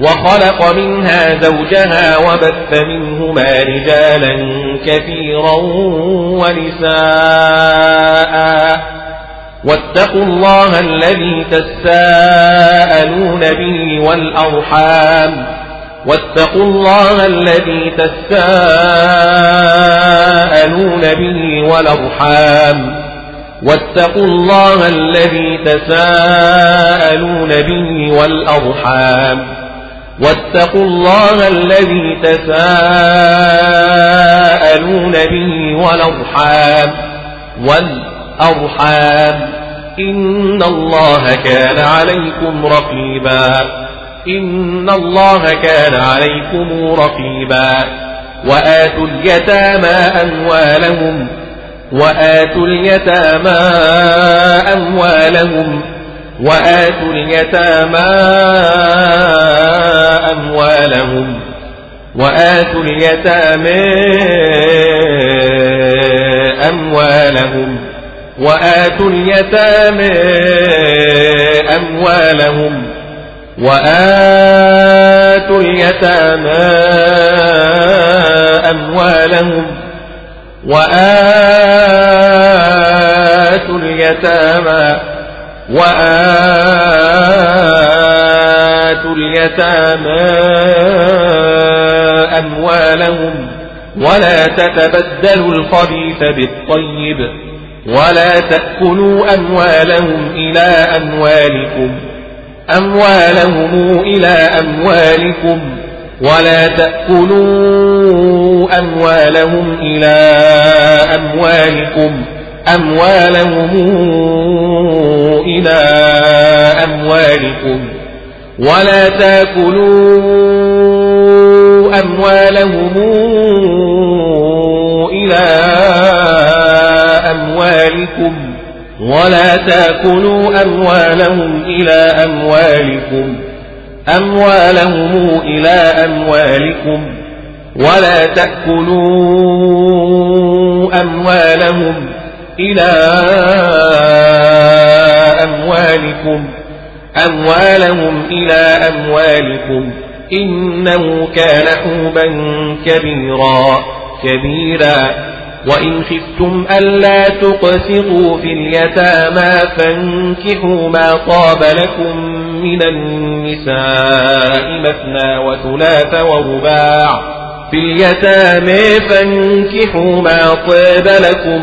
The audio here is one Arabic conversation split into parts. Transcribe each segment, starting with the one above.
وخلق منها زوجها وبث منهما رجالا كثيرا ونساء. واتقوا الله الذي تساءلون به والأرحام. واتقوا الله الذي تساءلون به والأرحام. واتقوا الله الذي تساءلون به والأرحام. واتقوا الله الذي تساءلون به والأرحام والأرحام. إن الله كان عليكم رقيبا. إن الله كان عليكم رقيبا. وآتوا اليتامى أموالهم وآتوا اليتامى أموالهم. وآتوا اليتامى أموالهم وآتوا اليتامى أموالهم وآتوا اليتامى أموالهم وآتوا اليتامى أموالهم وآتوا اليتامى وآتوا اليتامى أموالهم ولا تتبدلوا الخبيث بالطيب ولا تأكلوا أموالهم إلى أموالكم أموالهم إلى أموالكم ولا تأكلوا أموالهم إلى أموالكم أموالهم إلى أموالكم ولا تأكلوا أموالهم إلى أموالكم ولا تأكلوا أموالهم إلى أموالكم أموالهم إلى أموالكم ولا تأكلوا أموالهم إلى أموالكم أموالهم إلى أموالكم. إنه كان حوبا كبيرا كبيرا. وإن خفتم ألا تقسطوا في اليتامى فانكحوا ما طاب لكم من النساء مثنى وثلاث ورباع. في اليتامى فانكحوا ما طاب لكم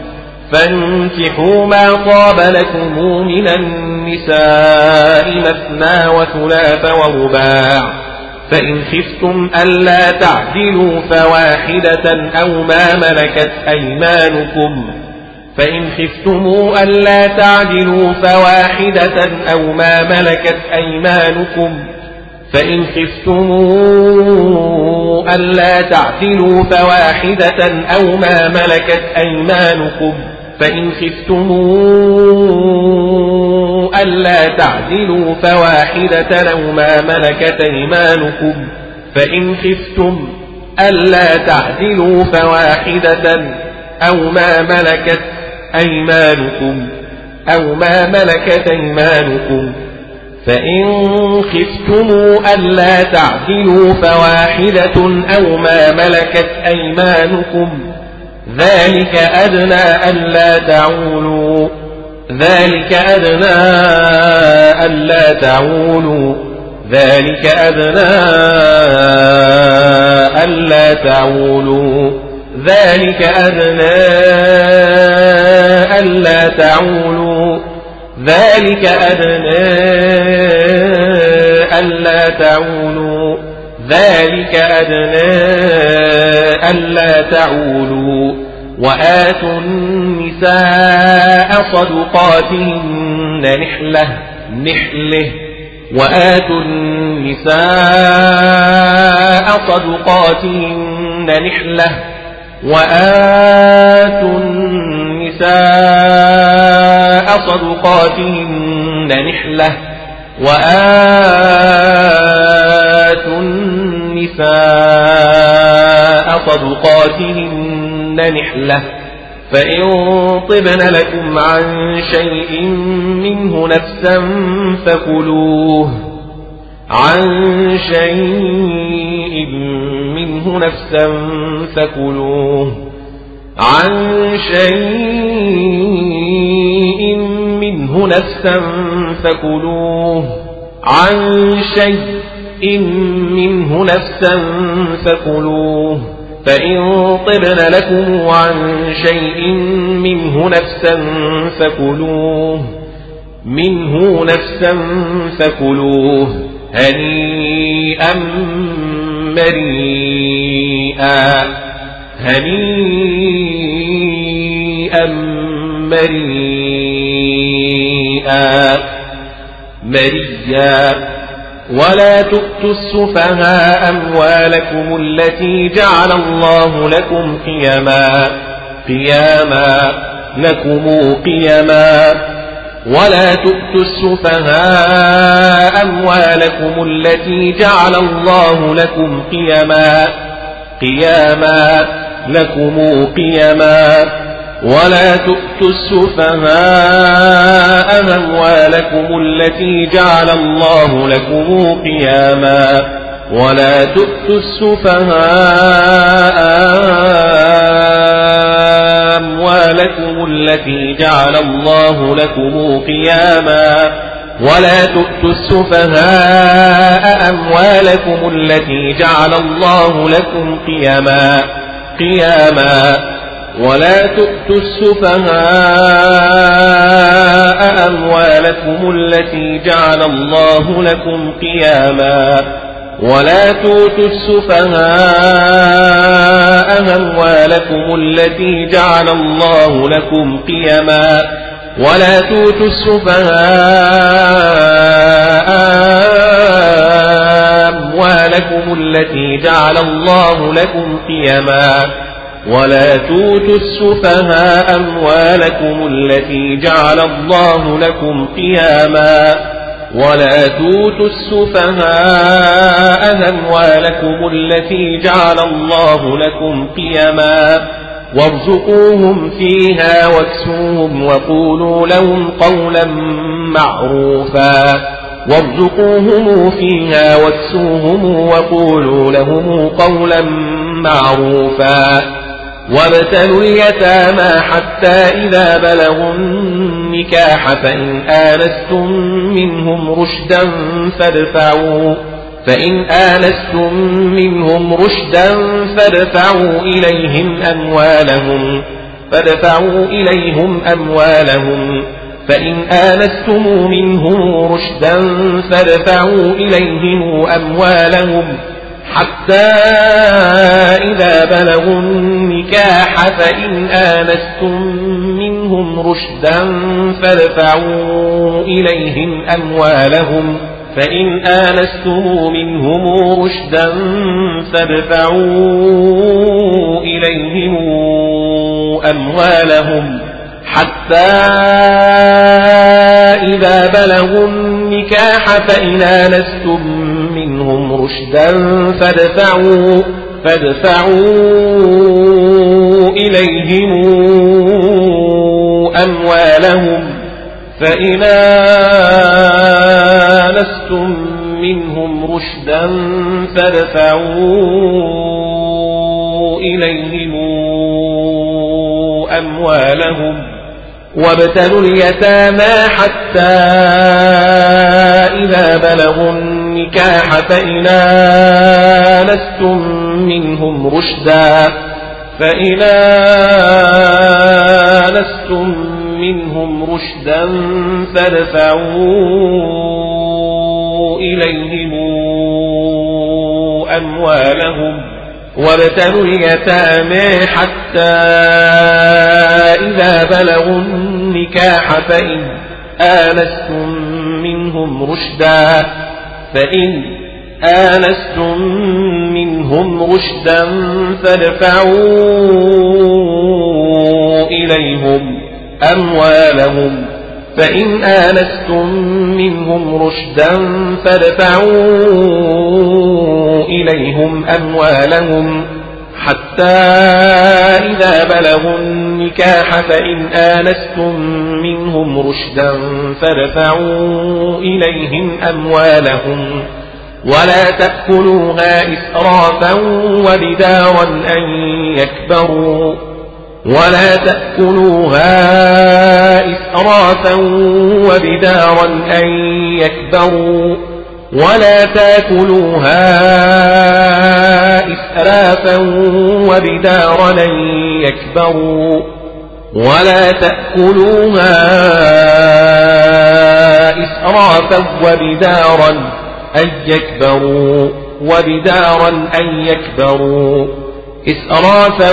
فانكحوا ما طاب لكم من النساء مثنى وثلاث ورباع فإن خفتم ألا تعدلوا فواحدة أو ما ملكت أيمانكم فإن خفتموا ألا تعدلوا فواحدة أو ما ملكت أيمانكم فإن خفتموا ألا تعدلوا فواحدة أو ما ملكت أيمانكم فإن خفتموا ألا تعدلوا فواحدة أو ما ملكت أيمانكم. فإن خفتم ألا تعدلوا فواحدة أو ما ملكت أيمانكم. أو ما ملكت أيمانكم. فإن خفتموا ألا تعدلوا فواحدة أو ما ملكت أيمانكم. ذلك أدنى ألا تعولوا. ذلك أدنى ألا تعولوا. ذلك أدنى ألا تعولوا. ذلك أدنى ألا تعولوا. ذلك أدنى ألا تعولوا. ذلك أدنى ألا تعولوا. وآتوا النساء صدقاتهن نحلة نحلة. وآتوا النساء صدقاتهن نحلة. وآتوا النساء صدقاتهن نحلة. وآتوا النساء صدقاتهن نحلة فإن طبن لكم عن شيء منه نفسا فكلوه. عن شيء منه نفسا فكلوه. عن شيء منه نفسا فكلوه. عن شيء منه نفسا فكلوه. فإن طبن لكم عن شيء منه نفسا فكلوه منه نفسا فكلوه هنيئا مريئا هنيئا مريئا مريا ولا تؤتوا السفهاء أموالكم التي جعل الله لكم قيما قياما لكم قيما ولا تؤتوا السفهاء أموالكم التي جعل الله لكم قيما قياما لكم قيما ولا تؤتوا السفهاء أموالكم التي جعل الله لكم قياما. ولا تؤتوا السفهاء أموالكم التي جعل الله لكم قياما. ولا تؤتوا السفهاء أموالكم التي جعل الله لكم قياما. قياما. ولا تؤتوا السفهاء أموالكم التي جعل الله لكم قياما ولا توتوا السفهاء أموالكم التي جعل الله لكم قيما ولا توتوا السفهاء أموالكم التي جعل الله لكم قيما ولا توتوا السفهاء أموالكم التي جعل الله لكم قياما ولا توتوا السفهاء أموالكم التي جعل الله لكم قيما وارزقوهم فيها واكسوهم وقولوا لهم قولا معروفا وارزقوهم فيها واكسوهم وقولوا لهم قولا معروفا وابتلوا اليتامى حتى إذا بلغوا النكاح فإن آنستم منهم رشدا فادفعوا فإن آنستم منهم رشدا فادفعوا إليهم أموالهم فادفعوا إليهم أموالهم فإن آنستم منهم رشدا فادفعوا إليهم أموالهم حتى إذا بلغوا النكاح فإن آنستم منهم رشدا فادفعوا إليهم أموالهم فإن آنستم منهم رشدا فادفعوا إليهم أموالهم حتى إذا بلغوا النكاح فإن آنستم منهم رشدا فادفعوا فادفعوا إليهم أموالهم فإن آنستم منهم رشدا فادفعوا إليهم أموالهم وابتلوا اليتامى حتى إذا بلغوا النكاح فإن آنستم منهم رشدا فإن آنستم منهم رشدا فادفعوا إليهم أموالهم وابتلوا اليتامى حتى إذا بلغوا النكاح فإن آنستم منهم رشدا فإن آنستم منهم رشدا فادفعوا إليهم أموالهم فإن آنستم منهم رشدا فادفعوا إليهم أموالهم حتى إذا بلغوا النكاح فإن آنستم منهم رشدا فادفعوا إليهم أموالهم ولا تأكلوها إسرافا وبدارا أن يكبروا ولا تأكلوها إسرافا وبدارا أن يكبروا ولا تأكلوها إسرافا وبدارا يكبروا ولا تأكلوها إسرافا وبدارا أن يكبروا وبدارا أن يكبروا إسرافا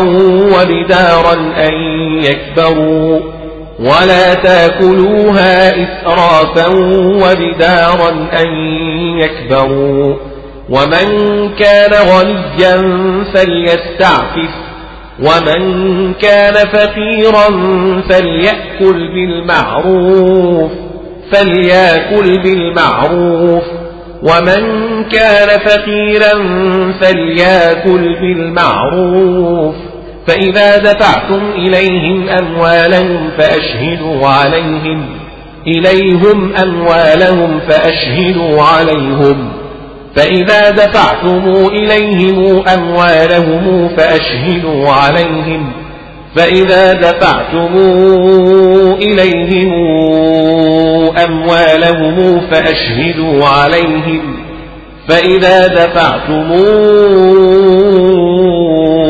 وبدارا أن يكبروا ولا تاكلوها إسرافا وبدارا أن يكبروا. ومن كان غنيا فليستعفف. ومن كان فقيرا فليأكل بالمعروف. فليأكل بالمعروف. ومن كان فقيرا فليأكل بالمعروف. فإذا دفعتم إليهم أموالهم فأشهدوا عليهم. إليهم أموالهم فأشهدوا عليهم. فإذا دفعتم إليهم أموالهم فأشهدوا عليهم. فإذا دفعتم إليهم أموالهم فأشهدوا عليهم. فإذا دفعتم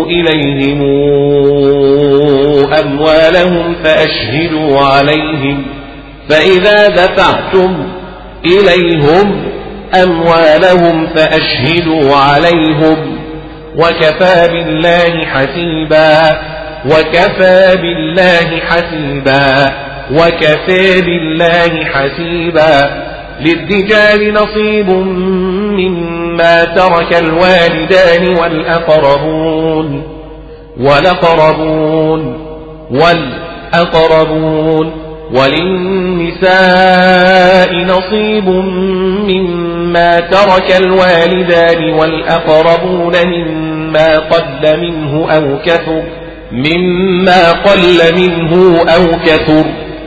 إليهم أموالهم فأشهدوا عليهم فإذا دفعتم إليهم أموالهم فأشهدوا عليهم وكفى بالله حسيبا وكفى بالله حسيبا وكفى بالله حسيبا للرجال نصيب مما ترك الوالدان والأقربون والأقربون والأقربون وللنساء نصيب مما ترك الوالدان والأقربون مما قل منه أو كثر مما قل منه أو كثر.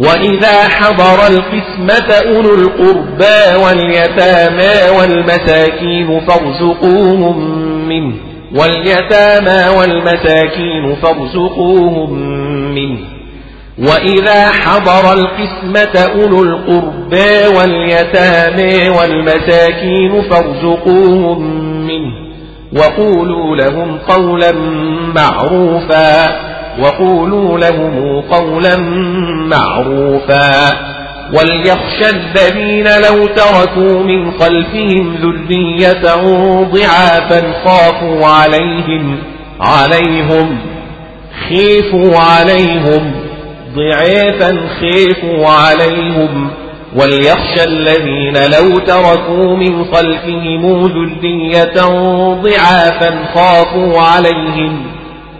وإذا حضر القسمة أولو القربى واليتامى والمساكين فارزقوهم منه. واليتامى والمساكين فارزقوهم منه. وإذا حضر القسمة أولو القربى واليتامى والمساكين فارزقوهم منه. وقولوا لهم قولا معروفا. وقولوا لهم قولا معروفا. وليخشى الذين لو تركوا من خلفهم ذرية ضعافا خافوا عليهم عليهم خيفوا عليهم ضعافا خيفوا عليهم. وليخشى الذين لو تركوا من خلفهم ذرية ضعافا خافوا عليهم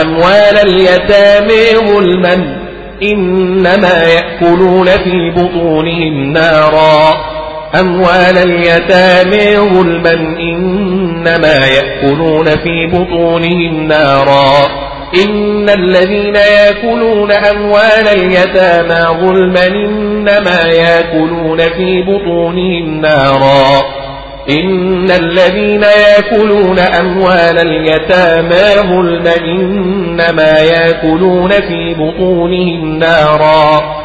أموال اليتامى ظلما إنما يأكلون في بطونهم نارا. أموال اليتامى ظلما إنما يأكلون في بطونهم نارا. إن الذين يأكلون أموال اليتامى ظلما إنما يأكلون في بطونهم نارا. إن الذين يأكلون أموال اليتامى ظلما إنما يأكلون في بطونهم نارا.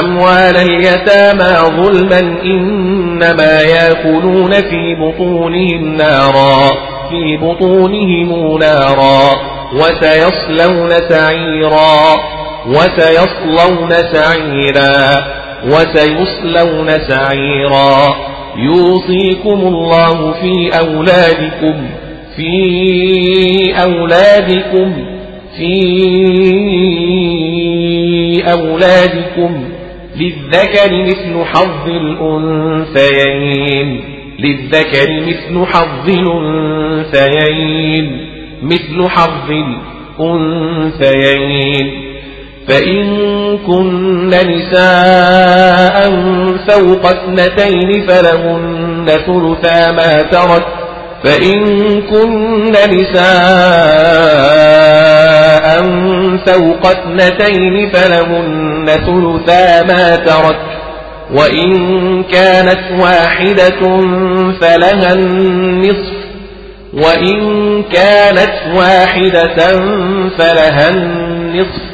أموال اليتامى ظلما إنما يأكلون في بطونهم نارا. في بطونهم نارا. وسيصلون سعيرا. وسيصلون سعيرا. وسيصلون سعيرا. يوصيكم الله في أولادكم في أولادكم في أولادكم. للذكر مثل حظ الأنثيين للذكر مثل حظ الأنثيين مثل حظ الأنثيين. فإن كن نساء فوق اثنتين فلهن ثلثا ما ترك. فإن كن نساء فوق اثنتين فلهن ثلثا ما ترك. وإن كانت واحدة فلها النصف. وإن كانت واحدة فلها النصف.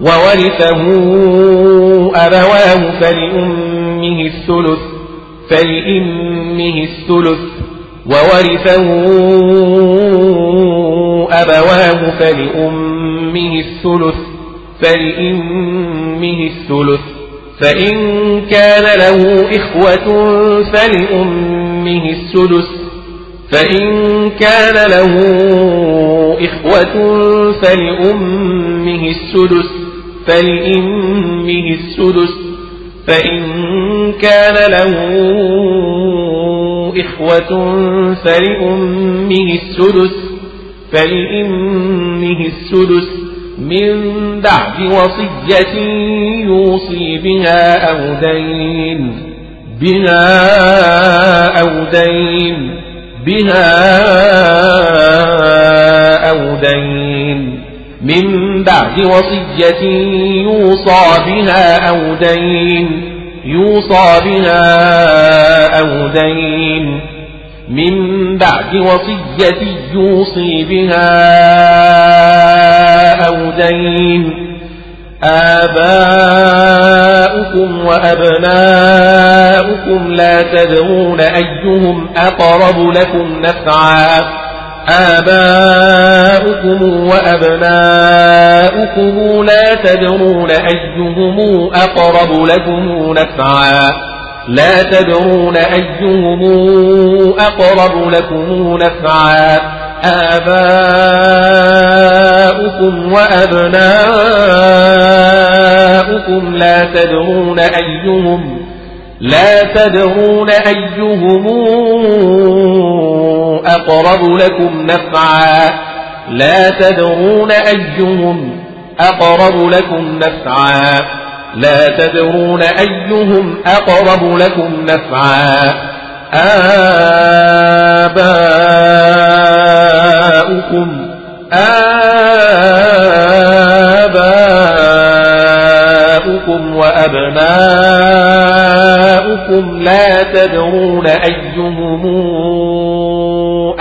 وورثه أبواه فلأمه الثلث فلأمه الثلث وورثه أبواه فلأمه الثلث فلأمه الثلث. فإن كان له إخوة فلأمه السدس فإن كان له إخوة فلأمه السدس فلأمه السدس فإن كان له إخوة فلأمه السدس فلأمه السدس من بعد وصية يوصي بها أو دين بها أو دين بها أو دين من بعد وصية يوصى بها أو دين يوصى بها أو دين. من بعد وصية يوصي بها أو دين. آباؤكم وأبناؤكم لا تدرون أيهم أقرب لكم نفعا. آباؤكم وأبناؤكم لا تدرون أيهم أقرب لكم نفعا. لا تدرون أيهم أقرب لكم نفعا. آباؤكم وأبناؤكم لا تدرون أيهم لا تدرون أيهم أقرب لكم نفعا. لا تدرون أيهم أقرب لكم نفعا. لا تدرون أيهم أقرب لكم نفعا. آباؤكم آباؤكم وأبناؤكم. لا تدرون أيهم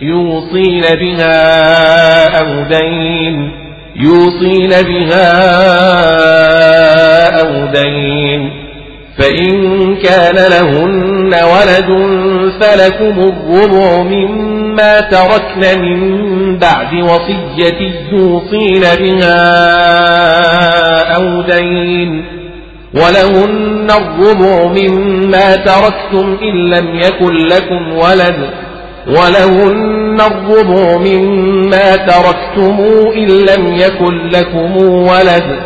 يوصين بها أو دين يوصين بها أو دين. فإن كان لهن ولد فلكم الربع مما تركن من بعد وصية يوصين بها أو دين. ولهن الربع مما تركتم إن لم يكن لكم ولد ولهن الربع مما تركتم إن لم يكن لكم ولد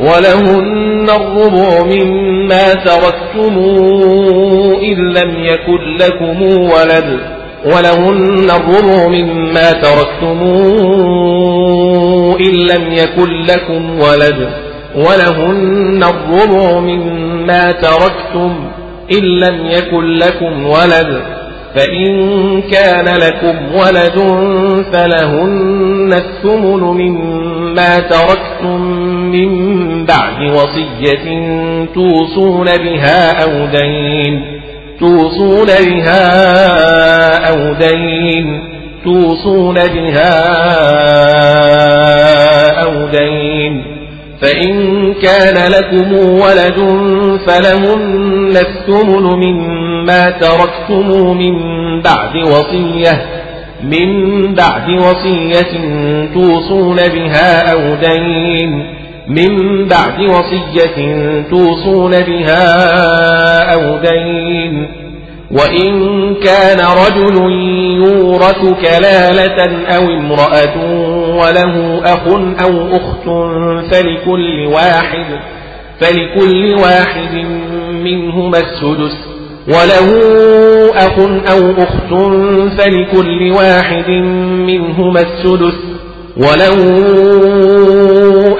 ولهن الربع مما تركتم إن لم يكن لكم ولد ولهن الربع مما تركتم إن لم يكن لكم ولد ولهن الربع مما تركتم إن لم يكن لكم ولد فإن كان لكم ولد فلهن الثمن مما تركتم من بعد وصية توصون بها أو دين توصون بها أو دين توصون بها أو دين. فإن كان لكم ولد فلهن الثمن مما تركتم من بعد وصية من بعد وصية توصون بها أو دين من بعد وصية توصون بها أو دين. وإن كان رجل يورث كلالة أو امرأة وله أخ أو أخت فلكل واحد فلكل واحد منهما السدس. وله أخ أو أخت فلكل واحد منهما السدس وله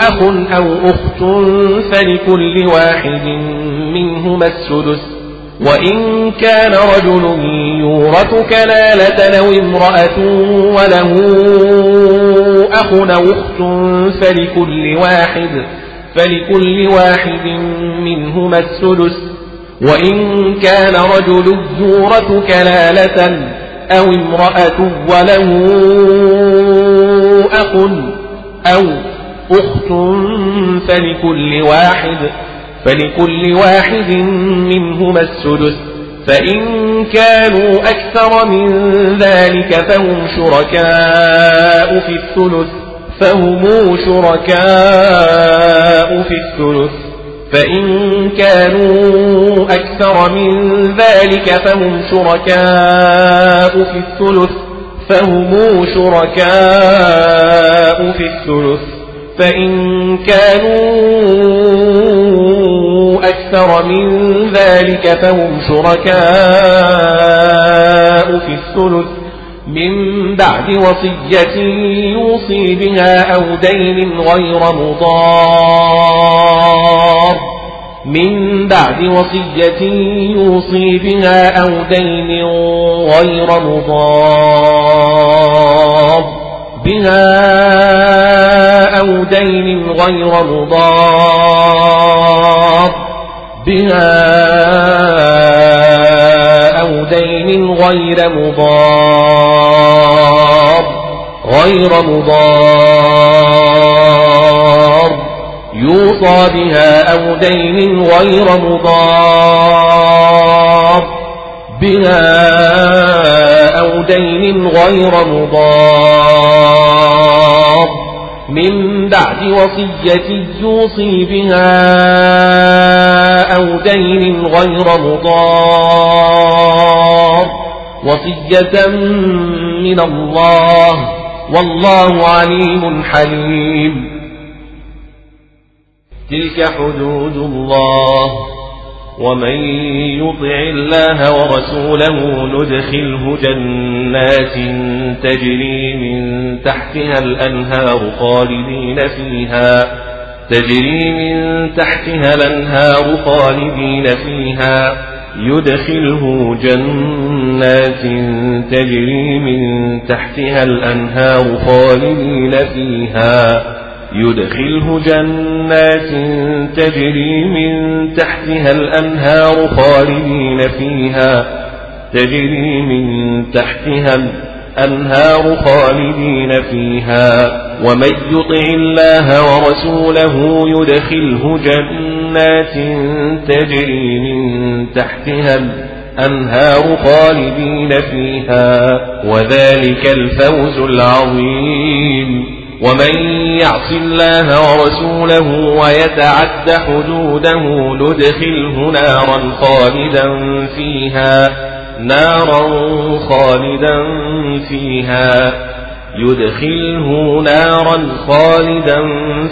أخ أو أخت فلكل واحد منهما السدس وإن كان رجل يورث كلالة أو امرأة وله أخ أو أخت فلكل واحد فلكل واحد منهما السدس وإن كان رجل يورث كلالة أو امرأة وله أخ أو أخت فلكل واحد فلكل واحد منهما السدس فإن كانوا أكثر من ذلك فهم شركاء في الثلث فهم شركاء في الثلث. فإن كانوا أكثر من ذلك فهم شركاء في الثلث فهم شركاء في الثلث. فإن كانوا أكثر من ذلك فهم شركاء في الثلث. من بعد وصية يوصي بها أو دين غير مضار. من بعد وصية يوصي بها أو دين غير مضار بها أو دين غير مضار بها أو دين غير مضار غير مضار يوصى بها أو دين غير مضار. بها أو دين غير مضار. من بعد وصية يوصي بها أو دين غير مضار. وصية من الله. والله عليم حليم. تلك حدود الله ومن يطع الله ورسوله ندخله جنات تجري من تحتها الأنهار خالدين فيها تجري من تحتها الأنهار خالدين فيها يدخله جنات تجري من تحتها الأنهار خالدين فيها يدخله جنات تجري من تحتها الأنهار خالدين فيها تجري من تحتها الأنهار خالدين فيها. ومن يطع الله ورسوله يدخله جنات تجري من تحتها الأنهار خالدين فيها وذلك الفوز العظيم. ومن يعص الله ورسوله ويتعد حدوده ندخله نارا خالدا فيها نارا خالدا فيها يدخله نارا خالدا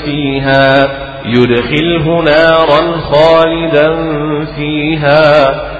فيها يدخله نارا خالدا فيها.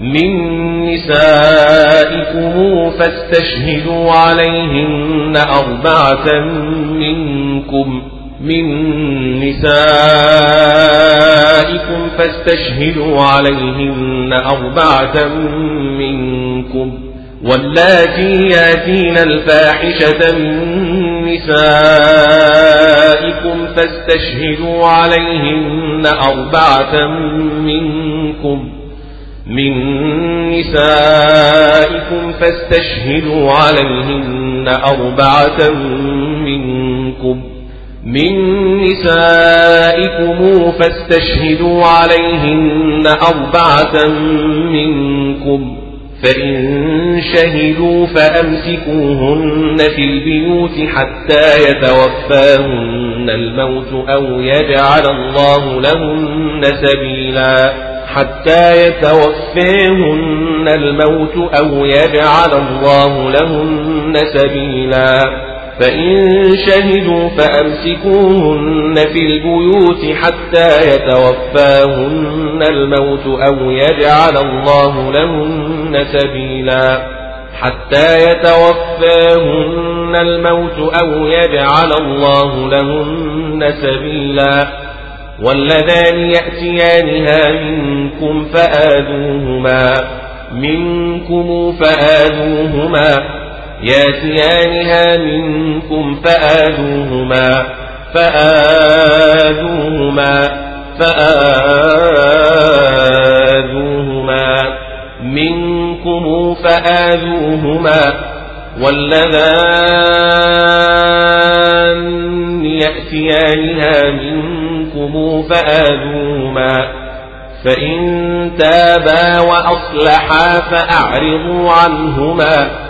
من نسائكم فاستشهدوا عليهن أربعة منكم من نسائكم فاستشهدوا عليهن أربعة منكم واللاتي ياتين الفاحشة من نسائكم فاستشهدوا عليهن أربعة منكم من نسائكم فاستشهدوا عليهن أربعة منكم. من نسائكم فاستشهدوا عليهن أربعة منكم. فإن شهدوا فأمسكوهن في البيوت حتى يتوفاهن الموت أو يجعل الله لهن سبيلاً حتى يتوفيهن الموت أو يجعل الله لهن سبيلا فإن شهدوا فأمسكوهن في البيوت حتى يتوفاهن الموت أو يجعل الله لهن سبيلا حتى يتوفاهن الموت أو يجعل الله لهن سبيلا واللذان يأتيانها منكم فآذوهما منكم فآذوهما يأتيانها منكم فآذوهما فآذوهما فآذوهما. منكم فآذوهما. واللذان يأتيانها منكم فآذوهما. فإن تابا وأصلحا فأعرضوا عنهما.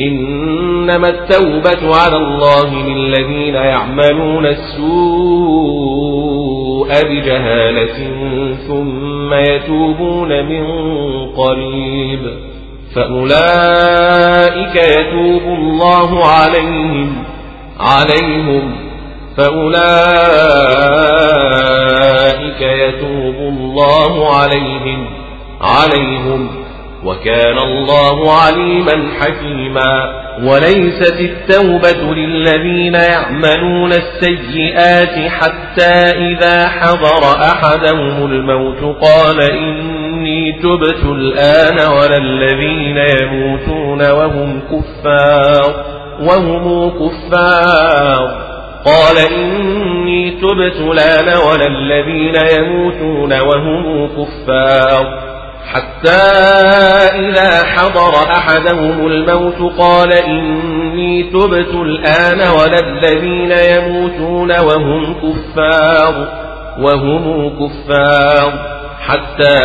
إنما التوبة على الله للذين يعملون السوء بجهالة ثم يتوبون من قريب فأولئك يتوب الله عليهم عليهم. فأولئك يتوب الله عليهم عليهم. وكان الله عليما حكيما وليست التوبة للذين يعملون السيئات حتى إذا حضر أحدهم الموت قال إني تبت الآن ولا الذين يموتون وهم كفار وهم كفار قال إني تبت الآن ولا الذين يموتون وهم كفار حتى إذا حضر أحدهم الموت قال إني تبت الآن ولا الذين يموتون وهم كفار وهم كفار. حتى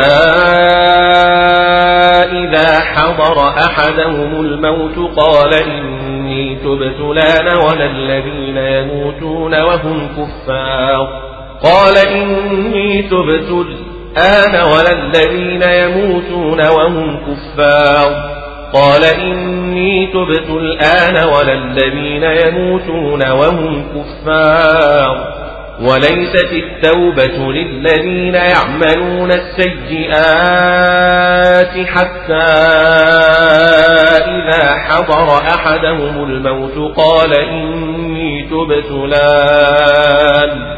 إذا حضر أحدهم الموت قال إني تبت الآن ولا الذين يموتون وهم كفار. قال إني تبت الآن ولا الذين يموتون وهم كفار. قال إني تبت الآن ولا الذين يموتون وهم كفار. وليست التوبة للذين يعملون السيئات حتى إذا حضر أحدهم الموت. قال إني تبت الآن.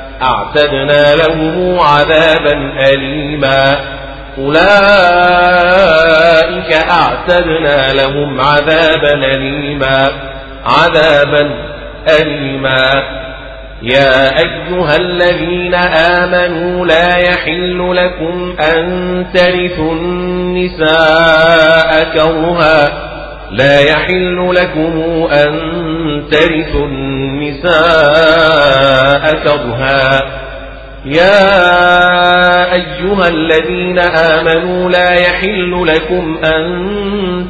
أعتدنا لهم عذابا أليما. أولئك أعتدنا لهم عذابا أليما. عذابا أليما. يا أيها الذين آمنوا لا يحل لكم أن ترثوا النساء كرها لا يحل لكم أن ترثوا النساء كرها. يا أيها الذين آمنوا لا يحل لكم أن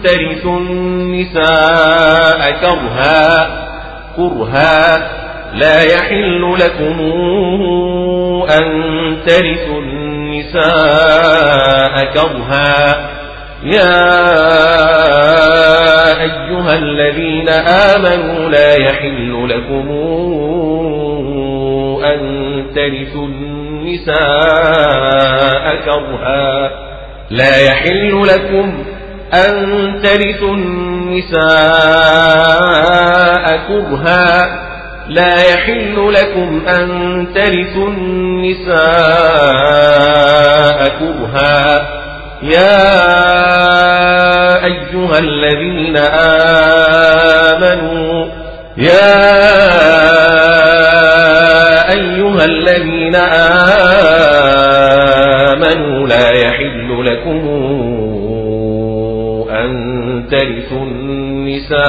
ترثوا النساء كرها. كرها. لا يحل لكم أن ترثوا النساء كرها. يا أيها الذين آمنوا لا يحل لكم أن ترثوا النساء كرها. لا يحل لكم أن ترثوا النساء كرها. لا يحل لكم أن ترثوا النساء كرها. يا أيها الذين آمنوا يا أيها الذين آمنوا لا يحل لكم أن ترثوا النساء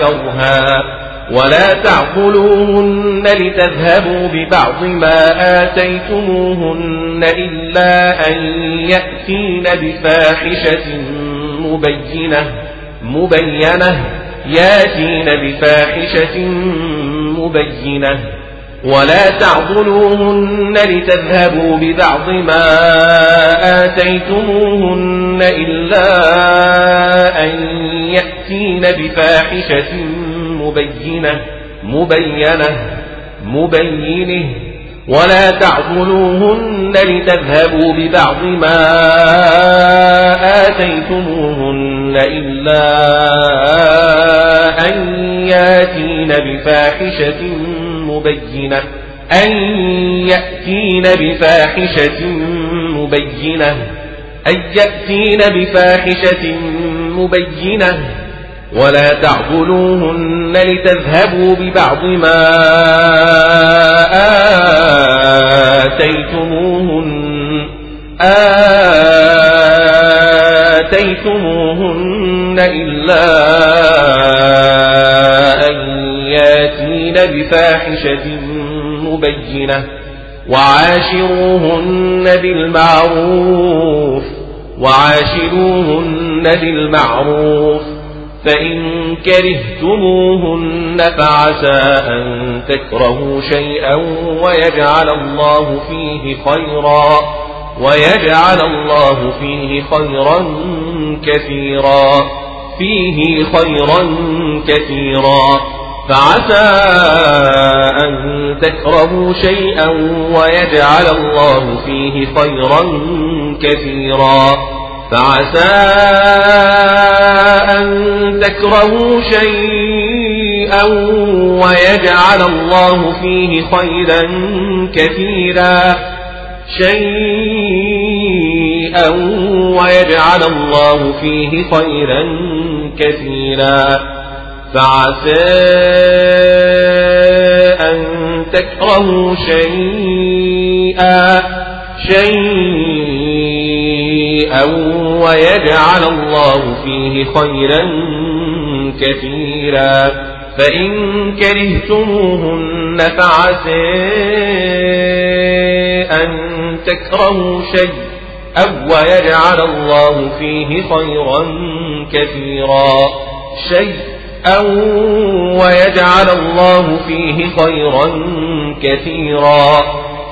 كرها. ولا تعقلوهن لتذهبوا ببعض ما آتيتموهن إلا أن يأتين بفاحشة مبينة مبينة يأتين بفاحشة مبينة. ولا تعضلوهن لتذهبوا ببعض ما آتيتموهن إلا أن يأتين بفاحشة مبينة مبينة مبينة ولا تعضلوهن لتذهبوا ببعض ما آتيتموهن إلا أن يأتين بفاحشة مبينة. أن يأتين بفاحشة مبينة. أن يأتين بفاحشة مبينة. ولا تعضلوهن لتذهبوا ببعض ما آتيتموهن. آتيتموهن إلا أن ياتين بفاحشة مبينة. وعاشروهن بالمعروف. وعاشروهن بالمعروف. فإن كرهتموهن فعسى أن تكرهوا شيئا ويجعل الله فيه خيرا ويجعل الله فيه خيرا كثيرا فيه خيرا كثيرا فعسى أن تكرهوا شيئا ويجعل الله فيه خيرا كثيرا فعسى أن تكرهوا شيئا ويجعل الله فيه خيرا كثيرا. شيئا ويجعل الله فيه خيرا كثيرا. فعسى أن تكرهوا شيئا. شيئا ويجعل الله فيه خيرا كثيرا. فإن كرهتموهن فعسى أن تكرهوا شيء أو ويجعل الله فيه خيرا كثيرا. شيء أو ويجعل الله فيه خيرا كثيرا.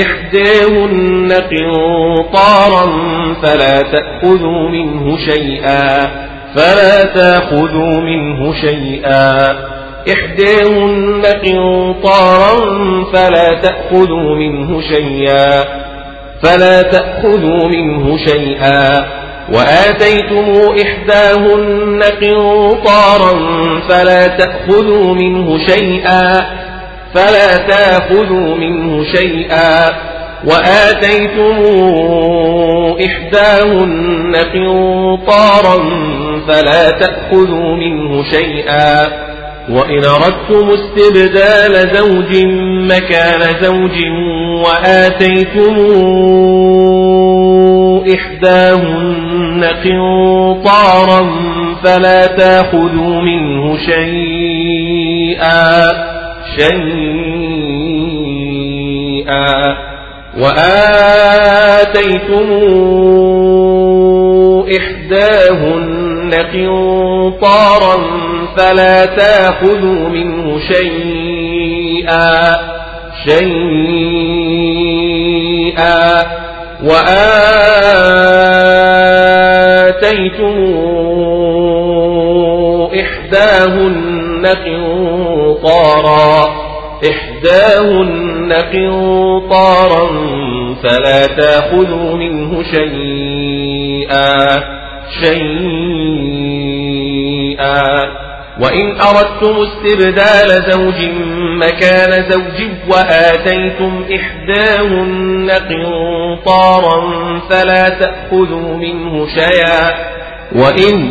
إحداهن قنطارا فلا تأخذوا منه شيئا فلا تأخذوا منه شيئا. إحداهن قنطارا فلا تأخذوا منه شيئا فلا تأخذوا منه شيئا. وآتيتم إحداهن قنطارا فلا تأخذوا منه شيئا فلا تاخذوا منه شيئا وآتيتم إحداهن قنطارا فلا تأخذوا منه شيئا وإن أردتم استبدال زوج مكان زوج وآتيتم إحداهن قنطارا فلا تأخذوا منه شيئا شيئا وآتيتم إحداهن قنطارا فلا تأخذوا منه شيئا شيئا وآتيتم إحداهن قنطارا إحداهن قنطارا فلا تأخذوا منه شيئا شيئا وإن أردتم استبدال زوج مكان زوج وآتيتم إحداهن قنطارا فلا تأخذوا منه شيئا وإن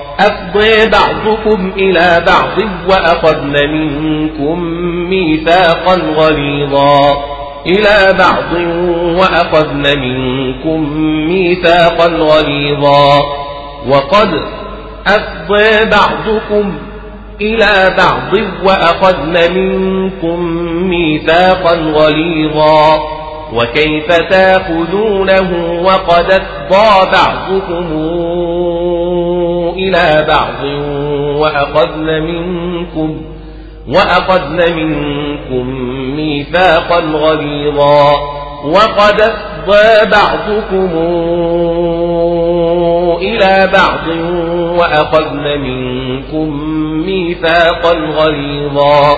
أفضي بعضكم إلى بعض وأخذن منكم ميثاقا غليظا. إلى بعض وأخذن منكم ميثاقا غليظا. وقد أفضي بعضكم إلى بعض وأخذن منكم ميثاقا غليظا. وكيف تأخذونه وقد أفضى بعضكم إلى بعض وأخذن منكم وأخذن منكم ميثاقا غليظا وقد أفضى بعضكم إلى بعض وأخذن منكم ميثاقا غليظا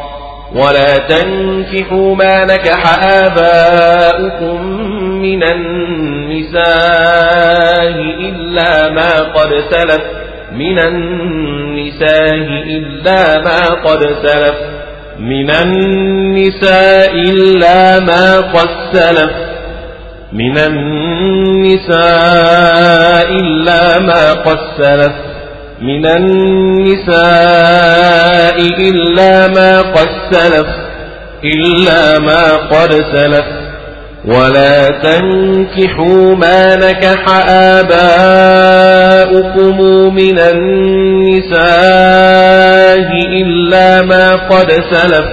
ولا تنكحوا ما نكح آباؤكم من النساء إلا ما قد سلف من النساء إلا ما قد سلف من النساء إلا ما قد سلف من النساء إلا ما قد سلف. من النساء إلا ما قد سلف إلا ما قد سلف. ولا تنكحوا ما نكح آباؤكم من النساء إلا ما قد سلف.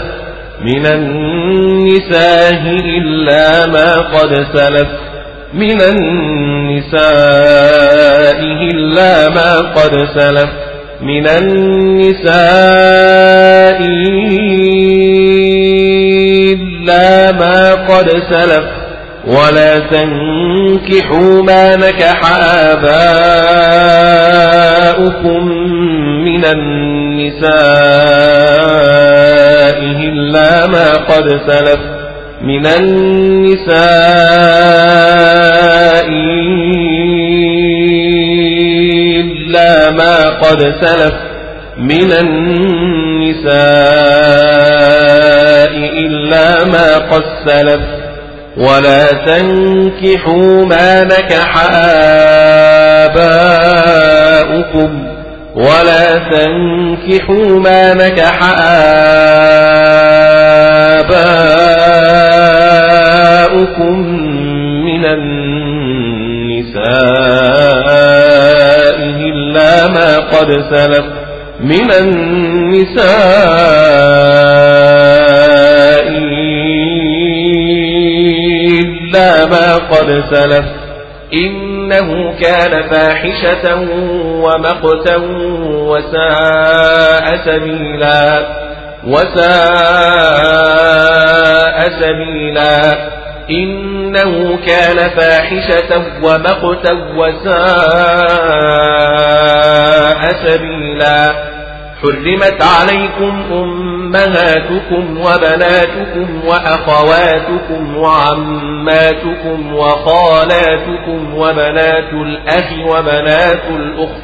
من النساء إلا ما قد سلف. من النساء إلا ما قد سلف. من النساء إلا ما قد سلف. ولا تنكحوا ما نكح آباؤكم من النساء إلا ما قد سلف. من النساء إلا ما قد سلف من النساء إلا ما قد سلف. ولا تنكحوا ما نكح آباؤكم. ولا تنكحوا ما نكح آباؤكم من النساء إلا ما قد سلف من النساء إلا ما قد سلف إنه كان فاحشة ومقتا وساء سبيلا وساء سبيلا. إنه كان فاحشة ومقتا وساء سبيلا. حرمت عليكم أمهاتكم وبناتكم وأخواتكم وعماتكم وخالاتكم وبنات الأخ وبنات الأخت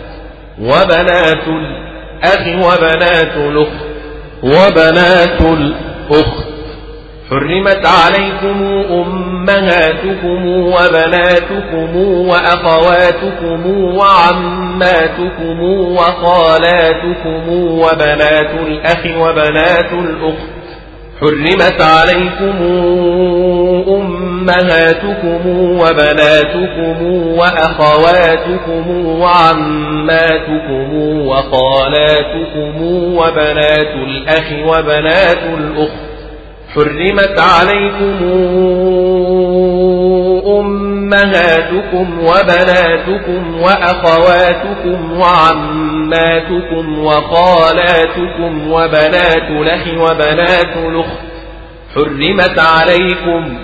وبنات الأخ وبنات الأخت. وبنات الأخت. حرمت عليكم أمهاتكم وبناتكم وأخواتكم وعماتكم وخالاتكم وبنات الأخ وبنات الأخت. حرمت عليكم أمهاتكم وبناتكم وأخواتكم وعماتكم وخالاتكم وبنات الأخ وبنات الأخت حرمت عليكم أمهاتكم وبناتكم وأخواتكم وعماتكم وخالاتكم وبنات الأخ وبنات الأخت حرمت عليكم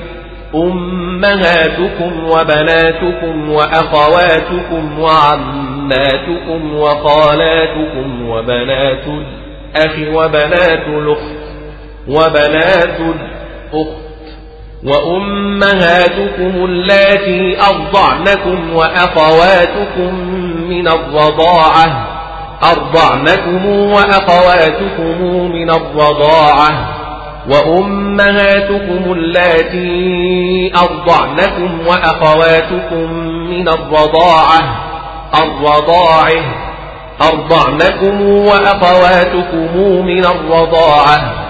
أمهاتكم وبناتكم وأخواتكم وعماتكم وخالاتكم وبنات الأخ وبنات الأخت وبنات الأخت وأمهاتكم اللاتي أرضعنكم وأخواتكم من الرضاعة أرضعنكم وأخواتكم من الرضاعة وأمهاتكم اللاتي أرضعنكم وأخواتكم من الرضاعة الرضاعه أرضعنكم وأخواتكم من الرضاعة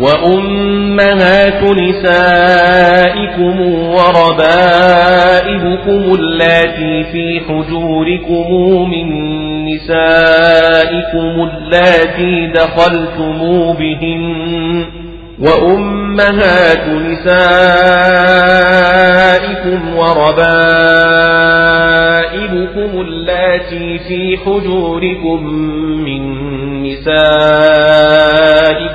وأمهات نسائكم وربائبكم اللاتي في حجوركم من نسائكم اللاتي دخلتم بهن وأمهات نسائكم وربائبكم اللاتي في حجوركم من نسائكم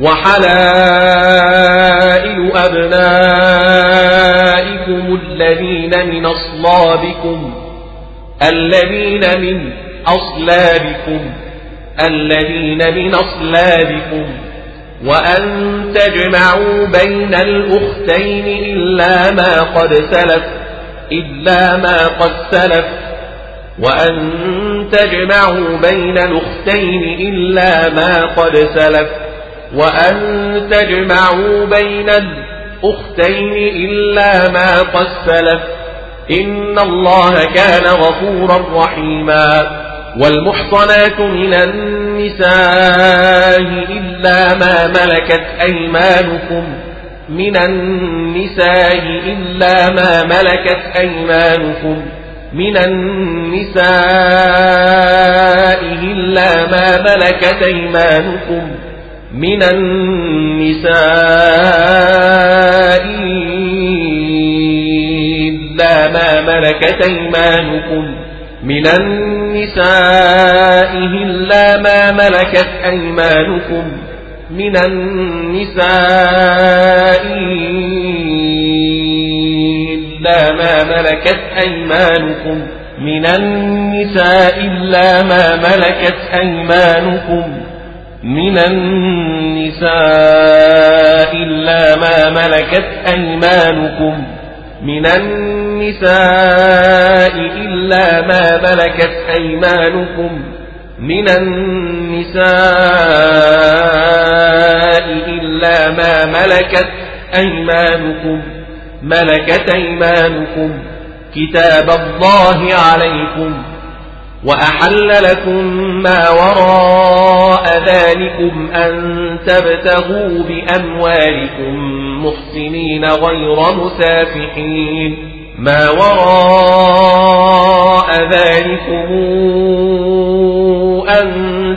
وحلائل أبنائكم الذين من أصلابكم الذين من أصلابكم الذين من أصلابكم. وأن تجمعوا بين الأختين إلا ما قد سلف إلا ما قد سلف. وأن تجمعوا بين الأختين إلا ما قد سلف. وأن تجمعوا بين الأختين إلا ما قد سلف. إن الله كان غفورا رحيما. والمحصنات من النساء إلا ما ملكت أيمانكم. من النساء إلا ما ملكت أيمانكم. من النساء إلا ما ملكت أيمانكم. من النساء إلا ما ملكت أيمانكم. من النساء إلا ما ملكت أيمانكم. من النساء إلا ما ملكت أيمانكم. من النساء إلا ما ملكت أيمانكم. من النساء إلا ما ملكت أيمانكم من النساء إلا ما ملكت أيمانكم من النساء إلا ما ملكت أيمانكم ملكت أيمانكم كتاب الله عليكم وأحل لكم ما وراء ذلكم أن تبتغوا بأموالكم محسنين غير مسافحين. ما وراء ذلكم أن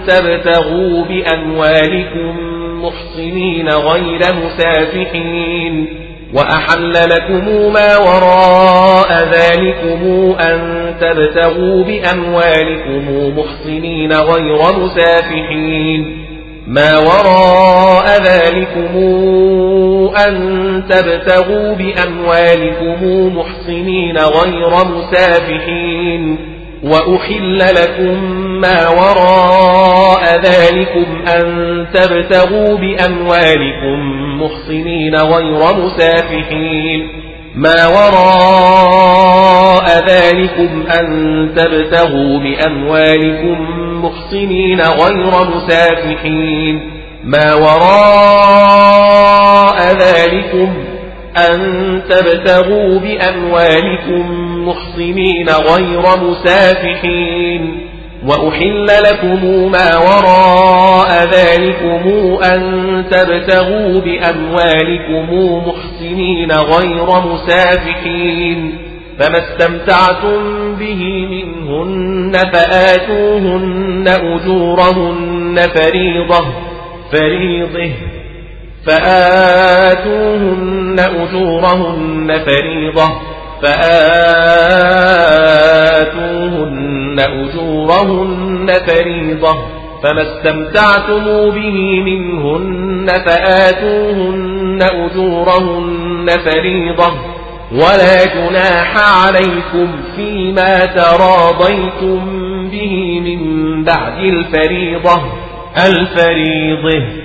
تبتغوا بأموالكم محسنين غير مسافحين. وأحل لكم ما وراء ذلكم أن تبتغوا بأموالكم محصنين غير مسافحين. ما وراء ذلكم أن تبتغوا بأموالكم محصنين غير مسافحين. وأحل لكم ما وراء ذلكم أن تبتغوا بأموالكم محصنين غير مسافحين. ما وراء ذلكم أن تبتغوا بأموالكم محصنين غير مسافحين. ما وراء ذلكم أن تبتغوا بأموالكم محصنين غير مسافحين وأحل لكم ما وراء ذلكم أن تبتغوا بأموالكم محسنين غير مسافحين فما استمتعتم به منهن فآتوهن أجورهن فريضة فريضة. فآتوهن أجورهن فريضة. فآتوهن أجورهن فريضة فما استمتعتم به منهن فآتوهن أجورهن فريضة. ولا جناح عليكم فيما تراضيتم به من بعد الفريضة. الفريضة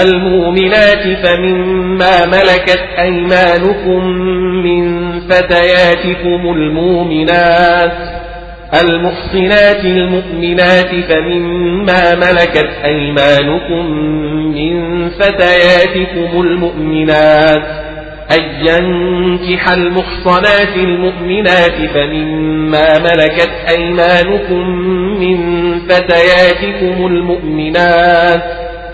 المؤمنات فمما ملكت أيمانكم من فتياتكم المؤمنات المحصنات المؤمنات فمما ملكت أيمانكم من فتياتكم المؤمنات أن ينكح المحصنات المؤمنات فمما ملكت أيمانكم من فتياتكم المؤمنات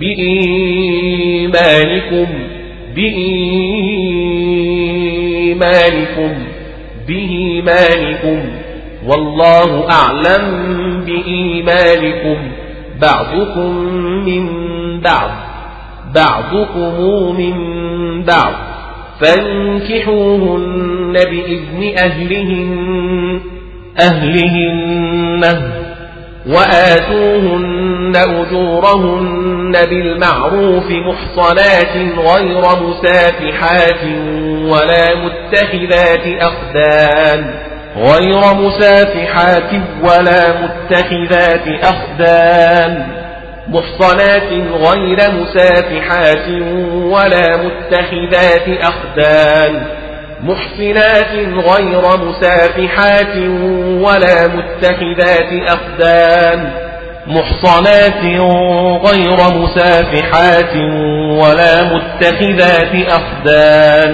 بإيمانكم بإيمانكم بإيمانكم. والله أعلم بإيمانكم. بعضكم من بعض بعضكم من بعض. فانكحوهن بإذن أهلهن أهلهن. وآتوهن أجورهن بالمعروف محصنات غير مسافحات ولا متخذات أخدان غير مسافحات ولا متخذات أخدان محصنات غير مسافحات ولا متخذات أخدان محصنات غير مسافحات ولا متخذات أخدان محصنات غير مسافحات ولا متخذات أخدان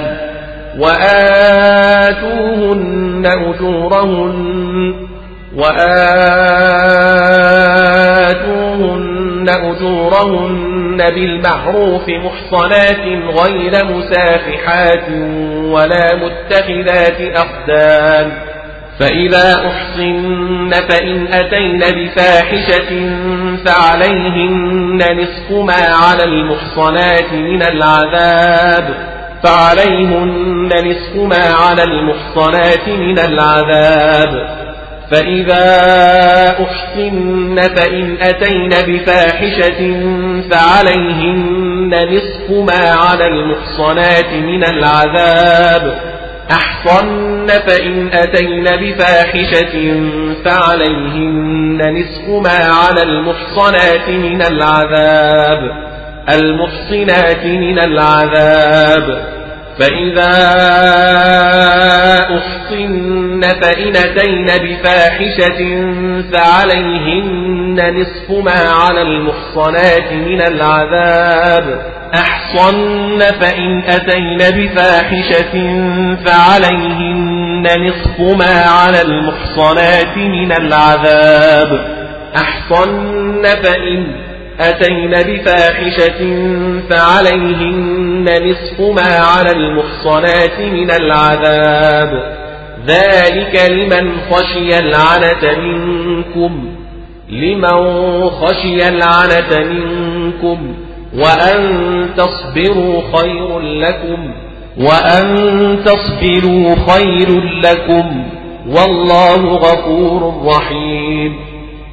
وآتوهن أجورهن. وآتوهن أجورهن بالمعروف محصنات غير مسافحات ولا متخذات أخدان. فإذا أحصن فإن أتين بفاحشة فعليهن نصف ما على المحصنات من العذاب. فعليهن نصف ما على المحصنات من العذاب. فإذا أحصن فإن أتين بفاحشة فعليهن نصف ما على المحصنات من العذاب. أحصن فإن أتين بفاحشة فعليهن نصف ما على المحصنات من العذاب. المحصنات من العذاب. فإذا أحصن فإن أتين بفاحشة فعليهن نصف ما على المحصنات من العذاب أحصن فإن أتين بفاحشة فعليهن نصف ما على المحصنات من العذاب أحصن فإن أتين بفاحشة فعليهن نصف ما على المحصنات من العذاب. ذلك لمن خشي العنة منكم. لمن خشي العنة منكم. وأن تصبروا خير لكم. وأن تصبروا خير لكم. والله غفور رحيم.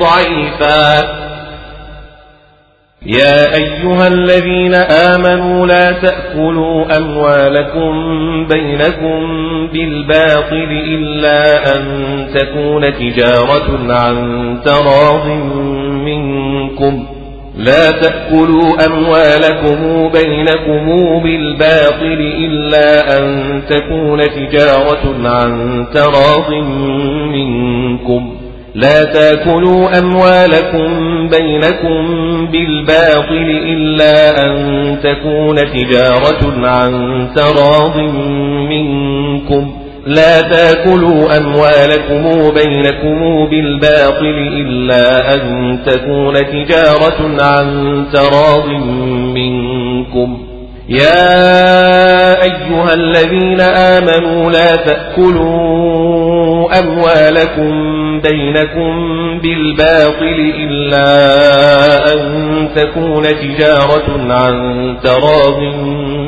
ضعيفا. يا أيها الذين آمنوا لا تأكلوا أموالكم بينكم بالباطل إلا أن تكون تجارة عن تراض منكم. لا تأكلوا أموالكم بينكم بالباطل إلا أن تكون تجارة عن تراض منكم. لا تاكلوا أموالكم بينكم بالباطل إلا أن تكون تجارة عن تراض منكم. لا تاكلوا أموالكم بينكم بالباطل إلا أن تكون تجارة عن تراض منكم. يا أيها الذين آمنوا لا تأكلوا أموالكم بينكم بالباطل إلا أن تكون تجارة عن تراض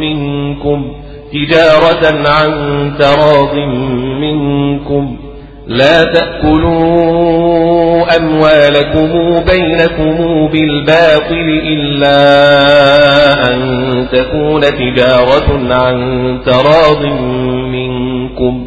منكم تجارة عن تراض منكم. لا تأكلوا أموالكم بينكم بالباطل إلا أن تكون تجارة عن تراض منكم.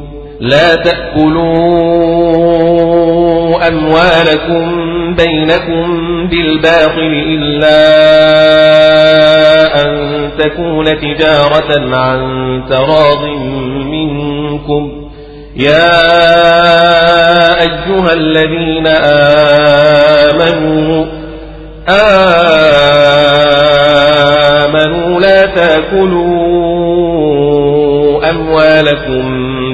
لا تأكلوا أموالكم بينكم بالباطل إلا أن تكون تجارة عن تراض منكم. يا أيها الذين آمنوا آمنوا لا تأكلوا أموالكم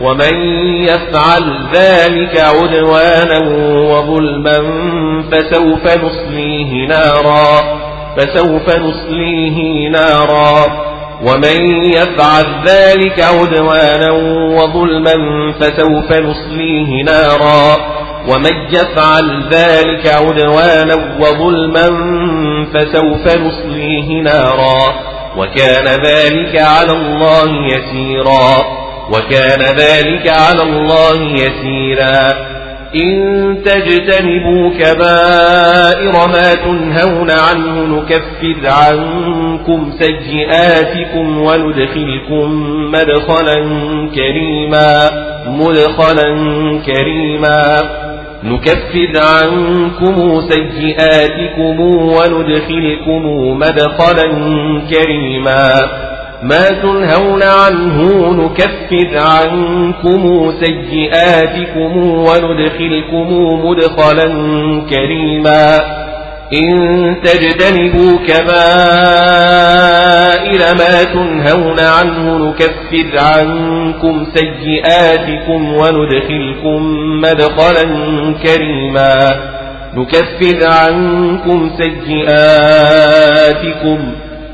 ومن يفعل ذلك عدوانا وظلما فسوف نصليه نارا فسوف نصليه نارا. ومن يفعل ذلك عدوانا وظلما فسوف نصليه نارا. ومن يفعل ذلك عدوانا وظلما فسوف نصليه نارا. وكان ذلك على الله يسيرا. وكان ذلك على الله يسيرا. إن تجتنبوا كبائر ما تنهون عنه نكفر عنكم سيئاتكم وندخلكم مدخلا كريما مدخلا كريما. نكفر عنكم سيئاتكم وندخلكم مدخلا كريما. ما تنهون عنه نكفر عنكم سيئاتكم وندخلكم مدخلا كريما. إن تجتنبوا كبائر ما تنهون عنه نكفر عنكم سيئاتكم وندخلكم مدخلا كريما. نكفر عنكم سيئاتكم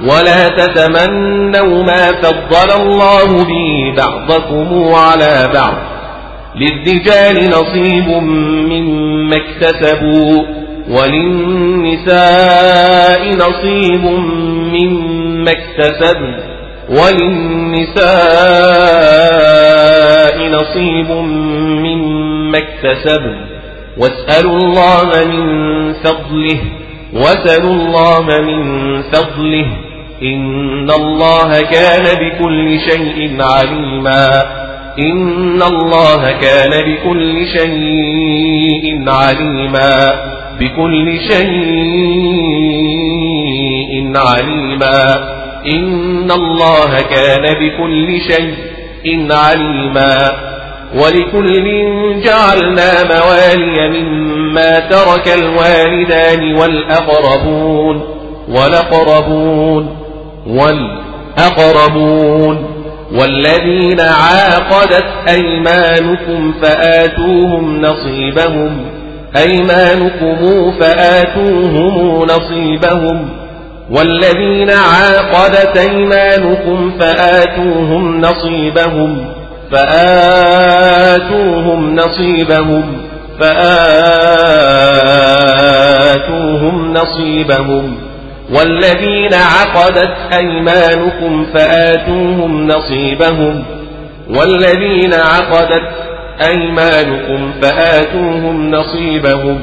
ولا تتمنوا ما فضل الله به بعضكم على بعض. للرجال نصيب مما اكتسبوا وللنساء نصيب مما اكتسبن وللنساء نصيب مما اكتسبن. واسألوا الله من فضله وسلوا الله من فضله إن الله كان بكل شيء عليما إن الله كان بكل شيء عليما بكل شيء عليما إن الله كان بكل شيء عليما ولكل جعلنا موالي مما ترك الوالدان والأقربون والأقربون والأقربون والذين عاقدت أيمانكم فآتوهم نصيبهم أيمانكم فآتوهم نصيبهم والذين عاقدت أيمانكم فآتوهم نصيبهم فآتوهم نصيبهم فآتوهم نصيبهم. والذين عقدت أيمانكم فآتوهم نصيبهم. والذين عقدت أيمانكم فآتوهم نصيبهم.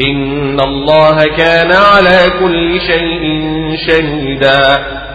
إن الله كان على كل شيء شهيدا.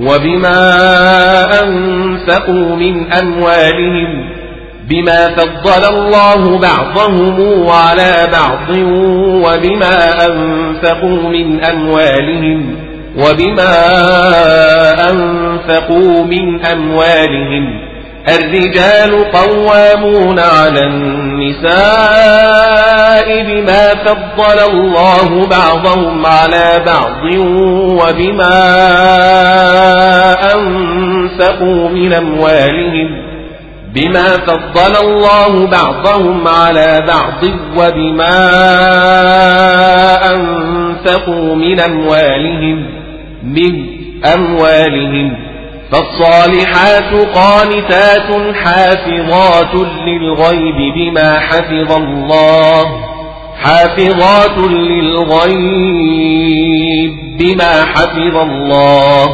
وبما أنفقوا من أموالهم بما فضل الله بعضهم على بعض وبما أنفقوا من أموالهم وبما أنفقوا من أموالهم الرجال قوامون على النساء بما فضل الله بعضهم على بعض وبما أنفقوا من أموالهم بما فضل الله بعضهم على بعض وبما أنفقوا من أموالهم من أموالهم فالصالحات قانتات حافظات للغيب بما حفظ الله. حافظات للغيب بما حفظ الله.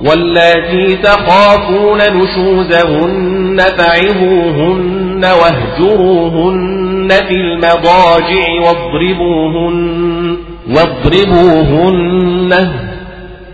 واللاتي تخافون نشوزهن فعظوهن واهجروهن في المضاجع واضربوهن واضربوهن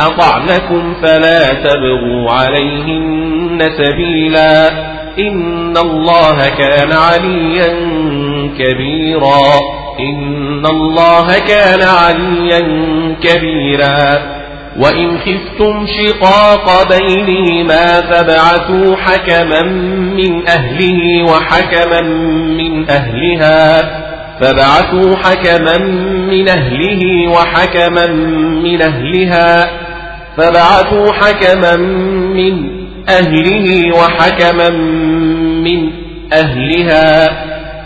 أطعنكم فلا تبغوا عليهن سبيلا إن الله كان عليا كبيرا إن الله كان عليا كبيرا وإن خفتم شقاق بينهما فابعثوا حكما من أهله وحكما من أهلها فابعثوا حكما من أهله وحكما من أهلها فبعثوا حكما من أهله وحكما من أهلها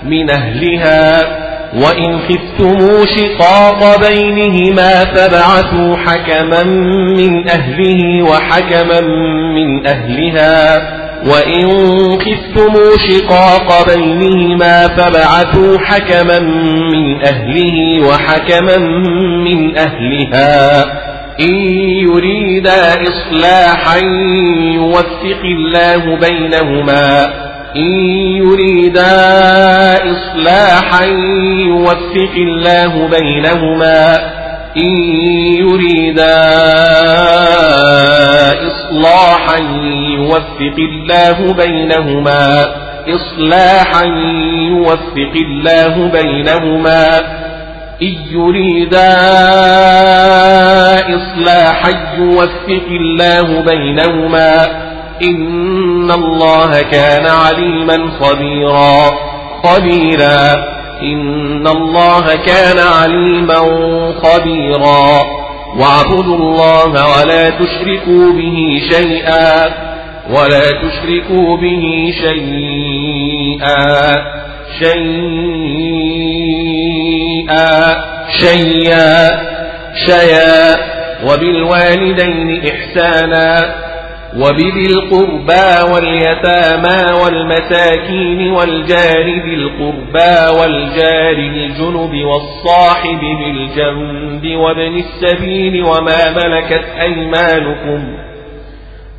من أهلها. وإن خفتموا شقاق بينهما فبعثوا حكما من أهله وحكما من أهلها. وإن خفتموا شقاق بينهما فبعثوا حكما من أهله وحكما من أهلها. إن يريدا إصلاحا يوفق الله بينهما. إن يريدا إصلاحا يوفق الله بينهما. إن يريدا إصلاحا يوفق الله بينهما. إصلاحا يوفق الله بينهما. يريدا إصلاحا يوفق الله بينهما إن الله كان عليما خبيرا خبيرا. إن الله كان عليما خبيرا. واعبدوا الله ولا تشركوا به شيئا ولا تشركوا به شيئا. شيئا شيئا شيئا. وبالوالدين إحسانا. وبذي القربى واليتامى والمساكين والجار ذي القربى والجار الجنب والصاحب بالجنب وابن السبيل وما ملكت أيمانكم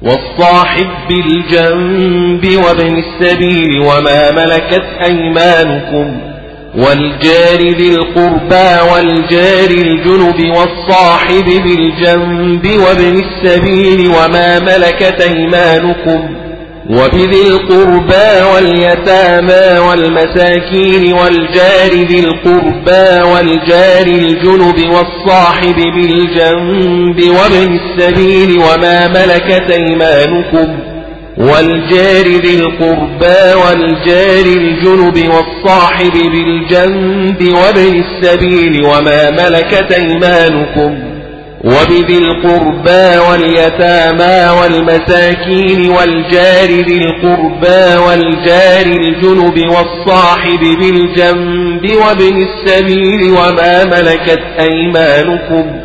والصاحب بالجنب وابن السبيل وما ملكت أيمانكم والجار ذي القربى والجار الجنب والصاحب بالجنب وابن السبيل وما ملكت أيمانكم وبذي القربى واليتامى والمساكين والجار ذي القربى والجار الجنب والصاحب بالجنب وابن السبيل وما ملكت أيمانكم والجار ذي القربى والجار الجنب والصاحب بالجنب وابن السبيل وما ملكت أيمانكم وبذي القربى واليتامى والمساكين والجار ذي القربى والجار الجنب والصاحب بالجنب وابن السبيل وما ملكت أيمانكم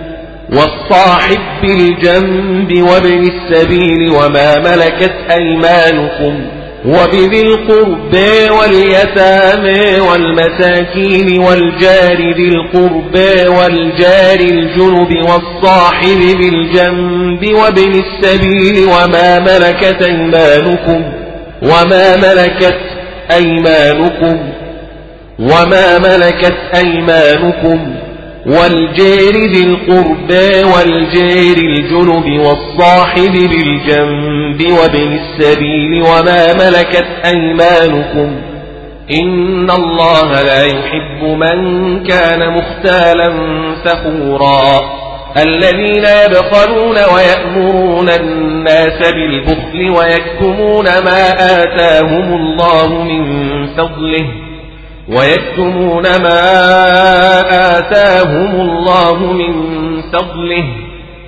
والصاحب بالجنب وابن السبيل وما ملكت أيمانكم وبذي القربى واليتامى والمساكين والجار ذي القربى والجار الجنب والصاحب بالجنب وابن السبيل وما ملكت أيمانكم وما ملكت أيمانكم وما ملكت أيمانكم والجار ذي القربى والجار الجنب والصاحب بالجنب وابن السبيل وما ملكت أيمانكم إن الله لا يحب من كان مختالا فخورا الذين يبخلون ويأمرون الناس بالبخل ويكتمون ما آتاهم الله من فضله ويكتمون ما آتاهم الله من فضله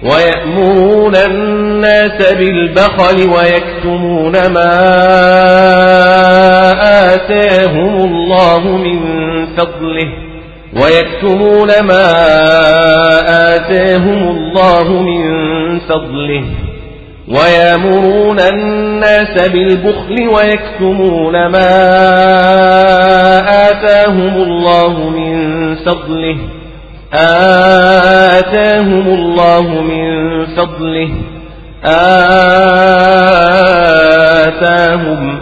ويأمرون الناس بالبخل ويكتمون ما آتاهم الله من فضله ويكتمون ما آتاهم الله من فضله ويامرون الناس بالبخل ويكتمون ما آتاهم الله من فضله. آتاهم الله من فضله. آتاهم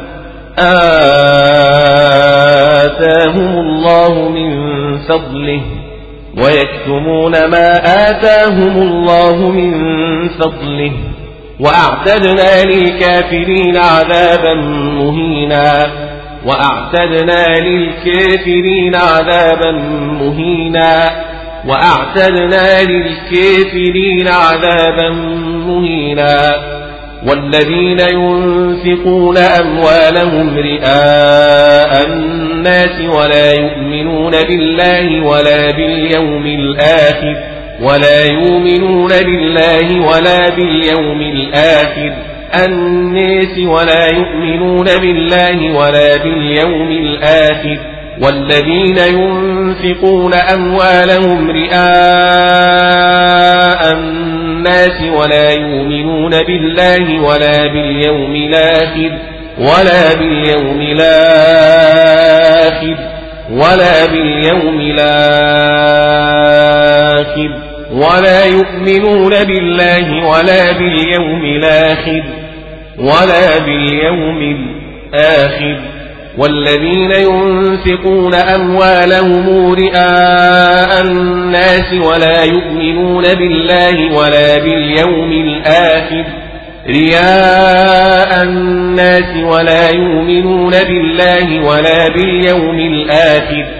آتاهم الله من فضله. ويكتمون ما آتاهم الله من فضله. وأعتدنا للكافرين عذابا مهينا. وأعتدنا للكافرين عذابا مهينا. وأعتدنا للكافرين عذابا مهينا. والذين ينفقون أموالهم رئاء الناس ولا يؤمنون بالله ولا باليوم الآخر. ولا يؤمنون بالله ولا باليوم الآخر. الناس ولا يؤمنون بالله ولا باليوم الآخر. والذين ينفقون أموالهم رئاء الناس ولا يؤمنون بالله ولا باليوم الآخر. ولا باليوم الآخر. ولا باليوم الآخر. ولا يؤمنون بالله ولا باليوم الآخر ولا باليوم الآخر والذين ينفقون أموالهم رئاء الناس ولا يؤمنون بالله ولا باليوم الآخر رياء الناس ولا يؤمنون بالله ولا باليوم الآخر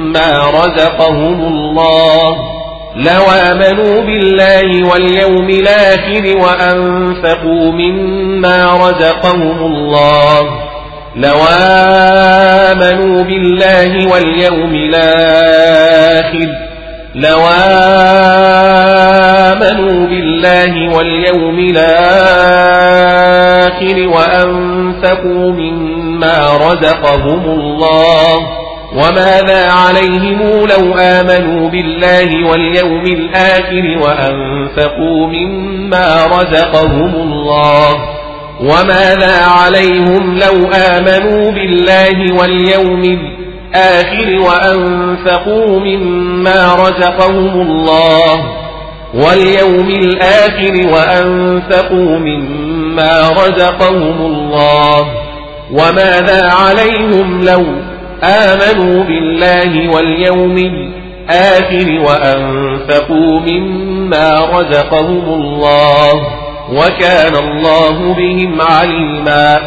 رزقهم الله لو آمنوا بالله واليوم الآخر وأنفقوا مما رزقهم الله لو آمنوا بالله واليوم الآخر لو آمنوا بالله واليوم الآخر وأنفقوا مما رزقهم الله وماذا عليهم لو آمنوا بالله واليوم الآخر وأنفقوا مما رزقهم الله؟ وماذا عليهم لو آمنوا بالله واليوم الآخر وأنفقوا مما رزقهم الله؟ واليوم الآخر وأنفقوا مما رزقهم الله؟ وماذا عليهم لو آمنوا بالله واليوم الآخر وأنفقوا مما رزقهم الله وكان الله بهم عليما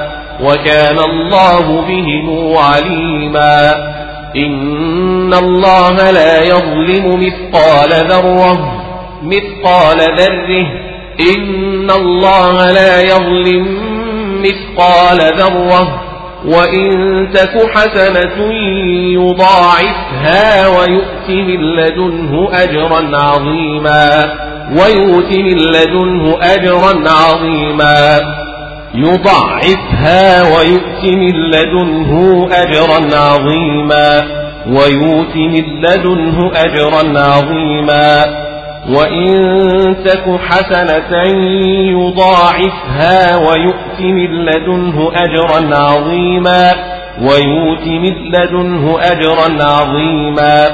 وكان الله بهم عليما إن الله لا يظلم مثقال ذرة مثقال ذرة إن الله لا يظلم مثقال ذرة وإن تك حسنة يضاعفها ويؤت من لدنه أجرا عظيما ويؤت من لدنه أجرا عظيما يضعفها ويؤت من لدنه أجرا عظيما ويؤت من لدنه أجرا عظيما وإن تك حسنة يضاعفها ويؤت من لدنه أجرا عظيما ويؤت من لدنه أجرا عظيما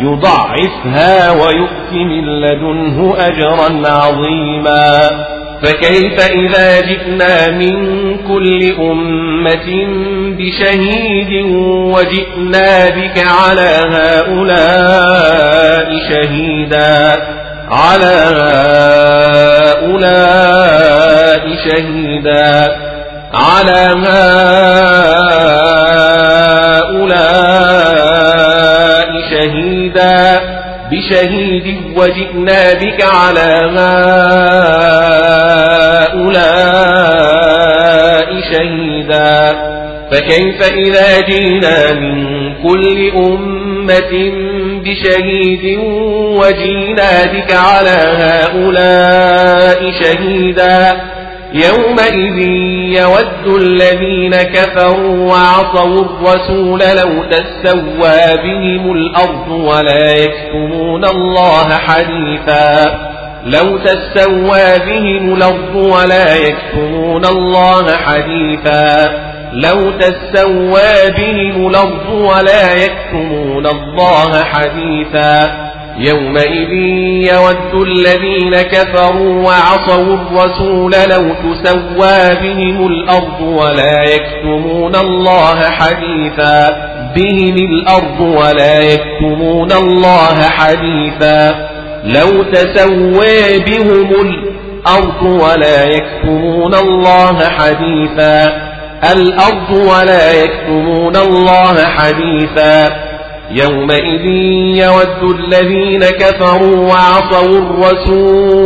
يضعفها ويؤت من لدنه أجرا عظيما فكيف إذا جئنا من كل أمة بشهيد وجئنا بك على هؤلاء شهيدا على هؤلاء شهيدا. على هؤلاء شهيدا. بشهيد وجئنا بك على هؤلاء شهيدا. فكيف إذا جينا من كل أمة بشهيد وجينا بك على هؤلاء شهيدا. يومئذ يود الذين كفروا وعصوا الرسول لو تسوى بهم الأرض ولا يكتمون الله حديثا. لو تسوى بهم الأرض ولا يكتمون الله حديثا. لو تسوى بهم الأرض ولا يكتمون الله حديثا. يومئذ يود الذين كفروا وعصوا الرسول لو تسوى بهم الأرض ولا يكتمون الله حديثا. بهم الأرض ولا يكتمون الله حديثا. لو تسوى بهم الأرض ولا يكتمون الله حديثا. الأرض ولا يكتمون الله حديثا. يومئذ يود الذين كفروا وعصوا الرسول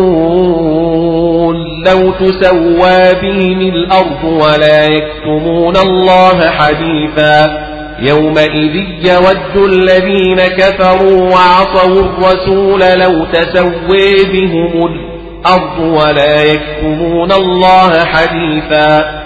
لو تسوى بهم الأرض ولا يكتمون الله حديثا. يومئذ يود الذين كفروا وعصوا الرسول لو تسوي بهم الأرض ولا يكتمون الله حديثا.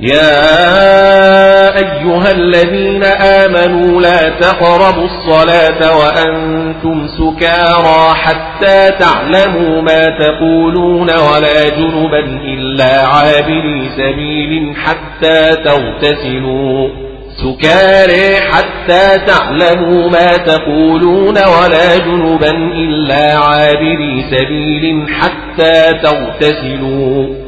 يا أيها الذين آمنوا لا تقربوا الصلاة وأنتم سكارى حتى تعلموا ما تقولون ولا جنبا إلا عابري سبيل حتى تغتسلوا. سكاري حتى تعلموا ما تقولون ولا جنبا إلا عابري سبيل حتى تغتسلوا.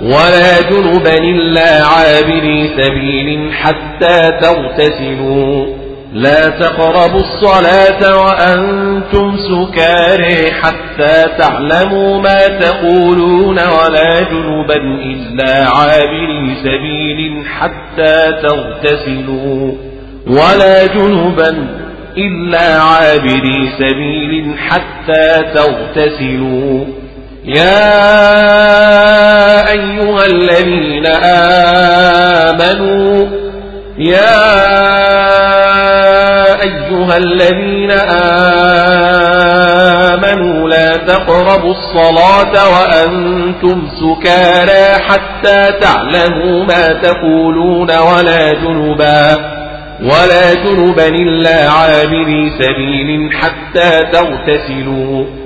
ولا جنبا إلا عابري سبيل حتى تغتسلوا. لا تقربوا الصلاة وأنتم سكاري حتى تعلموا ما تقولون ولا جنبا إلا عابري سبيل حتى تغتسلوا. ولا جنبا إلا عابري سبيل حتى تغتسلوا. يا أيها الذين آمنوا يا أيها الذين آمنوا لا تقربوا الصلاة وأنتم سكارى حتى تعلموا ما تقولون ولا جنبا ولا جنبا إلا عابري سبيل حتى تغتسلوا.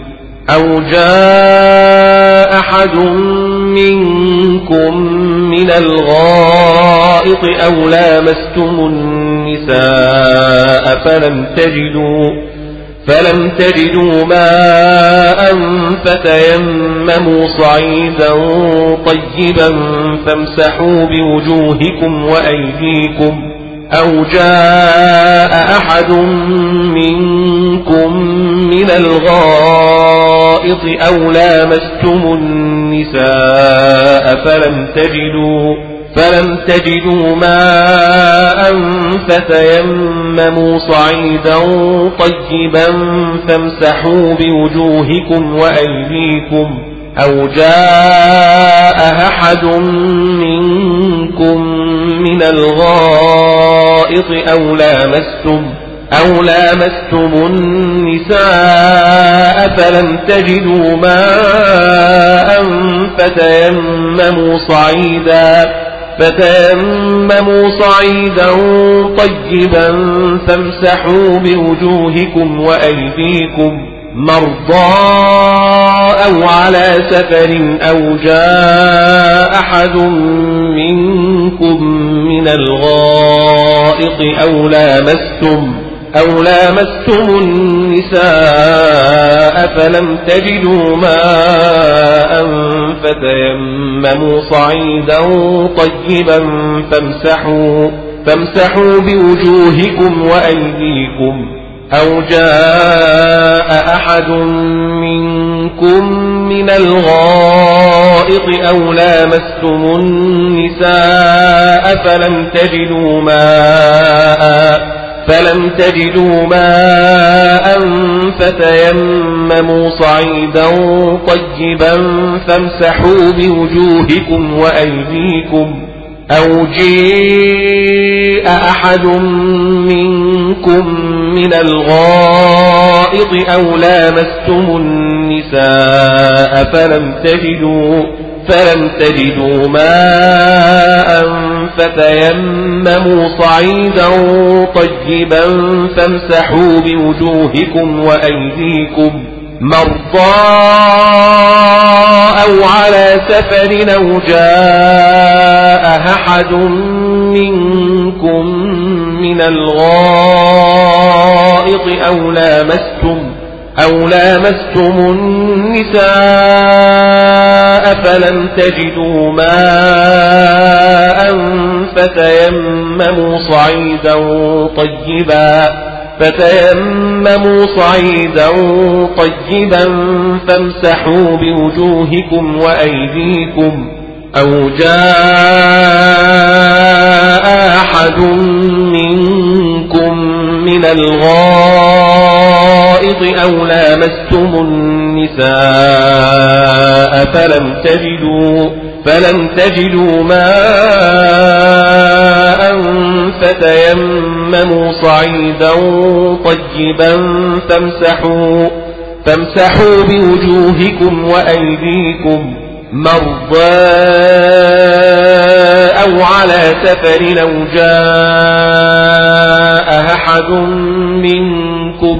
أو جاء أحد منكم من الغائط أو لامستم النساء فلم تجدوا فلم تجدوا ماء فتيمموا صعيدا طيبا فامسحوا بوجوهكم وأيديكم. أو جاء أحد منكم من الغائط أو لامستم النساء فلم تجدوا فلم تجدوا ماء فتيمموا صعيدا طيبا فامسحوا بوجوهكم وأيديكم أو جاء أحد منكم من الغائط أو لامستم أو لامستم النساء فلم تجدوا ماء فتيمموا صعيدا فتيمموا صعيدا طيبا فامسحوا بوجوهكم وأيديكم مرضى أو على سفر أو جاء أحد منكم من الغائط أو لامستم أو لامستم النساء فلم تجدوا ماء فتيمموا صعيدا طيبا فامسحوا فامسحوا بوجوهكم وأيديكم. أو جاء أحد منكم من الغائط أو لامستم النساء فلم تجدوا ماء فلم تجدوا ماء فتيمموا صعيدا طيبا فامسحوا بوجوهكم وأيديكم أو جيء أحد منكم من الغائط أو لامستم النساء فلم تجدوا فلم تجدوا ماء فتيمموا صعيدا طيبا فامسحوا بوجوهكم وأيديكم مرضى أو على سفر أو جاء أحد منكم من الغائط أو لامستم أو لامستم النساء فلم تجدوا ماء فتيمموا صعيدا طيبا فتيمموا صعيدا طيبا فامسحوا بوجوهكم وأيديكم أو جاء أحد منكم من الغائط أو لامستم النساء فلم تجدوا فلم تجدوا ماء فتيمموا صعيدا طيبا فامسحوا فامسحوا بوجوهكم وأيديكم مرضى أو على سفر أو جاء أحد منكم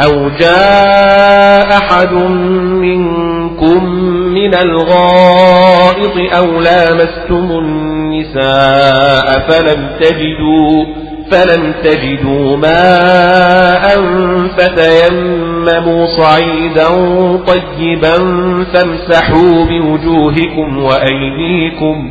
أو جاء أحد منكم من الغائط أو لامستم النساء فلم تجدوا فلم تجدوا ماء فتيمموا صعيدا طيبا فامسحوا بوجوهكم وأيديكم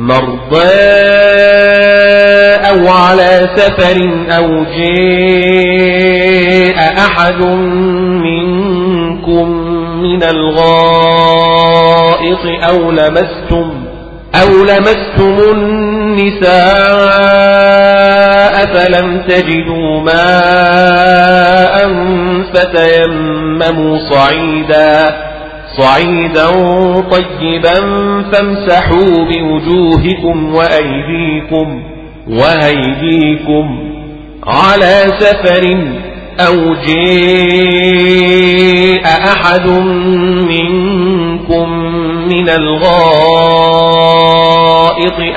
مرضى أو على سفر أو جاء أحد منكم من الغائط أو لمستم أو لمستم النساء فلم تجدوا ماء فتيمموا صعيدا صعيدا طيبا فامسحوا بوجوهكم وأيديكم وأيديكم على سفر أو جاء أحد منكم من الغائط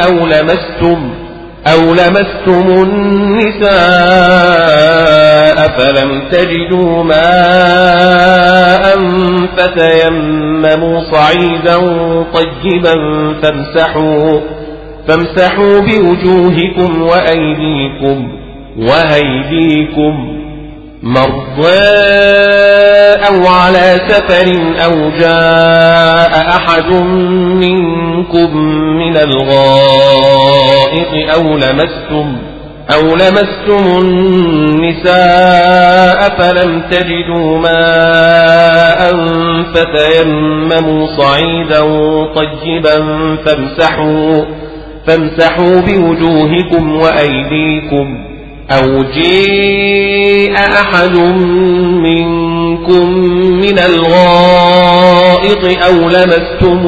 أو لمستم أو لمستم النساء فلم تجدوا ماء فتيمموا صعيدا طيبا فامسحوا فامسحوا بوجوهكم وأيديكم وأيديكم مرضى أو على سفر أو جاء أحد منكم من الغائط أو لمستم أو لمستم النساء فلم تجدوا ماء فتيمموا صعيدا طيبا فامسحوا فامسحوا بوجوهكم وأيديكم أو جاء أحد منكم من الغائط أو لمستم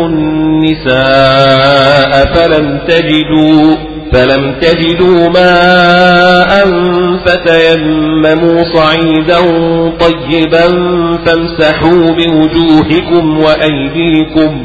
النساء فلم تجدوا فلم تجدوا ماء فتيمموا صعيدا طيبا فامسحوا بوجوهكم وأيديكم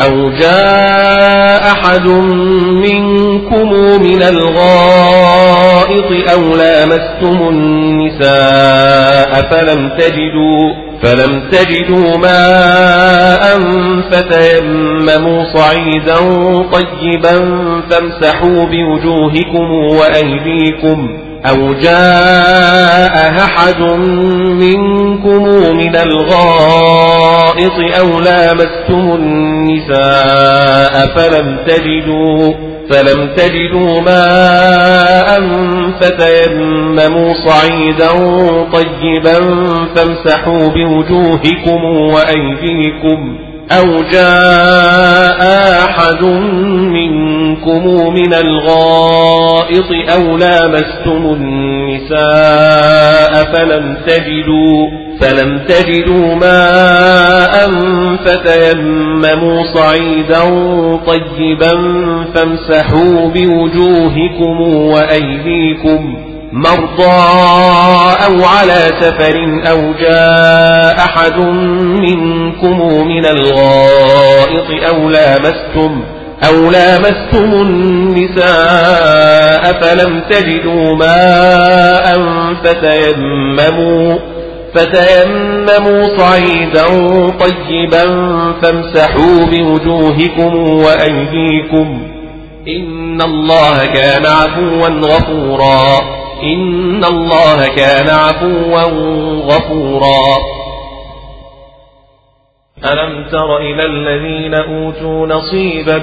أو جاء أحد منكم من الغائط أو لامستم النساء فلم تجدوا فلم تجدوا ماء فتيمموا صعيدا طيبا فامسحوا بوجوهكم وأيديكم أو جاء أحد منكم من الغائط أو لامستم النساء فلم تجدوا فلم تجدوا ماء فتيمموا صعيدا طيبا فامسحوا بوجوهكم وأيديكم أو جاء أحد منكم من الغائط أو لامستم النساء فلم تجدوا فلم تجدوا ماء فتيمموا صعيدا طيبا فامسحوا بوجوهكم وأيديكم مرضى أو على سفر أو جاء أحد منكم من الغائط أو لامستم أو لامستم النساء فلم تجدوا ماء فتيمموا فتيمموا صعيدا طيبا فامسحوا بوجوهكم وأيديكم إن الله كان عفوا غفورا إن الله كان عفوا غفورا. ألم تر إلى الذين أوتوا نصيبا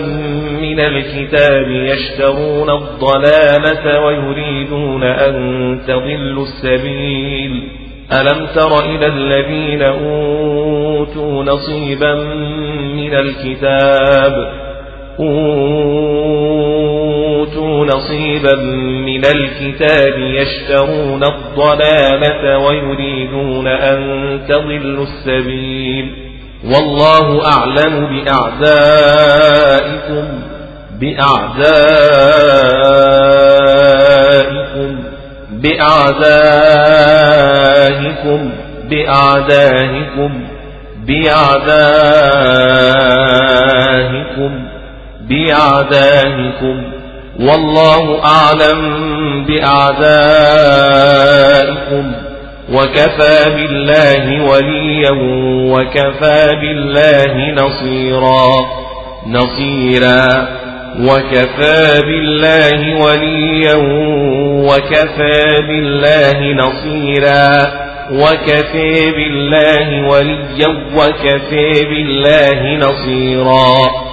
من الكتاب يشترون الضلالة ويريدون أن تضلوا السبيل؟ ألم تر إلى الذين أوتوا نصيبا من الكتاب أوتوا نصيبا من الكتاب يشترون الضلالة ويريدون أن تضلوا السبيل. والله أعلم بأعدائكم بأعدائكم بأعدائكم بأعدائكم بأعدائكم. بأعدائكم والله أعلم بأعدائكم وكفى بالله وليا وكفى بالله نصيرا نصيرا وكفى بالله وليا وكفى بالله نصيرا وكفى بالله وليا وكفى بالله نصيرا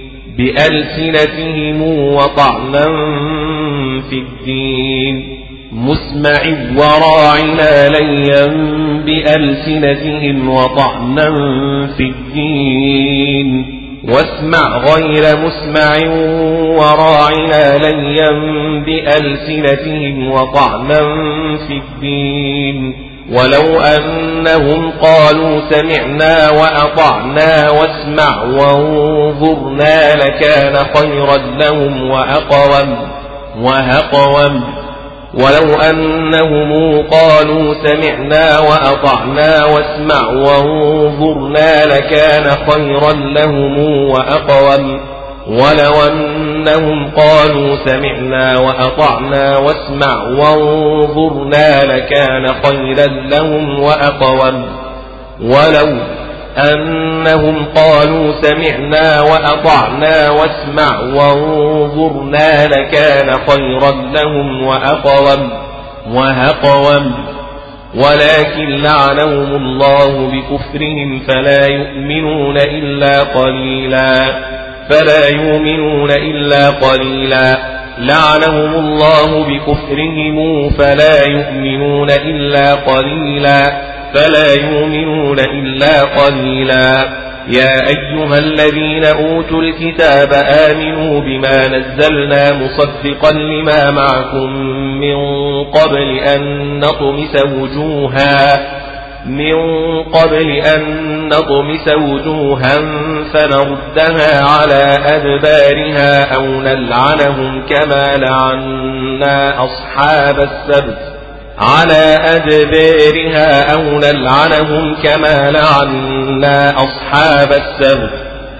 بألسنتهم وطعنا في الدين. مسمع وراعنا ليا بألسنتهم وطعنا في الدين. واسمع غير مسمع وراعنا ليا بألسنتهم وطعنا في الدين. ولو أنهم قالوا سمعنا وأطعنا واسمع وانظرنا لكان خيرا لهم وأقوم وهقوم ولو أنهم قالوا سمعنا وأطعنا واسمع وانظرنا لكان خيرا لهم وأقوم. ولو أنهم قالوا سمعنا وأطعنا واسمع وانظرنا لكان خيرا لهم وأقوم. ولو أنهم قالوا سمعنا وأطعنا واسمع وانظرنا لكان خيرا لهم وأقوم. وهقوم ولكن لعنهم الله بكفرهم فلا يؤمنون إلا قليلا. فلا يؤمنون إلا قليلا. لعنهم الله بكفرهم فلا يؤمنون إلا قليلا. فلا يؤمنون إلا قليلا. يا أيها الذين أوتوا الكتاب آمنوا بما نزلنا مصدقا لما معكم من قبل أن نطمس وجوها. من قبل أن نطمس وجوها فنردها على أدبارها أو نلعنهم كما لعنا أصحاب السبت على أدبارها أو نلعنهم كما لعنا أصحاب السبت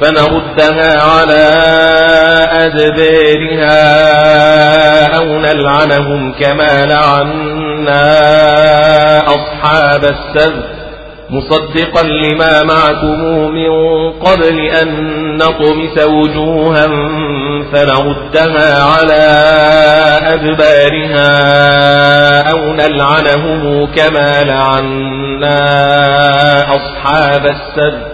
فنردها على أدبارها أو نلعنهم كما لعنا أصحاب السبت مصدقا لما معكم من قبل أن نطمس وجوها فنردها على أدبارها أو نلعنهم كما لعنا أصحاب السبت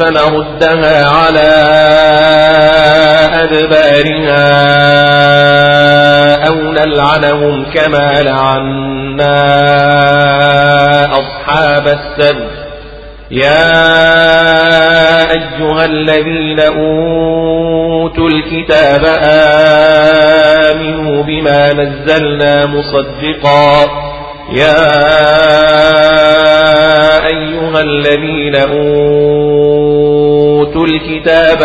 فنردها على أدبارها أو نلعنهم كما لعنا أصحاب السبت. يا أيها الذين أوتوا الكتاب آمنوا بما نزلنا مصدقا. يا أيها الذين أوتوا الكتاب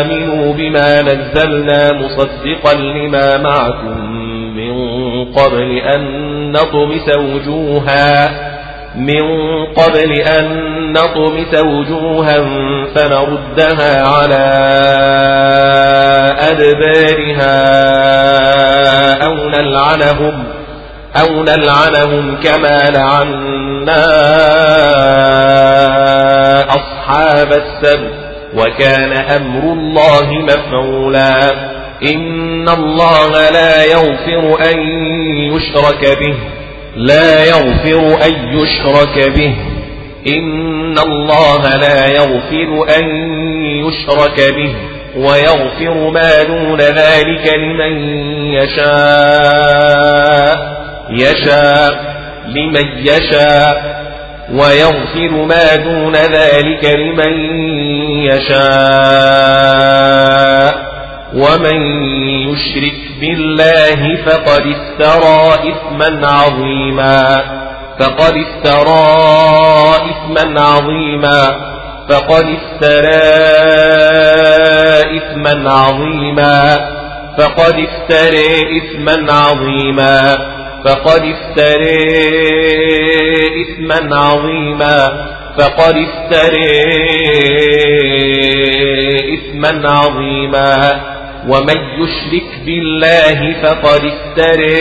آمنوا بما نزلنا مصدقا لما معكم من قبل أن نطمس وجوها من قبل أن نطمس وجوها فنردها على أدبارها أو نلعنهم أو نلعنهم كما لعنا أصحاب السبت وكان أمر الله مفعولا. إن الله لا يغفر أن يشرك به. لا يغفر أن يشرك به. إن الله لا يغفر أن يشرك به. ويغفر ما دون ذلك لمن يشاء. يشاء لمن يشاء. ويغفر ما دون ذلك لمن يشاء. ومن يشرك بالله فقد استرى إثما عظيما. فقد استرى إثما عظيما. فقد استرى إثما عظيما. فقد استرى إثما عظيما. فقد افتري إثما عظيما. فقد افتري إثما عظيما. ومن يشرك بالله فقد افتري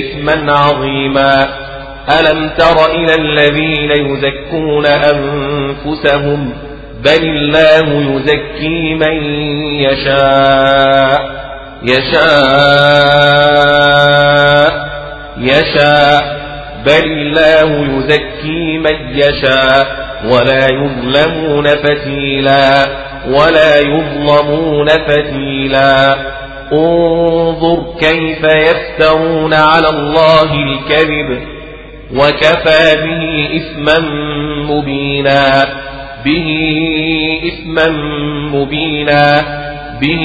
إثما عظيما. ألم تر إلى الذين يزكون أنفسهم؟ بل الله يزكي من يشاء. يشاء يشاء. بل الله يزكي من يشاء ولا يظلمون فتيلا ولا يظلمون فتيلا. انظر كيف يفترون على الله الكذب وكفى به إثما مبينا به إثما مبينا. به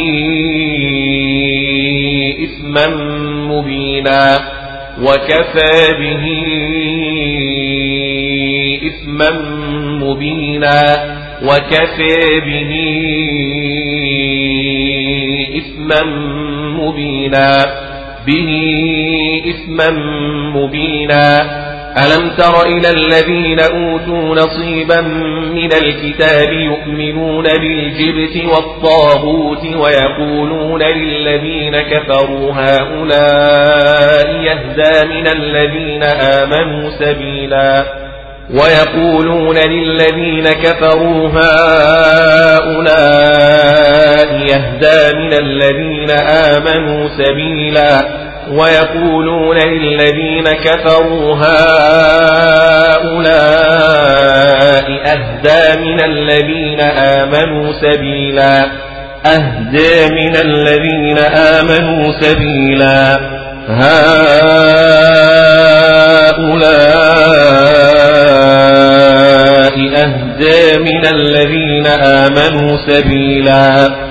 إثما مبينا وكفى به إثما مبينا وكفى به إثما مبينا به إثما مبينا ألم تر إلى الذين أوتوا نصيبا من الكتاب يؤمنون بالجبت والطاغوت ويقولون للذين كفروا هؤلاء يهدى من الذين آمنوا سبيلا ويقولون للذين كفروا هؤلاء يهدى من الذين آمنوا سبيلا ويقولون للذين كفروا هؤلاء أهدى من الذين آمنوا سبيلا. أهدى من الذين آمنوا سبيلا. هؤلاء أهدى من الذين آمنوا سبيلا.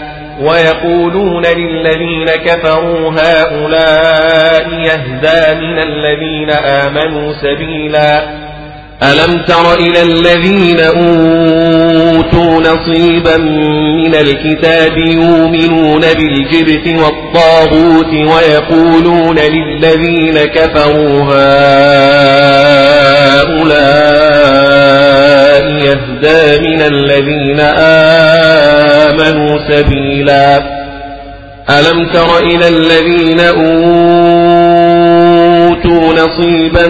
ويقولون للذين كفروا هؤلاء يهدى من الذين آمنوا سبيلا. ألم تر إلى الذين أوتوا نصيبا من الكتاب يؤمنون بالجبت والطاغوت ويقولون للذين كفروا هؤلاء يهدى من الذين آمنوا سبيلا. ألم تر إلى الذين أوتوا نصيبا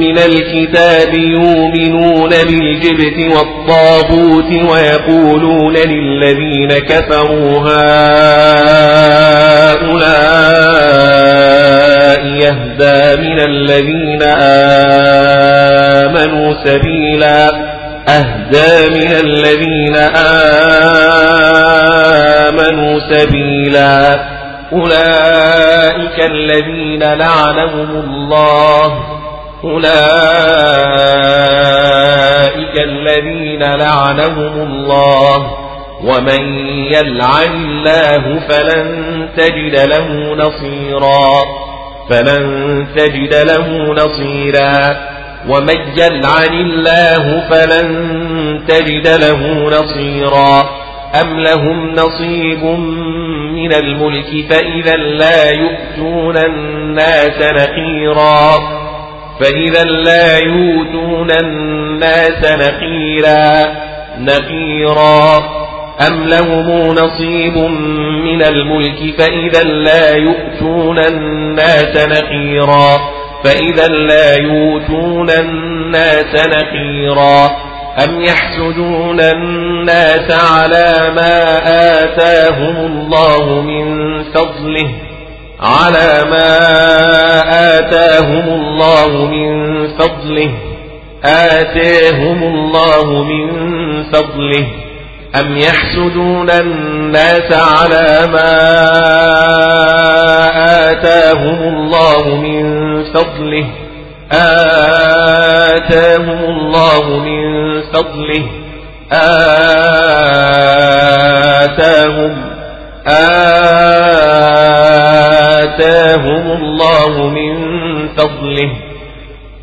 من الكتاب يؤمنون بالجبت والطاغوت ويقولون للذين كفروا هؤلاء يهدى من الذين آمنوا سبيلا. أهدى من الذين آمنوا سبيلا. أولئك الذين لعنهم الله. أولئك الذين لعنهم الله. ومن يلعن الله فلن تجد له نصيرا. فلن تجد له نصيرا. ومن يلعن الله فلن تجد له نصيرا. أم لهم نصيب من الملك فإذا لا يؤتون الناس نقيرا. فإذا لا يؤتون الناس نقيرا. نقيرا. أم لهم نصيب من الملك فإذا لا يؤتون الناس نقيرا. فإذا لا يؤتون الناس نقيرا أم يحسدون الناس على ما آتاهم الله من فضله على ما آتاهم الله من فضله آتاهم الله من فضله أم يحسدون الناس على ما آتاهم الله من فضله آتاهم الله من فضله آتاهم آتاهم الله من فضله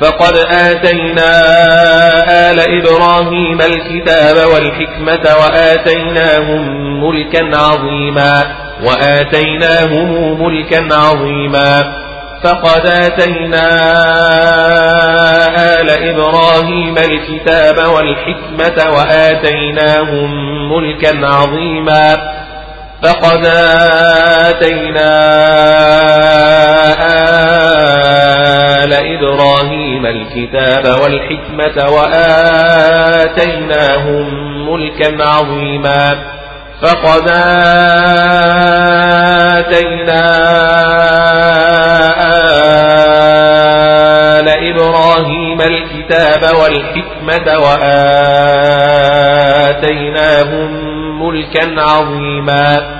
فقد آتينا آل إبراهيم الكتاب والحكمة وآتيناهم ملكا عظيما وآتيناهم ملكا عظيما فقد آتينا آل إبراهيم الكتاب والحكمة وآتيناهم ملكا عظيما فقد آتينا آل إبراهيم الكتاب والحكمة وآتيناهم ملكا عظيما فقد آتينا آل إبراهيم الكتاب والحكمة وآتيناهم ملكا عظيما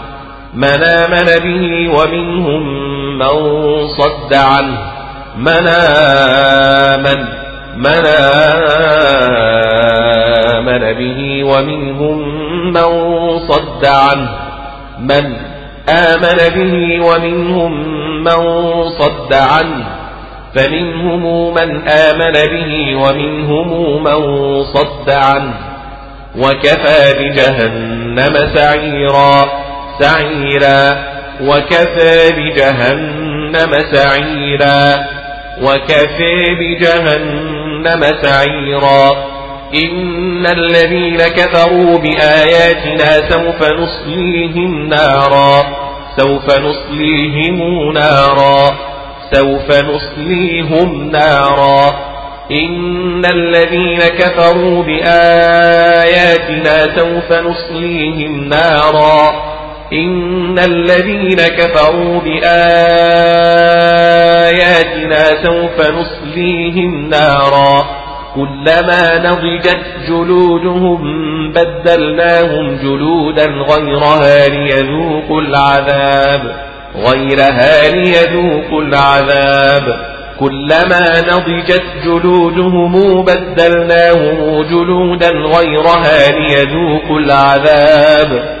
من آمن به ومنهم من صد عنه. من آمن من آمن به ومنهم من صد عنه. من آمن به ومنهم من صد عنه. فمنهم من آمن به ومنهم من صد عنه. وكفى بجهنم سعيرا. سعيرا وكفى بجهنم سعيرا وكفى بجهنم سعيرا. إن الذين كفروا بآياتنا سوف نصليهم نارا سوف نصليهم نارا سوف نصليهم نارا. إن الذين كفروا بآياتنا سوف نصليهم نارا. إن الذين كفروا بآياتنا سوف نصليهم نارا كلما نضجت جلودهم بدلناهم جلودا غيرها ليذوقوا العذاب غيرها ليذوقوا العذاب. كلما نضجت جلودهم بدلناهم جلودا غيرها ليذوقوا العذاب.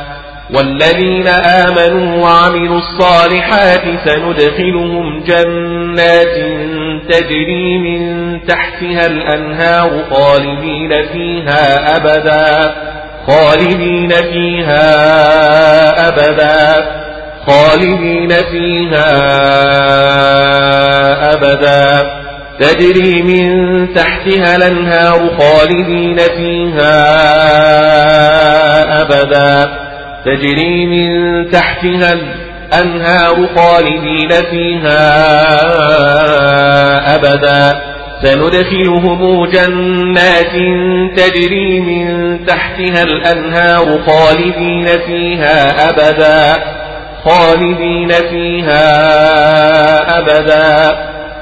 والذين آمنوا وعملوا الصالحات سندخلهم جنات تجري من تحتها الأنهار خالدين فيها أبدا خالدين فيها أبدا خالدين فيها أبدا. تجري من تحتها الأنهار خالدين فيها أبدا. تجري من تحتها الأنهار خالدين فيها أبدا. سندخلهم جنات تجري من تحتها الأنهار خالدين فيها أبدا. خالدين فيها أبدا.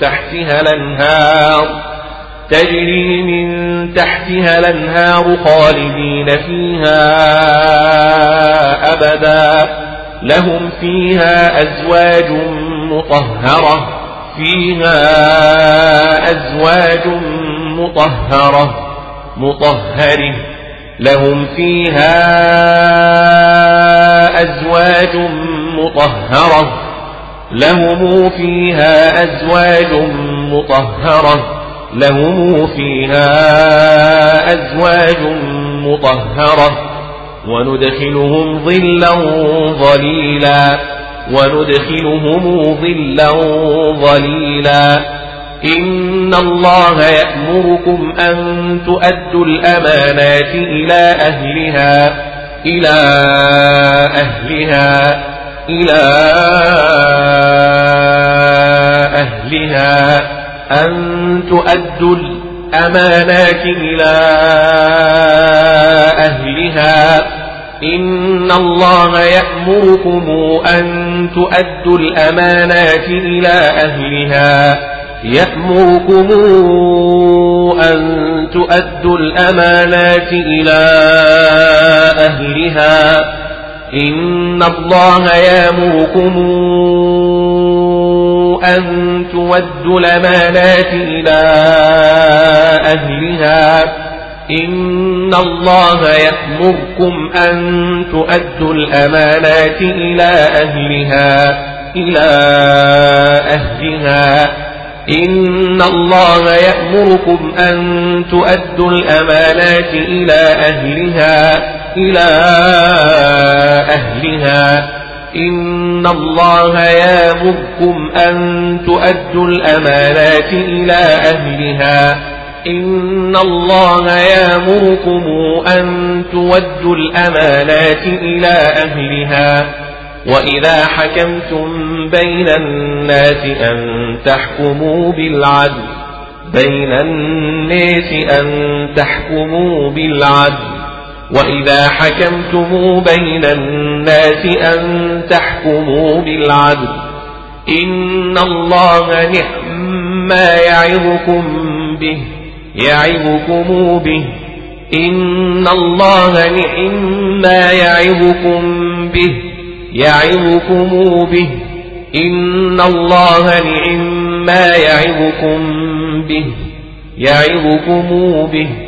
تحتها الأنهار. تجري من تحتها الأنهار خالدين فيها أبدا. لهم فيها أزواج مطهرة. فيها أزواج مطهرة. مطهر لهم فيها أزواج مطهرة. لهم فيها أزواج مطهرة. لهم فيها أزواج مطهرة. وندخلهم ظلا ظليلا. وندخلهم ظلا ظليلا. إن الله يأمركم أن تؤدوا الأمانات إلى أهلها. إلى أهلها. إلى أهلها أن تؤدوا الأمانات إلى أهلها. إن الله يأمركم أن تؤدوا الأمانات إلى أهلها. يأمركم أن تؤدوا الأمانات إلى أهلها. إن الله يأمركم أن تودوا الأمانات إلى أهلها إن الله يأمركم أن تؤدوا الأمانات إلى أهلها إلى أهلها إن الله يأمركم أن تؤدوا الأمانات إلى أهلها إلى أهلها. إن الله يامركم أن تؤدوا الأمانات إلى أهلها. إن الله يامركم أن تودوا الأمانات إلى أهلها. وإذا حكمتم بين الناس أن تحكموا بالعدل بين الناس أن تحكموا بالعدل. وإذا حكمتم بين الناس أن تحكموا بالعدل إن الله نعم ما يعظكم به يعظكم به إن الله نعم ما يعظكم به يعظكم به إن الله نعم ما يعظكم به يعظكم به.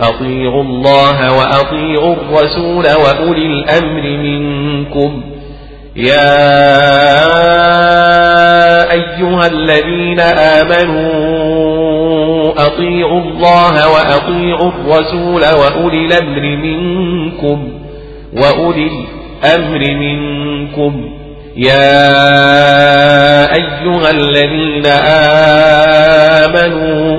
أطيعوا الله وأطيعوا الرسول وأولي الأمر منكم. يا أيها الذين آمنوا أطيعوا الله وأطيعوا الرسول وأولي الأمر منكم. وأولي الأمر منكم. يا أيها الذين آمنوا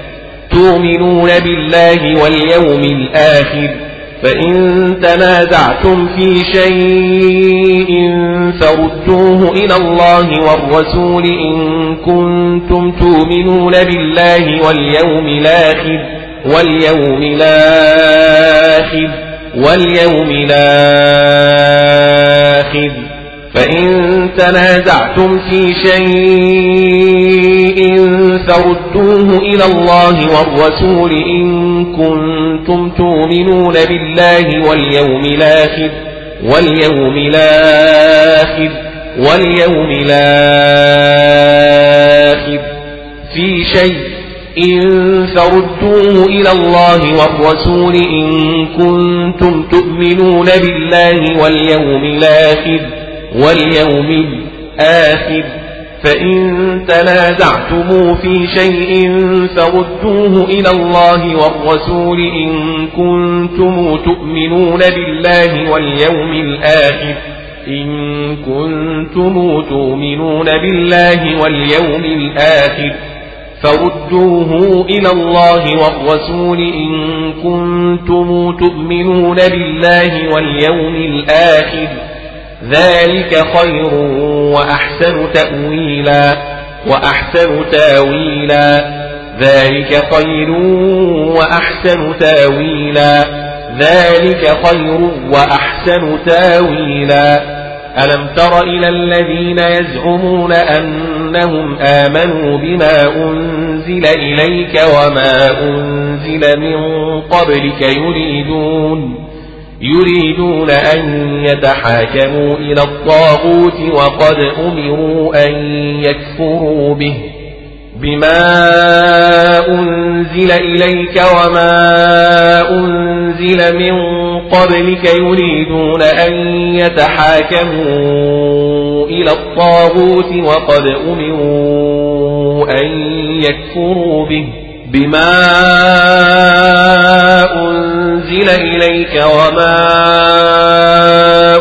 تؤمنون بالله واليوم الآخر فإن تنازعتم في شيء فردوه إلى الله والرسول إن كنتم تؤمنون بالله واليوم الآخر واليوم الآخر واليوم الآخر فإن تنازعتم في شيء فردوه إلى الله والرسول إن كنتم تؤمنون بالله واليوم الآخر واليوم الآخر واليوم الآخر. في شيء إن فردوه إلى الله والرسول إن كنتم تؤمنون بالله واليوم الآخر واليوم الآخر. فإن تنازعتم في شيء فردوه إلى الله والرسول إن كنتم تؤمنون بالله واليوم الآخر. إن كنتم تؤمنون بالله واليوم الآخر. فردوه إلى الله والرسول إن كنتم تؤمنون بالله واليوم الآخر. ذلك خير وأحسن تأويلا وأحسن تاويلا. ذلك خير وأحسن تاويلا. ذلك خير وأحسن تاويلا. ألم تر إلى الذين يزعمون أنهم آمنوا بما أنزل إليك وما أنزل من قبلك يريدون يريدون أن يتحاكموا إلى الطاغوت وقد أمروا أن يكفروا به بما أنزل إليك وما أنزل من قبلك يريدون أن يتحاكموا إلى الطاغوت وقد أمروا أن يكفروا به بما أنزل إليك وما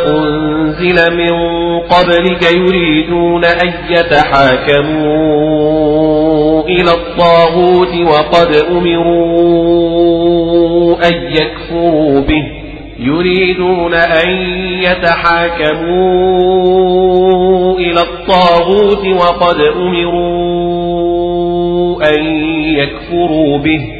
أنزل من قبلك يريدون أن يتحاكموا إلى الطاغوت وقد أمروا أن يكفروا به. يريدون أن يتحاكموا إلى الطاغوت وقد أمروا أن يكفروا به.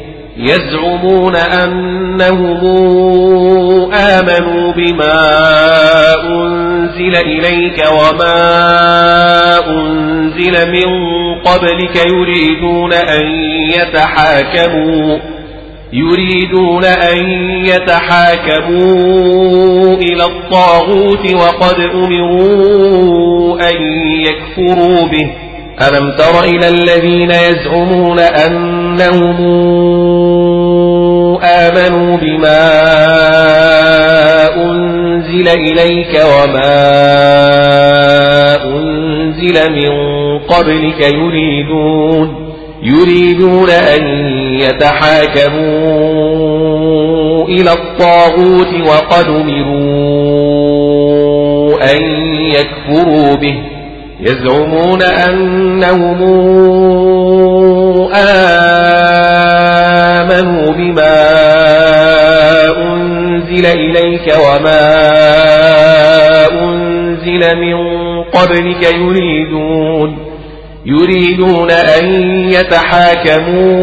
يزعمون أنهم آمنوا بما أنزل إليك وما أنزل من قبلك يريدون أن يتحاكموا يريدون أن يتحاكموا إلى الطاغوت وقد أمروا أن يكفروا به. ألم تر إلى الذين يزعمون أنهم آمنوا بما أنزل إليك وما أنزل من قبلك يريدون يريدون أن يتحاكموا إلى الطاغوت وقد أمروا أن يكفروا به يزعمون أنهم آمنوا بما أنزل إليك وما أنزل من قبلك يريدون يريدون أن يتحاكموا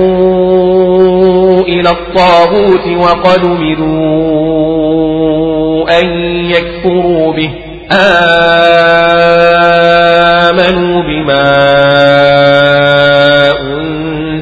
إلى الطاغوت وقد أمروا أن يكفروا به. آمنوا بما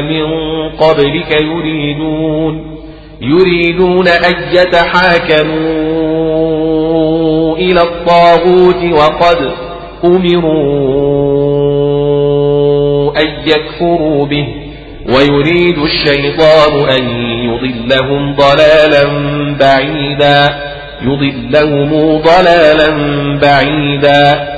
من قبلك يريدون يريدون أن يتحاكموا إلى الطاغوت وقد أمروا أن يكفروا به ويريد الشيطان أن يضلهم ضلالا بعيدا يضلهم ضلالا بعيدا.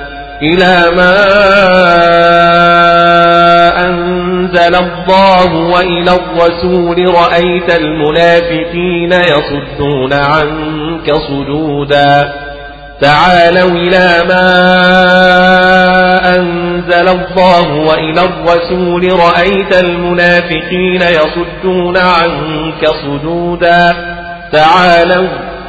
إلى ما أنزل الله وإلى الرسول رأيت المنافقين يصدون عنك صدودا. تعالوا إلى ما أنزل الله وإلى الرسول رأيت المنافقين يصدون عنك صدودا. تعالوا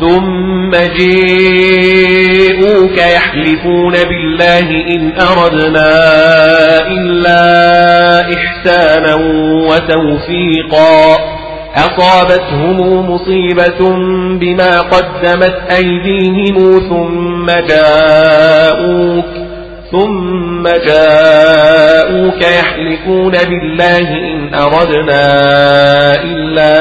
ثم جيءوك يحلفون بالله إن أردنا إلا إحسانا وتوفيقا. أصابتهم مصيبة بما قدمت أيديهم ثم جاءوك ثم جاءوك يحلفون بالله إن أردنا إلا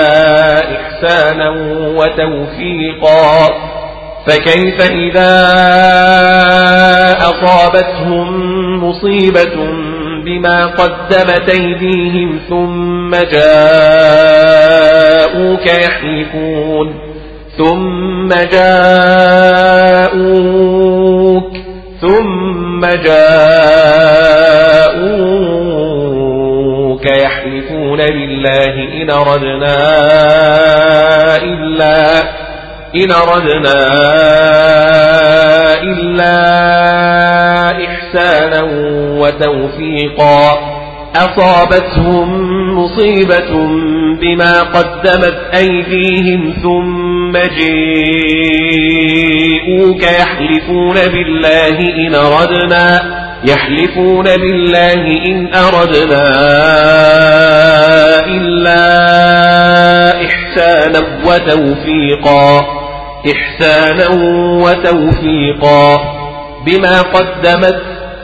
إحسانا وتوفيقا. فكيف إذا أصابتهم مصيبة بما قدمت أيديهم ثم جاءوك يحلفون ثم جاءوك ثم جاءوك يحلفون بالله إن أردنا إلا إن أردنا إلا إحسانا وتوفيقا أصابتهم مصيبة بما قدمت أيديهم ثم جيءوك يحلفون بالله إن أردنا يحلفون بالله إن أردنا إلا إحسانا وتوفيقا إحسانا وتوفيقا. بما قدمت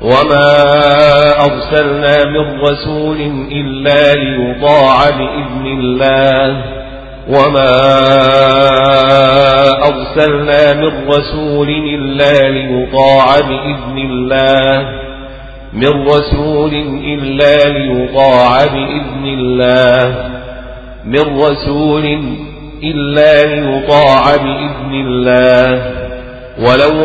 وما أرسلنا من رسول إلا ليطاع بإذن الله وما أرسلنا من رسول إلا ليطاع بإذن الله من رسول إلا ليطاع بإذن الله من رسول إلا ليطاع بإذن الله ولو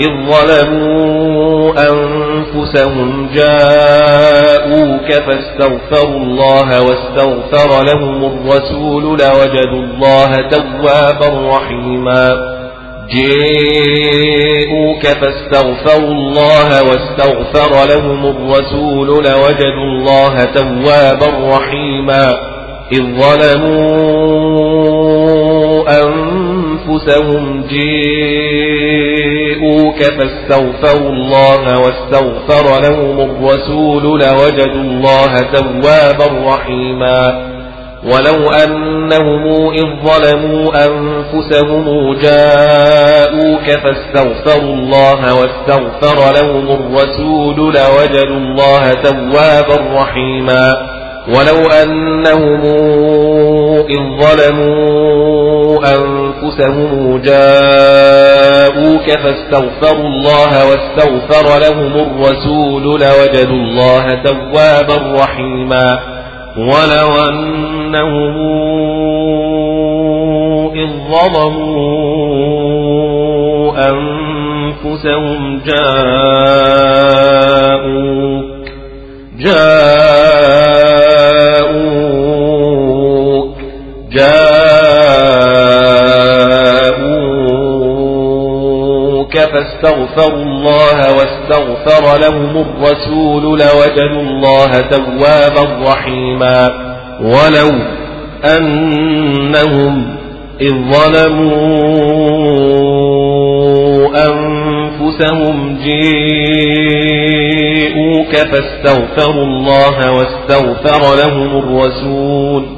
إذ ظلموا أنفسهم جاءوك فاستغفروا الله واستغفر لهم الرسول لوجدوا الله توابا رحيما. جاءوك فاستغفروا الله واستغفر لهم الرسول لوجدوا الله توابا رحيما. إذ ظلموا أنفسهم جاءوك فاستغفروا الله واستغفر لهم الرسول لوجدوا الله توابا رحيما ولو أنهم إذ ظلموا أنفسهم جاءوك فاستغفروا الله واستغفر لهم الرسول لوجدوا الله توابا رحيما ولو أنهم إذ ظلموا أنفسهم جاءوك فاستغفروا الله واستغفر لهم الرسول لوجدوا الله توابا رحيما ولو أنهم إذ ظلموا أنفسهم جاءوك جاءوك فاستغفروا الله واستغفر لهم الرسول لوجدوا الله توابا رحيما. ولو أنهم إذ ظلموا أنفسهم جيءوك فاستغفروا الله واستغفر لهم الرسول.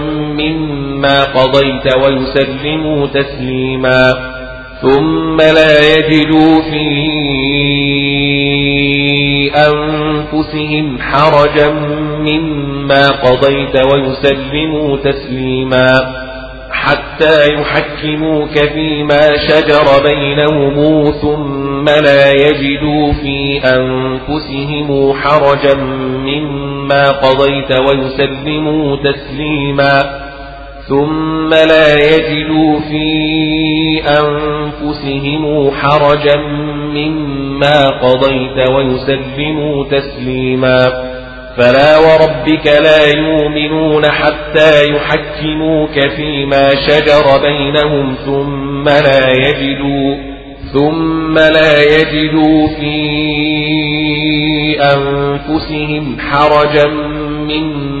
مما قضيت ويسلموا تسليما ثم لا يجدوا في أنفسهم حرجا مما قضيت ويسلموا تسليما حتى يحكموك فيما شجر بينهم ثم لا يجدوا في أنفسهم حرجا مما قضيت ويسلموا تسليما ثم لا يجدوا في أنفسهم حرجا مما قضيت ويسلموا تسليما. فلا وربك لا يؤمنون حتى يحكموك فيما شجر بينهم ثم لا يجدوا ثم لا يجدوا في أنفسهم حرجا مما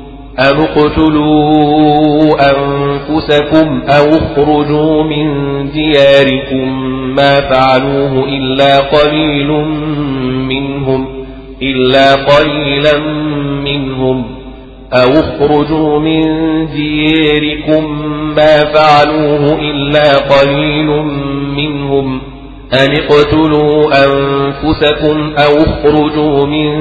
أن اقتلوا أنفسكم أو اخرجوا من دياركم ما فعلوه إلا قليل منهم إلا قليلا منهم. أو اخرجوا من دياركم ما فعلوه إلا قليل منهم. أن اقتلوا أنفسكم أو اخرجوا من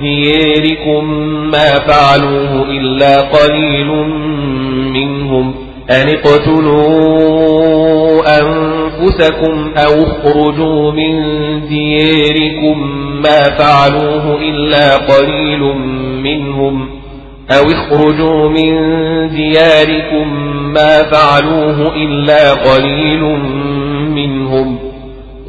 دياركم ما فعلوه إلا قليل منهم أن اقتلوا أنفسكم أو اخرجوا من دياركم ما فعلوه إلا قليل منهم أو اخرجوا من دياركم ما فعلوه إلا قليل منهم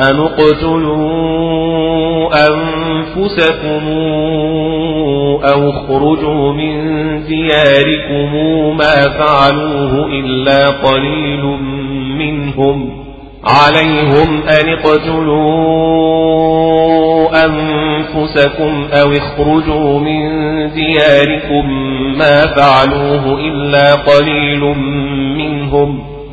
أن اقتلوا أنفسكم أو اخرجوا من دياركم ما فعلوه إلا قليل منهم عليهم أن اقتلوا أنفسكم أو اخرجوا من دياركم ما فعلوه إلا قليل منهم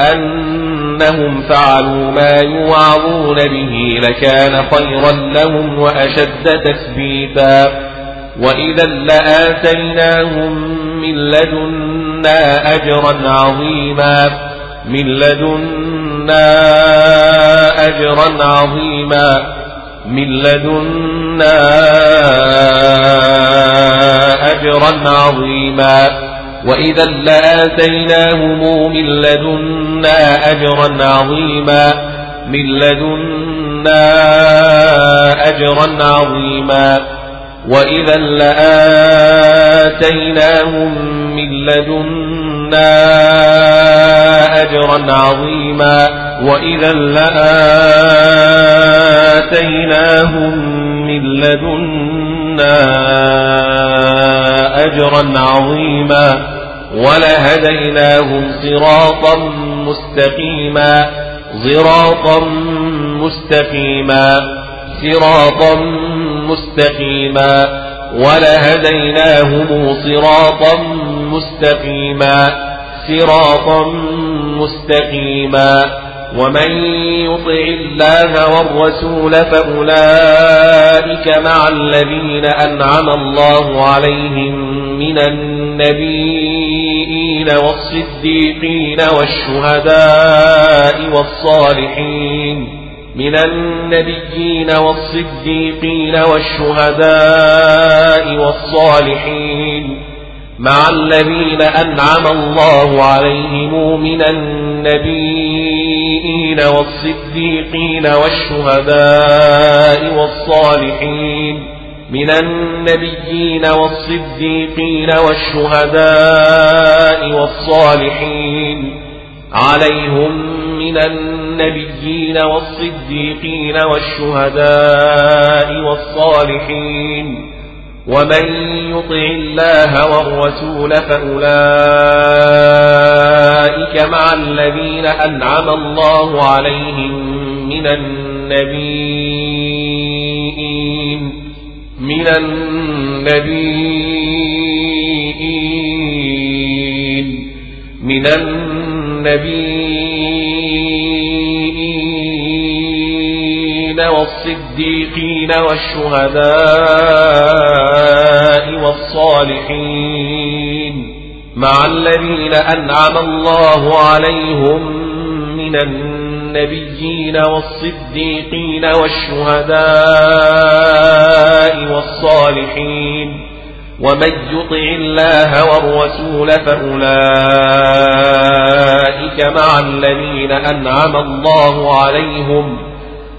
أنهم فعلوا ما يوعظون به لكان خيرا لهم وأشد تثبيتا. وإذا لآتيناهم من لدنا أجرا عظيما من لدنا أجرا عظيما من لدنا أجرا عظيما. وإذا لآتيناهم من لدنا أجرا عظيما من لدنا أجرا عظيما وإذا لآتيناهم من لدنا أجرا عظيما وإذا لآتيناهم من لدنا أجرا عظيما ولهديناهم صراطا مستقيما صراطا مستقيما صراطا مستقيما ولهديناهم صراطا مستقيما صراطا مستقيما ومن يطع الله والرسول فأولئك مع الذين أنعم الله عليهم من النبيين والصديقين والشهداء والصالحين من النبيين والصديقين والشهداء والصالحين مع الذين أنعم الله عليهم من النبيين والصديقين والشهداء والصالحين من النبيين والصديقين والشهداء والصالحين عليهم من النبيين والصديقين والشهداء والصالحين ومن يطع الله والرسول فأولئك مع الذين أنعم الله عليهم من النبيين من النبيين من النبيين والصديقين والشهداء والصالحين مع الذين أنعم الله عليهم من النبيين والصديقين والشهداء والصالحين ومن يطع الله والرسول فأولئك مع الذين أنعم الله عليهم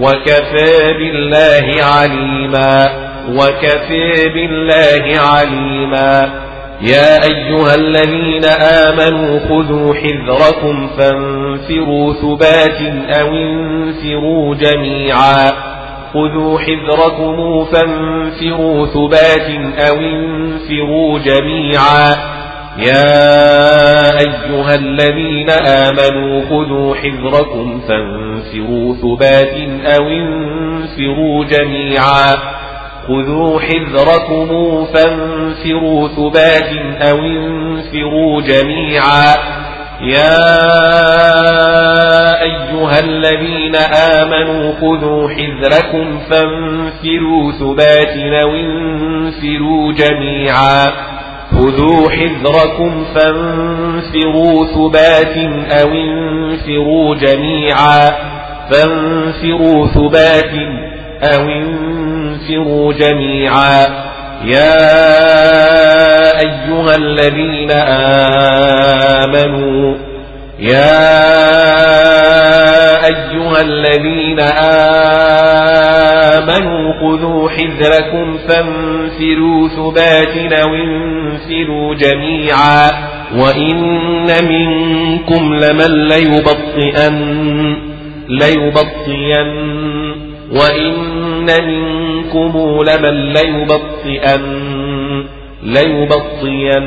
وكفى بالله عليما وكفى بالله عليما. يا أيها الذين آمنوا خذوا حذركم فانفروا ثبات أو انفروا جميعا. خذوا حذركم فانفروا ثبات أو انفروا جميعا. يا أيها الذين آمنوا خذوا حذركم فانفروا ثبات أو انفروا جميعا. خذوا حذركم فانفروا ثبات أو انفروا جميعا. يا أيها الذين آمنوا خذوا حذركم فانفروا ثبات أو انفروا جميعا. خذوا حذركم فانفروا ثبات أو انفروا جميعا فانفروا ثبات أو انفروا جميعا يا أيها الذين آمنوا يا أيها الذين آمنوا خذوا حذركم فانفروا ثبات أو انفروا جميعا وإن منكم لمن ليبطئن ليبطئن وإن منكم لمن ليبطئن ليبطئن.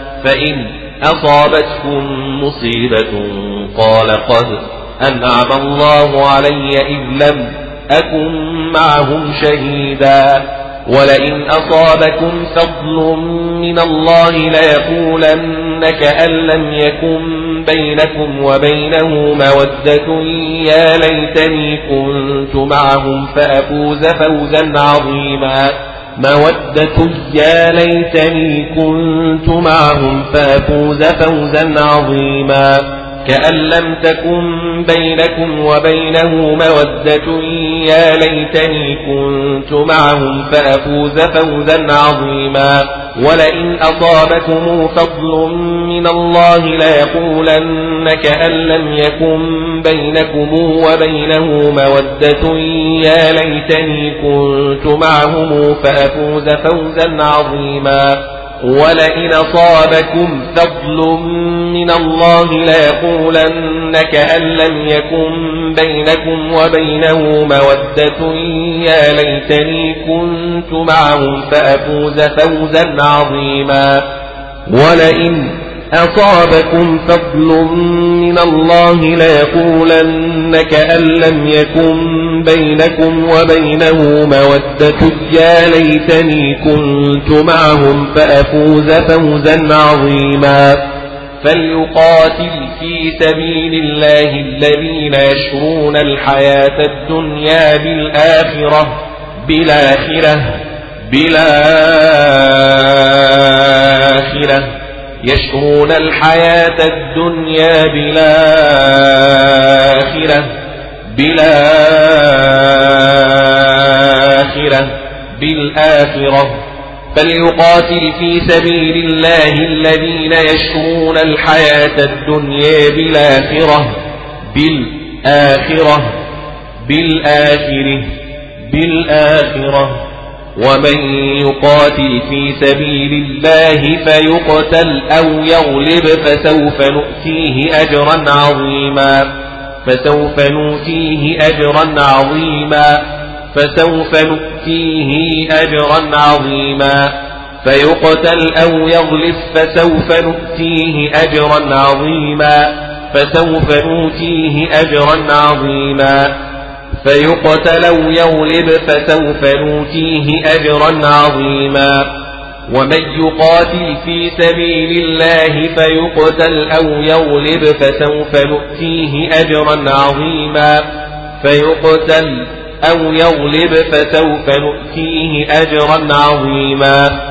فإن أصابتكم مصيبة قال قد أنعم الله علي إذ لم أكن معهم شهيدا ولئن أصابكم فضل من الله ليقولن كأن لم يكن بينكم وبينه مودة يا ليتني كنت معهم فأفوز فوزا عظيما مودة يا ليتني كنت معهم فأفوز فوزا عظيما. كأن لم تكن بينكم وبينه مودة يا ليتني كنت معهم فأفوز فوزا عظيما ولئن أصابكم فضل من الله ليقولن كأن لم يكن بينكم وبينه مودة يا ليتني كنت معهم فأفوز فوزا عظيما ولئن صابكم فضل من الله ليقولن كأن لم يكن بينكم وبينه مودة. يا ليتني كنت معهم فأفوز فوزا عظيما. ولئن أصابكم فضل من الله ليقولن كأن لم يكن بينكم وبينه مودة. يا ليتني كنت معهم فأفوز فوزا عظيما. فليقاتل في سبيل الله الذين يشرون الحياة الدنيا بالآخرة بالآخرة بالآخرة. يشرون الحياة الدنيا بالآخرة بالآخرة بالآخرة. فليقاتل في سبيل الله الذين يشرون الحياة الدنيا بالآخرة بالآخرة بالآخرة بالآخرة. ومن يقاتل في سبيل الله فيقتل أو يغلب فسوف نؤتيه أجرا عظيما فسوف نؤتيه أجرا عظيما فسوف نؤتيه أجرا عظيما فيقتل أو يغلب فسوف نؤتيه أجرا عظيما فسوف نؤتيه أجرا عظيما فيقتل أو يغلب فسوف نوتيه أجرا عظيما. ومن يقاتل في سبيل الله فيقتل أو يغلب فسوف نؤتيه أجرا عظيما. فيقتل أو يغلب فسوف نؤتيه أجرا عظيما.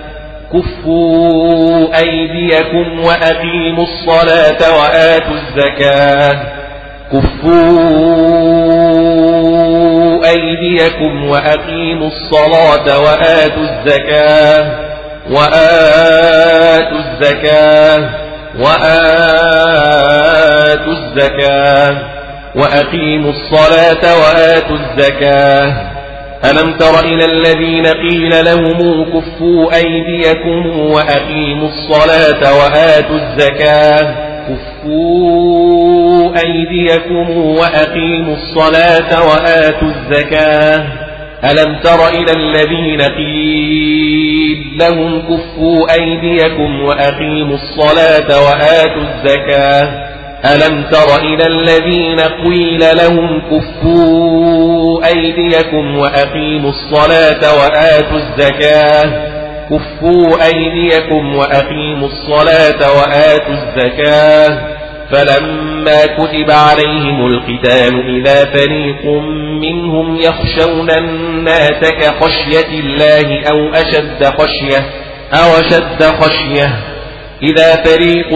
كفوا أيديكم وأقيموا الصلاة وآتوا الزكاة. كفوا أيديكم وأقيموا الصلاة وآتوا الزكاة. وآتوا الزكاة. وآتوا الزكاة. وأقيموا الصلاة وآتوا الزكاة. ألم تر إلى الذين قيل لهم كفوا أيديكم وأقيموا الصلاة وآتوا الزكاة. كفوا أيديكم وأقيموا الصلاة وآتوا الزكاة. ألم تر إلى الذين قيل لهم كفوا أيديكم وأقيموا الصلاة وآتوا الزكاة. ألم تر إلى الذين قيل لهم كفوا أيديكم وأقيموا الصلاة وآتوا الزكاة. كفوا أيديكم وأقيموا الصلاة وآتوا الزكاة. فلما كتب عليهم القتال إذا فريق منهم يخشون الناس كخشية الله أو أشد خشية أو أشد خشية إذا فريق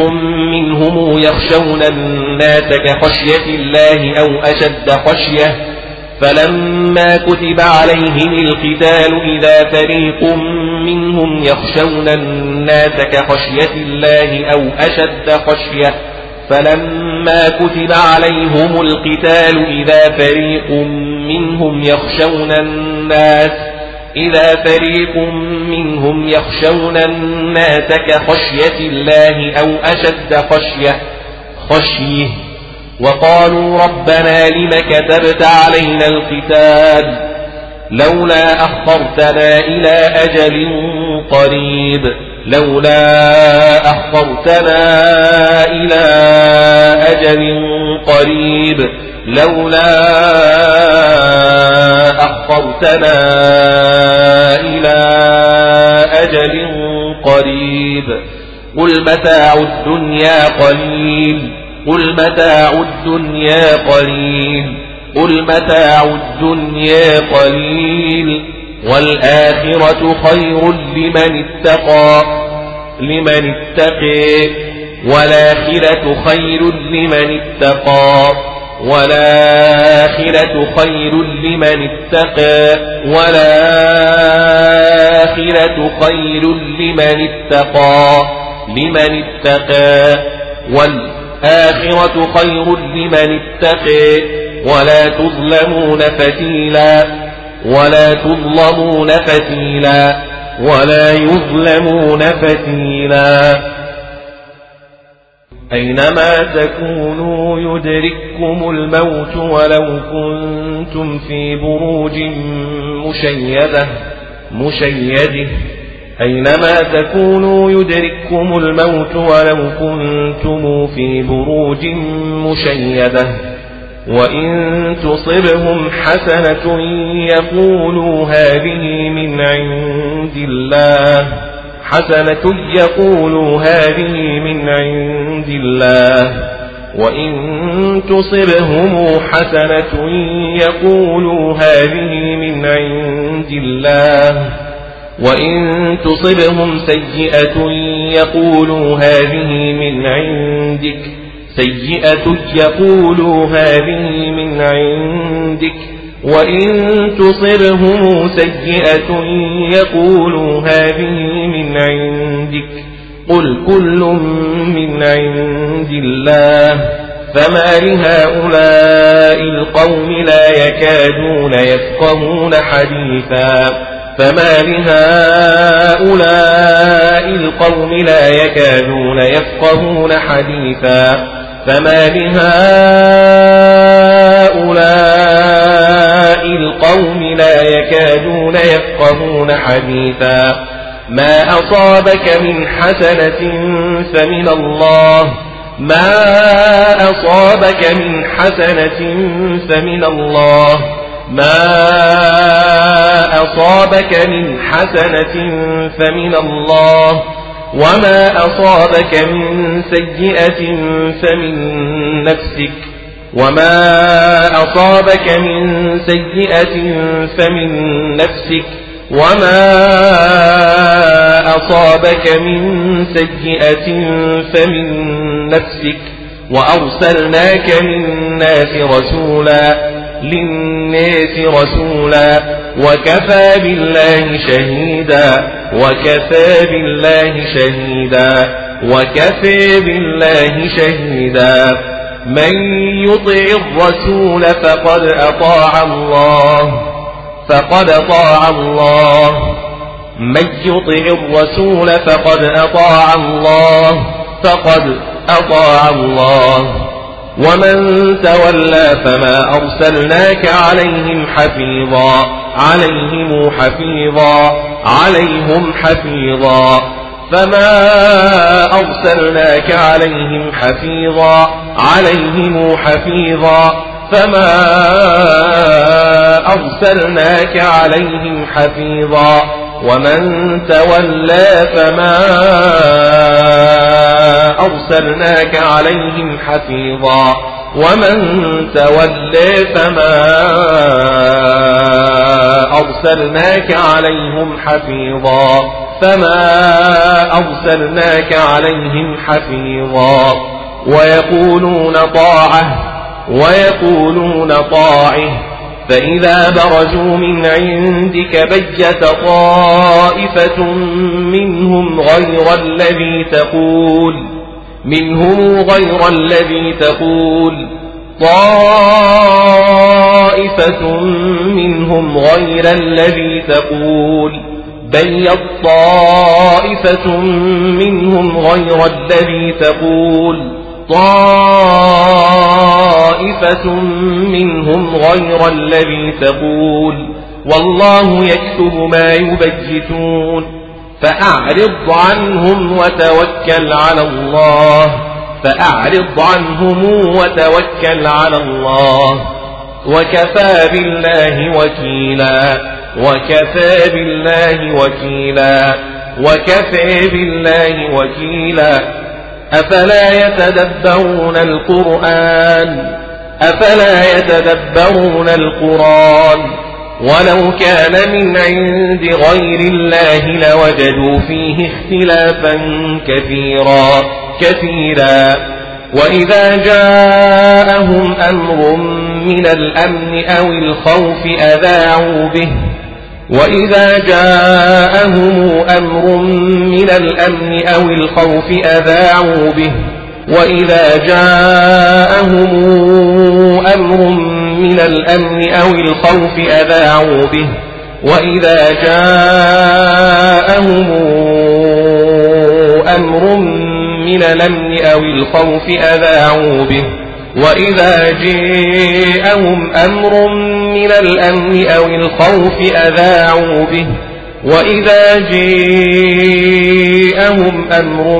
منهم يخشون الناس كخشية الله أو أشد خشية فلما كتب عليهم القتال إذا فريق منهم يخشون الناس كخشية الله أو أشد خشية فلما كتب عليهم القتال إذا فريق منهم يخشون الناس إذا فريق منهم يخشون الناس كخشية الله أو أشد خشية خشيه. وقالوا ربنا لم كتبت علينا القتال لولا أخرتنا إلى أجل قريب لولا أخرتنا إلى أجل قريب. لولا أخرتنا إلى أجل قريب قل متاع الدنيا قليل قل متاع الدنيا قليل قل متاع الدنيا قليل والآخرة خير لمن اتقى لمن اتقي والآخرة خير لمن اتقى والآخرة خير لمن اتقى والآخرة خير لمن اتقى لمن اتقى والآخرة خير لمن اتقى ولا تظلمون فتيلا ولا تظلمون فتيلا ولا يظلمون فتيلا. أينما تكونوا يدرككم الموت ولو كنتم في بروج مشيدة مشيدة. أينما تكونوا يدرككم الموت ولو كنتم في بروج مشيدة. وإن تصبهم حسنة يقولوا هذه من عند الله. حسنة يقولوا هذه من عند الله. وإن تصبهم حسنة يقولوا هذه من عند الله. وإن تصبهم سيئة يقولوا هذه من عندك. سيئة يقولوا هذه من عندك. وإن تصرهم سيئة يقولوا هذه من عندك قل كل من عند الله فما لهؤلاء القوم لا يكادون يفقهون حديثا فما لهؤلاء القوم لا يكادون يفقهون حديثا فما لهؤلاء القوم لا يكادون يفقهون حديثا. ما أصابك من حسنة فمن الله. ما أصابك من حسنة فمن الله. ما أصابك من حسنة فمن الله. وما أصابك من سيئة فمن نفسك. وما أصابك من سيئة فمن نفسك وما أصابك من سيئة فمن نفسك وأرسلناك من الناس رسولا للناس رسولا وكفى بالله شهيدا وكفى بالله شهيدا وكفى بالله شهيدا من يطع الرسول فقد أطاع الله فقد أطاع الله. من يطع الرسول فقد أطاع الله فقد أطاع الله. ومن تولى فما أرسلناك عليهم حفيظا عليهم حفيظا عليهم حفيظا. فما أرسلناك عليهم حفيظا عليهم حفيظا. فما أرسلناك عليهم حفيظا. ومن تولى فما أرسلناك عليهم حفيظا. ومن تولى فما أرسلناك عليهم حفيظا. فما أرسلناك عليهم حفيظا ويقولون طاعة ويقولون طاعه فإذا برزوا من عندك بيت طائفة منهم غير الذي تقول منهم غير الذي تقول طائفة منهم غير الذي تقول بيض طائفة منهم غير الذي تقول طائفة منهم غير الذي تقول والله يكتب ما يبجتون فأعرض عنهم وتوكل على الله فأعرض عنهم وتوكل على الله وكفى بالله وكيلا وكفى بالله وكيلا. وكفى بالله وكيلا. أفلا يتدبرون القرآن؟ أفلا يتدبرون القرآن؟ ولو كان من عند غير الله لوجدوا فيه اختلافا كثيرا كثيرا. وإذا جاءهم أمر من الأمن أو الخوف أذاعوا به. وإذا جاءهم أمر من الأمن أو الخوف أذاعوا به. وإذا جاءهم أمر من الأمن أو الخوف أذاعوا به. وإذا جاءهم أمر من الأمن أو الخوف أذاعوا به. وإذا جاءهم أمر من الأمن أو الخوف أذاعوا به وإذا جاءهم أمر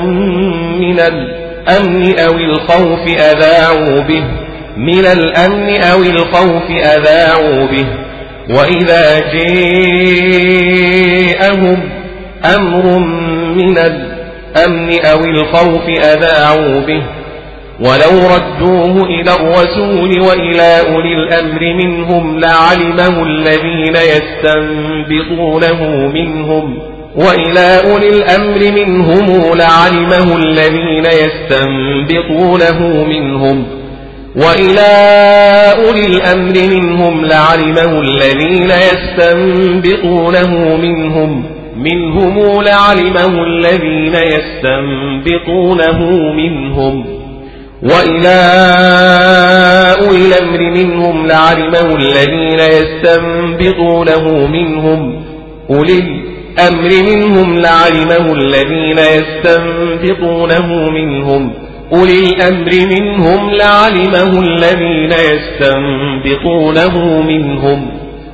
من الأمن أو الخوف أذاعوا به من الأمن أو الخوف أذاعوا به وإذا جاءهم أمر من الأمن أو الخوف أذاعوا به ولو ردوه إلى الرسول وإلى أولي الأمر منهم لعلمه الذين يستنبطونه منهم وإلى أولي الأمر منهم لعلمه الذين يستنبطونه منهم وإلى أولي الأمر منهم لعلمه الذين يستنبطونه منهم منهم لعلمه الذين يستنبطونه منهم وإلى أولي الأمر منهم لعلمه الذين يستنبطونه منهم أولي الأمر منهم لعلمه الذين يستنبطونه منهم أولي الأمر منهم لعلمه الذين يستنبطونه منهم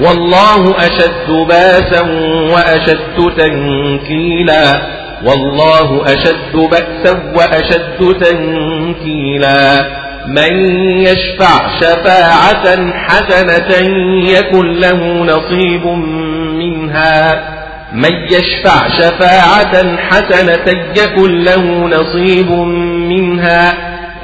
والله أشد بأسا وأشد تنكيلا. والله أشد بأسا وأشد تنكيلا. من يشفع شفاعة حسنة يكن له نصيب منها. من يشفع شفاعة حسنة يكن له نصيب منها.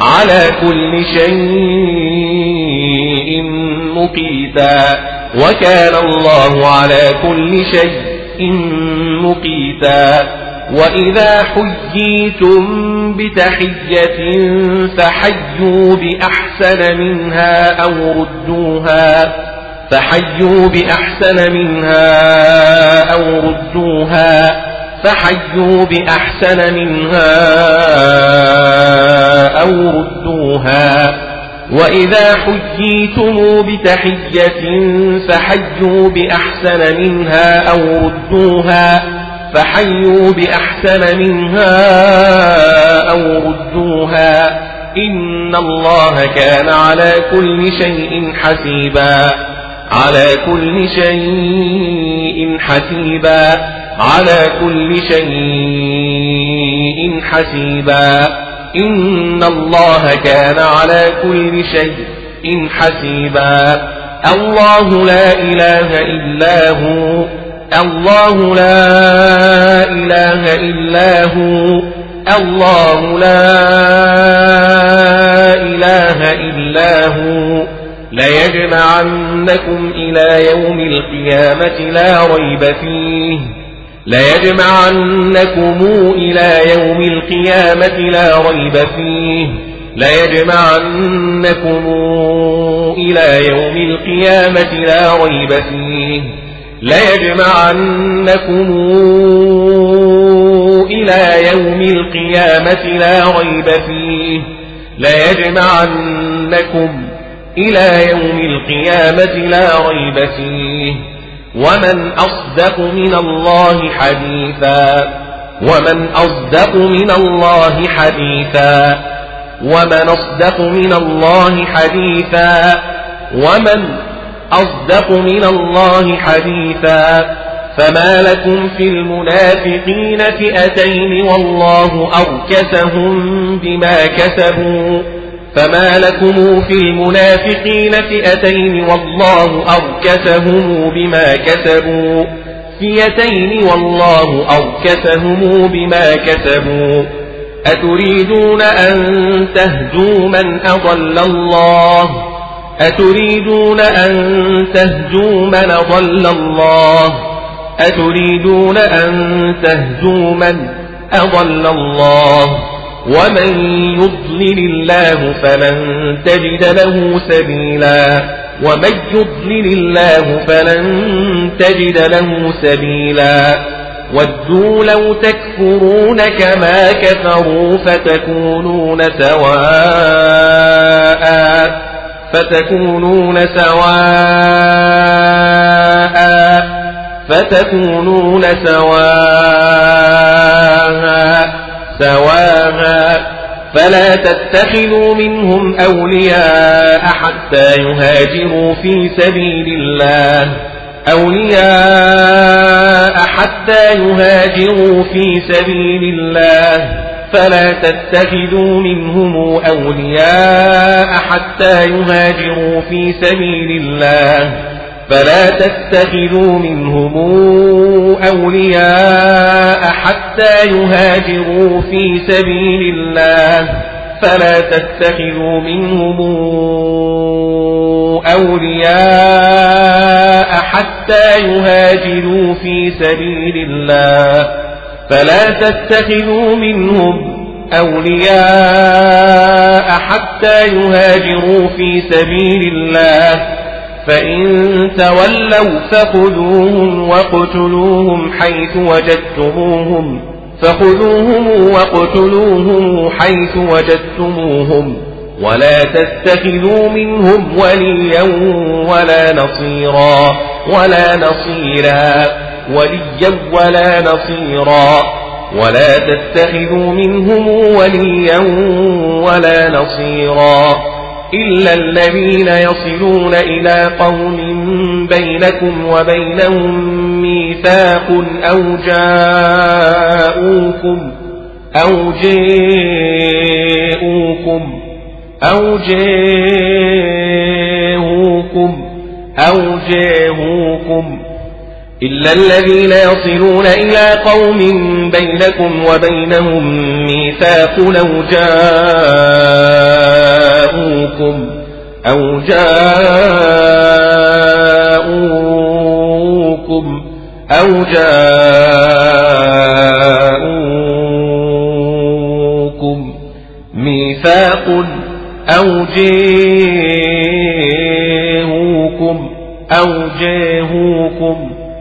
على كل شيء مقيتا. وكان الله على كل شيء مقيتا. وإذا حييتم بتحية فحيوا بأحسن منها أو ردوها فحيوا بأحسن منها أو ردوها فحيوا بأحسن منها أو ردوها. وإذا حييتم بتحية فحيوا بأحسن منها أو ردوها. فحيوا بأحسن منها أو ردوها. إن الله كان على كل شيء حسيبا. على كل شيء حسيبا. على كل شيء حسيبا. إن الله كان على كل شيء حسيبا. الله لا إله إلا هو. الله لا إله إلا هو. الله لا إله إلا هو. ليجمعنكم إلى يوم القيامة لا ريب فيه. ليجمعنكم إلى يوم القيامة لا ريب فيه. ليجمعنكم إلى يوم القيامة لا ريب فيه. ليجمعنكم إلى يوم القيامة لا ريب فيه. ليجمعنكم إلى يوم القيامة لا ريب فيه. ومن أصدق من الله حديثا ومن أصدق من الله حديثا ومن أصدق من الله حديثا ومن أصدق من الله حديثا فما لكم في المنافقين فئتين والله أركسهم بما كسبوا فما لكم في المنافقين فئتين والله أركسهم بما كسبوا. فئتين والله أركسهم بما كسبوا. أتريدون أن تهدوا من أضل الله؟ أتريدون أن تهدوا من أضل الله؟ أتريدون أن تهزوا من أضل الله؟ ومن يضلل الله فلن تجد له سبيلا ومن يضلل الله فلن تجد له سبيلا ودوا لو تكفرون كما كفروا فتكونون سواء فتكونون سواء فتكونون سواها سواها فلا تتخذوا منهم أولياء حتى يهاجروا في سبيل الله. أولياء حتى يهاجروا في سبيل الله. فلا تتخذوا منهم أولياء حتى يهاجروا في سبيل الله. فلا تتخذوا منهم أولياء حتى يهاجروا في سبيل الله. فلا تتخذوا منهم أولياء حتى يهاجروا في سبيل الله. فلا تتخذوا منهم أولياء حتى يهاجروا في سبيل الله. فإن تولوا فخذوهم وقتلوهم حيث وجدتموهم فخذوهم وقتلوهم حيث وجدتموهم ولا تتخذوا منهم وليا ولا نصيرا ولا نصيرا وليا ولا نصيرا ولا تتخذوا منهم وليا ولا نصيرا إلا الذين يصلون إلى قوم بينكم وبينهم ميثاق أو جاءوكم أو جاءوكم أو جاءوكم أو جاءوكم إلا الذين يصلون إلى قوم بينكم وبينهم ميثاق أو جاءوكم أو جاءوكم أو جاءوكم ميثاق أو جاءوكم أو جاهوكم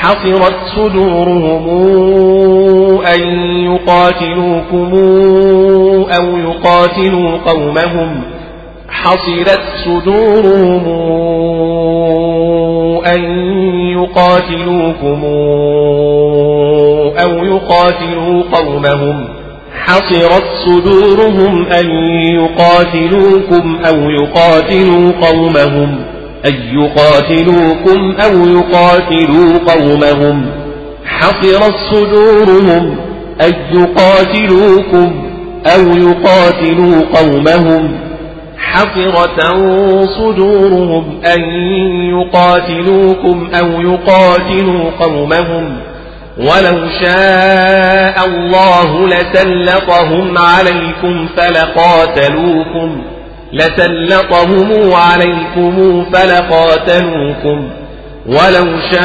حصرت صدورهم أن يقاتلوكم أو يقاتلوا قومهم. حصرت صدورهم أن يقاتلوكم أو يقاتلوا قومهم. حصرت صدورهم أن يقاتلوكم أو يقاتلوا قومهم. أن يقاتلوكم أو يقاتلوا قومهم. حصرت صدورهم أن يقاتلوكم أو يقاتلوا قومهم. حفرة صدورهم أن يقاتلوكم أو يقاتلوا قومهم. ولو شاء الله لسلطهم عليكم فلقاتلوكم. لسلطهم عليكم فلقاتلوكم ولو شاء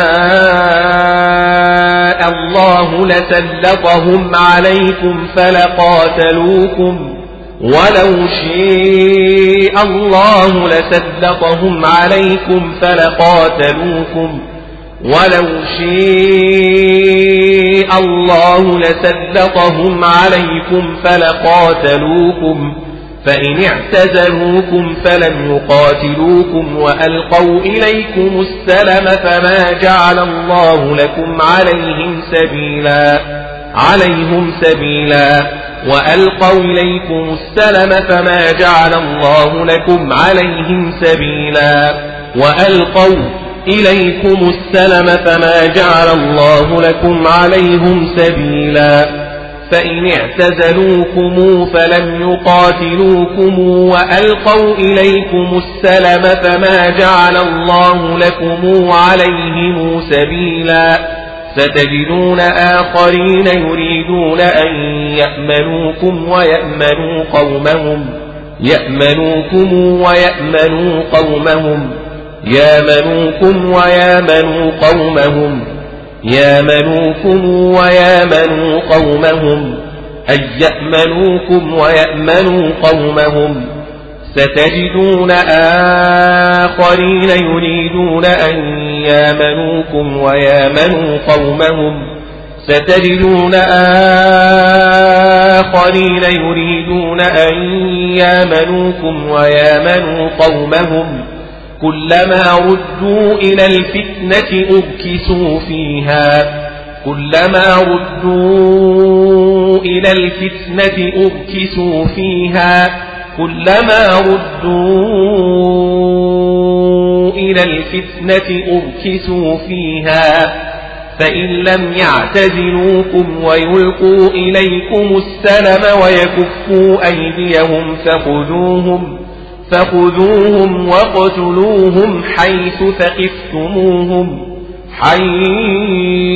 الله لسلطهم عليكم فلقاتلوكم ولو شاء الله لسلطهم عليكم فلقاتلوكم ولو شاء الله لسلطهم عليكم فلقاتلوكم فإن اعتزلوكم فلم يقاتلوكم وألقوا إليكم السلم فما جعل الله لكم عليهم سبيلا عليهم سبيلا. وألقوا إليكم السلم فما جعل الله لكم عليهم سبيلا. وألقوا إليكم السلم فما جعل الله لكم عليهم سبيلا. فإن اعتزلوكم فلم يقاتلوكم وألقوا إليكم السلم فما جعل الله لكم عليهم سبيلا ستجدون آخرين يريدون أن يأمنوكم ويأمنوا قومهم يأمنوكم ويأمنوا قومهم يامنوكم ويامنوا قومهم يامنوكم ويامنوا قومهم أن يأمنوكم ويأمنوا قومهم. ستجدون آخرين يريدون أن يامنوكم ويامنوا قومهم. ستجدون آخرين يريدون أن يامنوكم ويامنوا قومهم. كلما ردوا إلى الفتنة أركسوا فيها. كلما ردوا إلى الفتنة أركسوا فيها. كلما ردوا إلى الفتنة أركسوا فيها. فإن لم يعتزلوكم ويلقوا إليكم السلم ويكفوا أيديهم فخذوهم فخذوهم واقتلوهم حيث ثقفتموهم حيث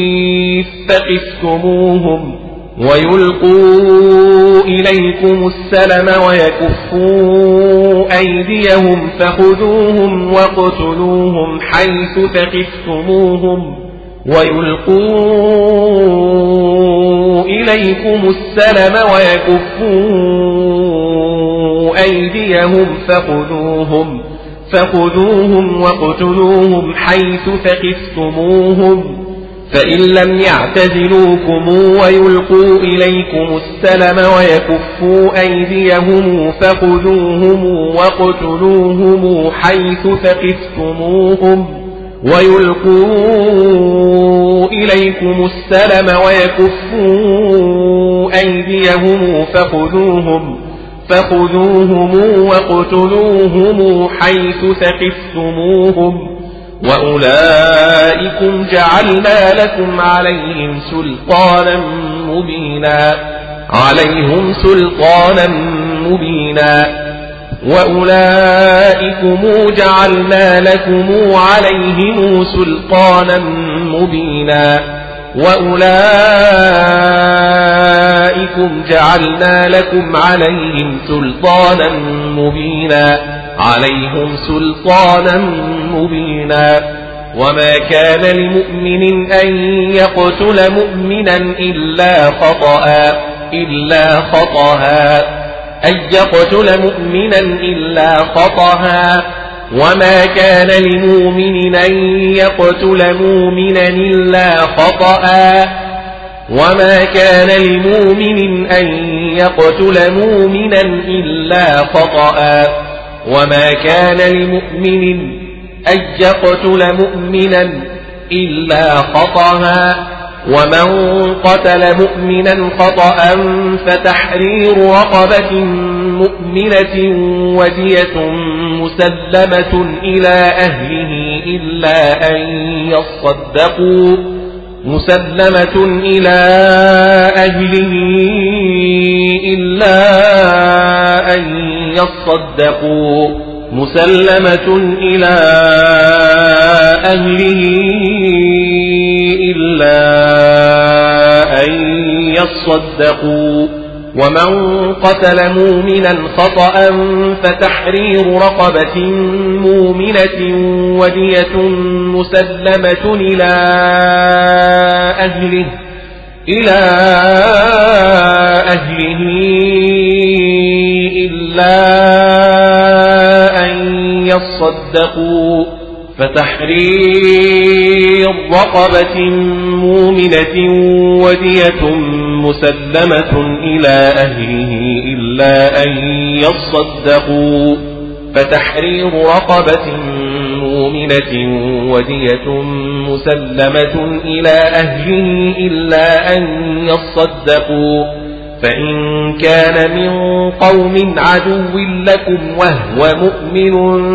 ثقفتموهم. ويلقوا إليكم السلم ويكفوا أيديهم فخذوهم واقتلوهم حيث ثقفتموهم. ويلقوا إليكم السلم ويكفوا أيديهم فخذوهم فخذوهم واقتلوهم حيث ثقفتموهم فإن لم يعتزلوكم ويلقوا إليكم السلم ويكفوا أيديهم فخذوهم واقتلوهم حيث ثقفتموهم ويلقوا إليكم السلم ويكفوا أيديهم فخذوهم فخذوهم واقتلوهم حيث ثقفتموهم وأولئكم جعلنا لكم عليهم سلطانا مبينا عليهم سلطانا مبينا وأولئكم جعلنا لكم عليهم سلطانا مبينا وأولئك أولئكم جعلنا لكم عليهم سلطانا مبينا عليهم سلطانا مبينا وما كان لمؤمن أن يقتل مؤمنا إلا خطأ إلا خطأ. أن يقتل مؤمنا إلا خطأ. وما كان لمؤمن أن يقتل مؤمنا إلا خطأ. وما كان لمؤمن أن يقتل مؤمنا إلا خطأ. وما كان لمؤمن أن يقتل مؤمنا إلا خطأ. ومن قتل مؤمنا خطأ فتحرير رقبة مؤمنة ودية مسلمة إلى أهله إلا أن يصدقوا مسلمة إلى أهله إلا أن يصدقوا مسلمة إلى أهله إلا أن يصدقوا. ومن قتل مؤمنا خطأ فتحرير رقبة مؤمنة ودية مسلمة إلى أهله إلى أهله إلا يصدقوا فتحرير رقبة مؤمنة ودية مسلمة إلى أهله إلا أن يصدقوا فتحرير رقبة مؤمنة ودية مسلمة إلى أهله إلا أن يصدقوا فإن كان من قوم عدو لكم وهو مؤمن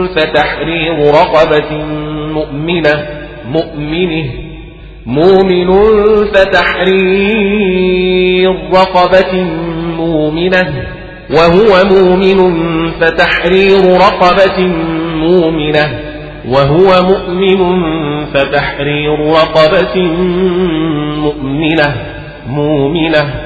فتحرير رقبة مؤمنة مؤمنه مؤمن فتحرير رقبة مؤمنة وهو مؤمن فتحرير رقبة مؤمنة وهو مؤمن فتحرير رقبة مؤمنة مؤمنة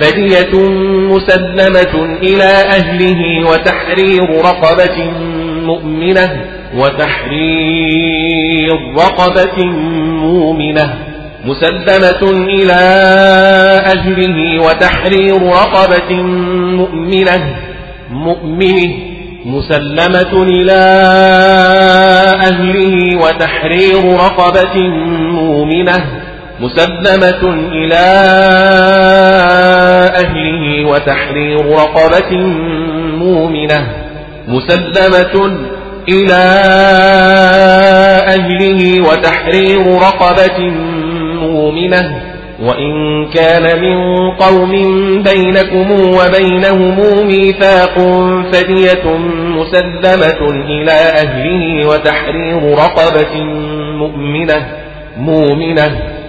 فدية مسلمة إلى أهله وتحرير رقبة مؤمنة وتحرير رقبة مؤمنة مسلمة إلى أهله وتحرير رقبة مؤمنة مؤمنة مسلمة إلى أهله وتحرير رقبة مؤمنة مسلمة إلى أهله وتحرير رقبة مؤمنة. مسلمة إلى أهله وتحرير رقبة مؤمنة. وإن كان من قوم بينكم وبينهم ميثاق فدية مسلمة إلى أهله وتحرير رقبة مؤمنة. مؤمنة.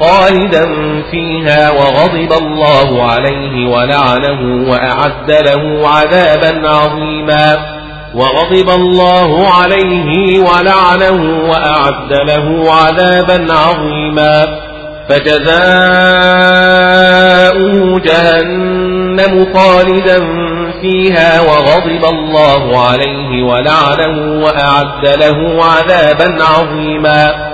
خالدا فيها وغضب الله عليه ولعنه وأعد له عذابا عظيما. وغضب الله عليه ولعنه وأعد له عذابا عظيما. فجزاؤه جهنم خالدا فيها وغضب الله عليه ولعنه وأعد له عذابا عظيما.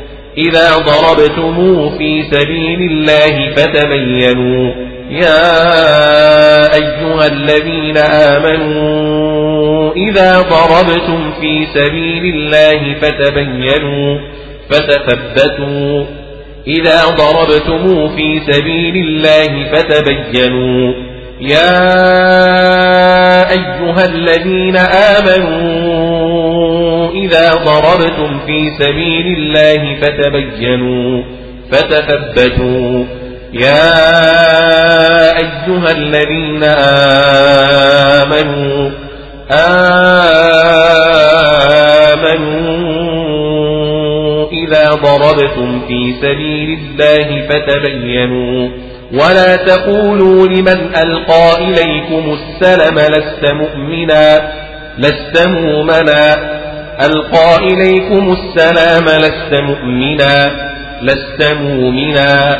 إذا ضربتم في سبيل الله فتبينوا. يا أيها الذين آمنوا إذا ضربتم في سبيل الله فتبينوا فتثبتوا. إذا ضربتم في سبيل الله فتبينوا. يا أيها الذين آمنوا إذا ضربتم في سبيل الله فتبينوا فتثبتوا. يا أيها الذين آمنوا آمنوا إذا ضربتم في سبيل الله فتبينوا. ولا تقولوا لمن ألقى إليكم السلم لست مؤمنا لست مؤمنا. ألقى إليكم السلام لست مؤمنا لست مؤمنا.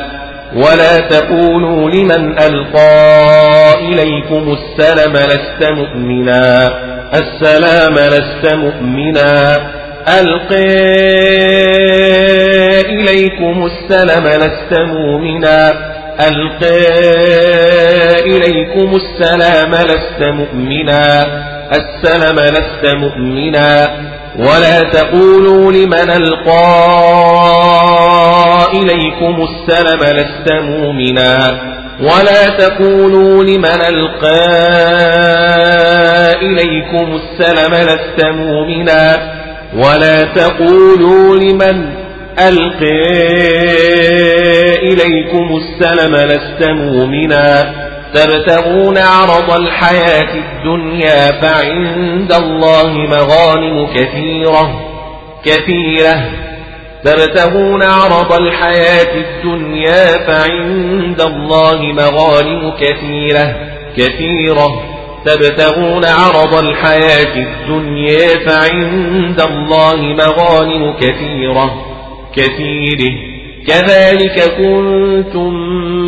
ولا تقولوا لمن ألقى إليكم السلم لست مؤمنا. السلام لست مؤمنا. ألقى إليكم السلم لست مؤمنا. ألقى إليكم السلام لست مؤمنا. السلام لست مؤمنا. ولا تقولوا لمن ألقى إليكم السلام لست مؤمنا. ولا تقولوا لمن ألقى إليكم السلام لست مؤمنا. ولا تقولوا لمن ألقي إليكم السلم لست مؤمنا. تبتغون عرض الحياة الدنيا فعند الله مغانم كثيرة كثيرة. تبتغون عرض الحياة الدنيا فعند الله مغانم كثيرة كثيرة. تبتغون عرض الحياة الدنيا فعند الله مغانم كثيرة كثيره كذلك كنتم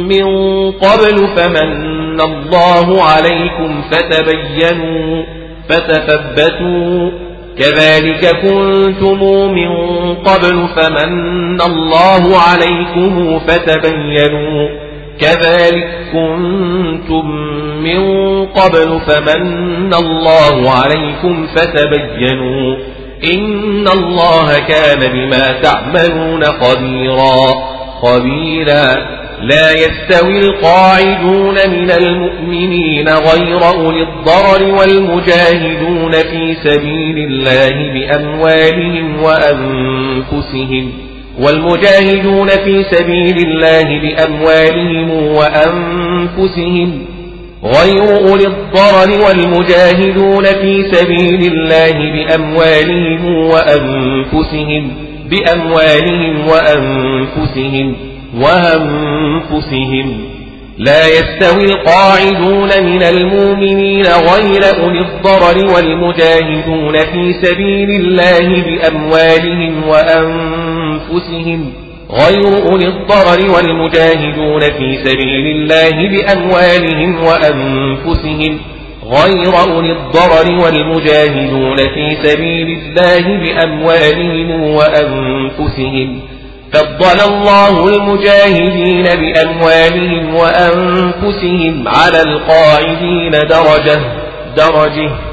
من قبل فمن الله عليكم فتبينوا فتثبتوا كذلك كنتم من قبل فمن الله عليكم فتبينوا كذلك كنتم من قبل فمن الله عليكم فتبينوا إن الله كان بما تعملون خبيرا. خبيرا. لا يستوي القاعدون من المؤمنين غير أولي الضرر والمجاهدون في سبيل الله بأموالهم وأنفسهم. والمجاهدون في سبيل الله بأموالهم وأنفسهم. غير أولي الضرر والمجاهدون في سبيل الله بأموالهم وأنفسهم بأموالهم وأنفسهم وأنفسهم. لا يستوي القاعدون من المؤمنين غير أولي الضرر والمجاهدون في سبيل الله بأموالهم وأنفسهم. غير أولي الضرر والمجاهدون في سبيل الله بأموالهم وأنفسهم. غير أولي الضرر والمجاهدون في سبيل الله بأموالهم وأنفسهم. فضل الله المجاهدين بأموالهم وأنفسهم على القاعدين درجة درجة.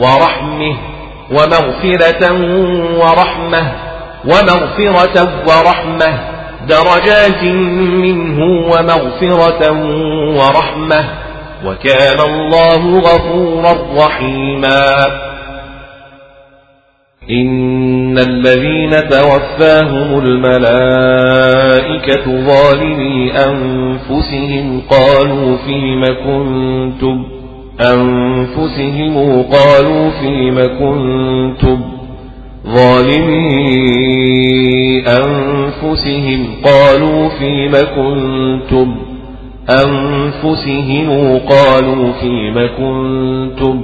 ورحمه ومغفرة ورحمة ومغفرة ورحمة درجات منه ومغفرة ورحمة وكان الله غفورا رحيما. إن الذين توفاهم الملائكة ظالمي أنفسهم قالوا فيم كنتم؟ أنفسهم قالوا فيم كنتم ظالمي أنفسهم قالوا فيم كنتم أنفسهم قالوا فيم كنتم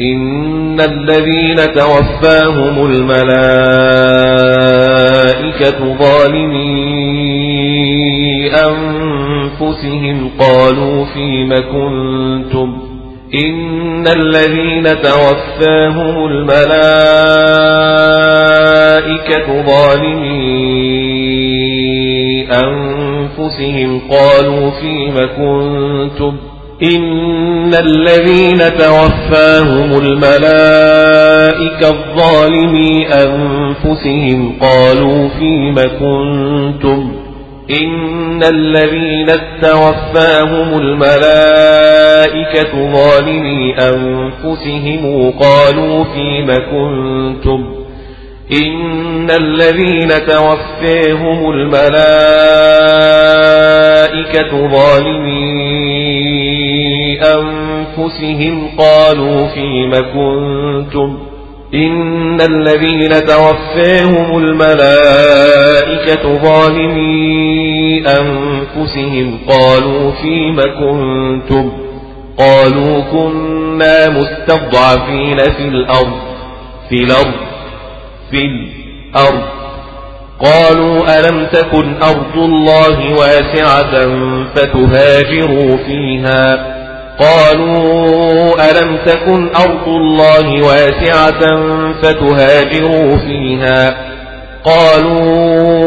إن الذين توفاهم الملائكة ظالمي أنفسهم قالوا فيم كنتم إن الذين توفاهم الملائكة ظالمي أنفسهم قالوا فيم كنتم إن الذين توفاهم الملائكة الظالمي أنفسهم قالوا فيم كنتم إن الذين توفاهم الملائكة ظالمي أنفسهم قالوا فيم كنتم إن الذين توفاهم الملائكة ظالمي أنفسهم قالوا فيم كنتم إن الذين توفاهم الملائكة ظالمي أنفسهم قالوا فيم كنتم؟ قالوا كنا مستضعفين في الأرض في الأرض في الأرض. قالوا ألم تكن أرض الله واسعة فتهاجروا فيها؟ قالوا ألم تكن أرض الله واسعة فتهاجروا فيها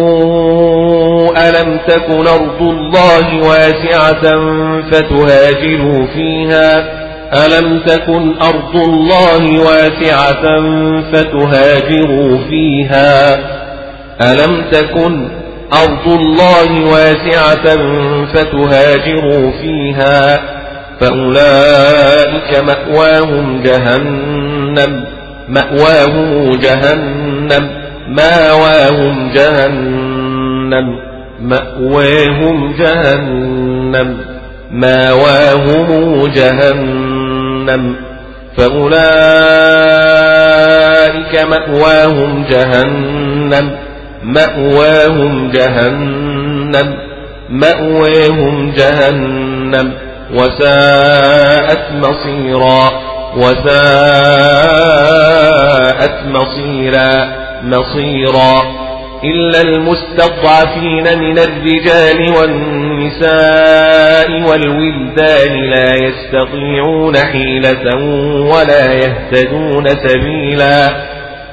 قالوا ألم تكن أرض الله واسعة فتهاجروا فيها ألم تكن أرض الله واسعة فتهاجروا فيها ألم تكن أرض الله واسعة فتهاجروا فيها فأولئك مأواهم جهنم مأواهم جهنم مأواهم جهنم مأواهم جهنم مأواهم جهنم. فأولئك مأواهم جهنم مأواهم جهنم مأواهم جهنم. وساءت مصيرا وساءت مصيرا مصيرا. إلا المستضعفين من الرجال والنساء والولدان لا يستطيعون حيلة ولا يهتدون سبيلا.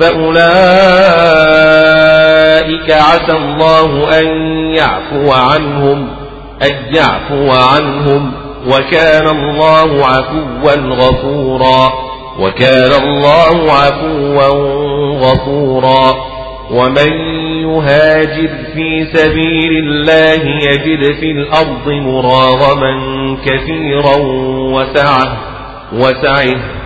فأولئك عسى الله أن يعفو عنهم أن يعفو عنهم. وكان الله عفوا غفورا وكان الله عفوا غفورا. ومن يهاجر في سبيل الله يجد في الأرض مراغما كثيرا وسعه وسعه.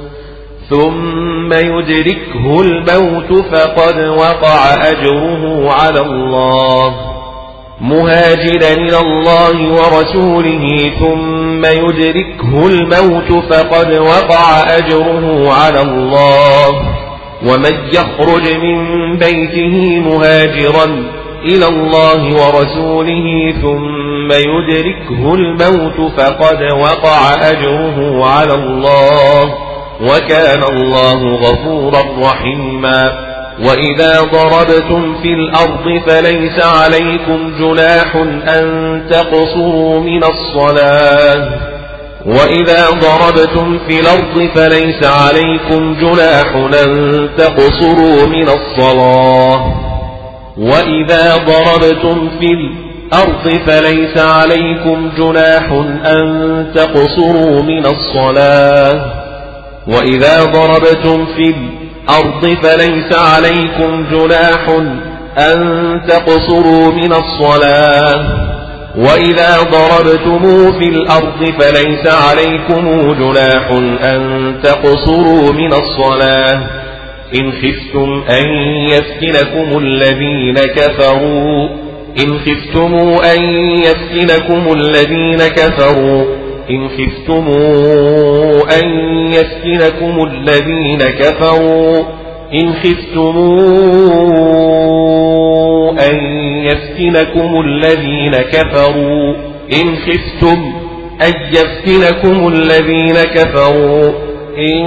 ثم يدركه الموت فقد وقع أجره على الله. مهاجرا إلى الله ورسوله ثم يدركه الموت فقد وقع أجره على الله. ومن يخرج من بيته مهاجرا إلى الله ورسوله ثم يدركه الموت فقد وقع أجره على الله. وكان الله غفورا رحيما. وإذا ضربتم في الأرض فليس عليكم جناح أن تقصروا من الصلاة. وإذا ضربتم في الأرض فليس عليكم جناح أن تقصروا من الصلاة. وإذا ضربتم في الأرض فليس عليكم جناح أن تقصروا من الصلاة. وإذا ضربتم في الأرض فليس عليكم جناح أن تقصروا من الصلاة. وإذا ضربتم في الأرض فليس عليكم جناح أن تقصروا من الصلاة. إن خفتم أن يفتنكم الذين كفروا. إن خفتم أن يفتنكم الذين كفروا. إن خفتم أن يفتنكم الذين كفروا. إن خفتم أن يفتنكم الذين كفروا. إن خفتم أن يفتنكم الذين كفروا. إن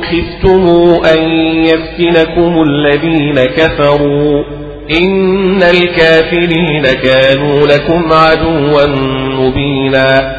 خفتم أن يفتنكم الذين كفروا. إن الكافرين كانوا لكم عدوا مبينا.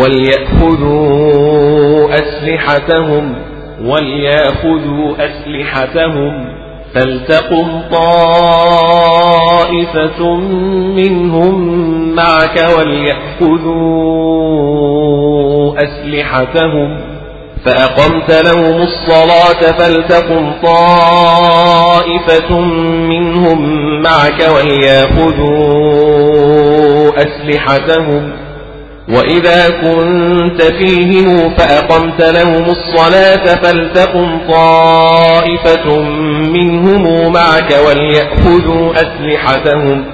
وليأخذوا أسلحتهم وليأخذوا أسلحتهم. فلتقم طائفة منهم معك وليأخذوا أسلحتهم. فأقمت لهم الصلاة فلتقم طائفة منهم معك وليأخذوا أسلحتهم. وإذا كنت فيهم فأقمت لهم الصلاة فلتقم طائفة منهم معك وليأخذوا أسلحتهم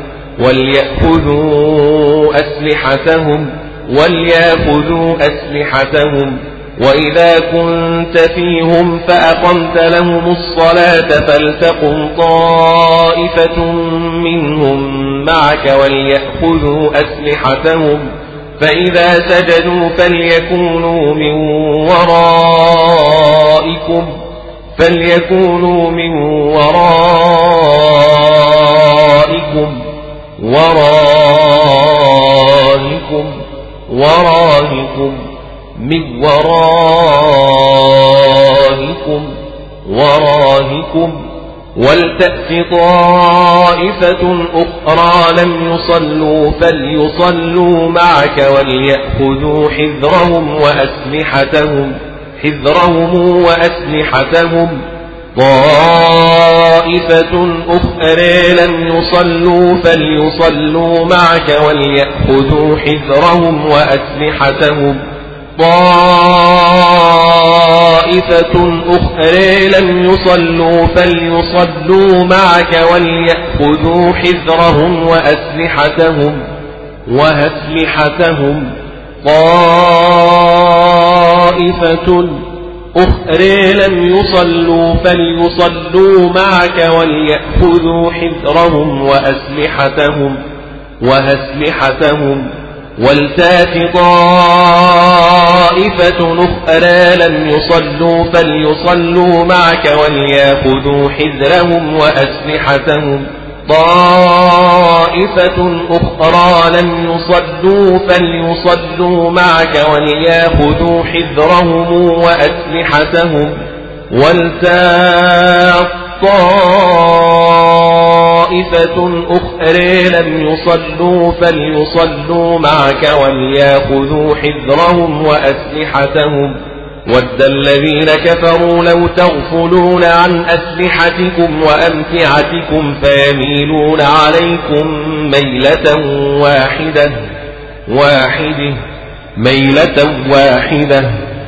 وليأخذوا أسلحتهم وليأخذوا أسلحتهم وإذا كنت فيهم فأقمت لهم الصلاة فلتقم طائفة منهم معك وليأخذوا أسلحتهم فإذا سجدوا فليكونوا من ورائكم فليكونوا من ورائكم ورائكم ورائكم من ورائكم ورائكم. ولتأت طائفة أخرى لم يصلوا فليصلوا معك وليأخذوا حذرهم وأسلحتهم حذرهم وأسلحتهم. طائفة أخرى لم يصلوا فليصلوا معك وليأخذوا حذرهم وأسلحتهم. طائفة أخرى لم يصلوا فليصلوا معك وليأخذوا حذرهم وأسلحتهم وأسلحتهم طائفة أخرى لم يصلوا فليصلوا معك وليأخذوا حذرهم وأسلحتهم وأسلحتهم ولتات طائفة أخرى لم يصلوا فليصلوا معك وليأخذوا حذرهم وأسلحتهم. طائفة أخرى لم يصلوا فليصلوا معك وليأخذوا حذرهم وأسلحتهم. ولتاق طائفة أخرى لم يصلوا فليصلوا معك وليأخذوا حذرهم وأسلحتهم ود الذين كفروا لو تغفلون عن أسلحتكم وأمتعتكم فيميلون عليكم ميلة واحدة واحدة ميلة واحدة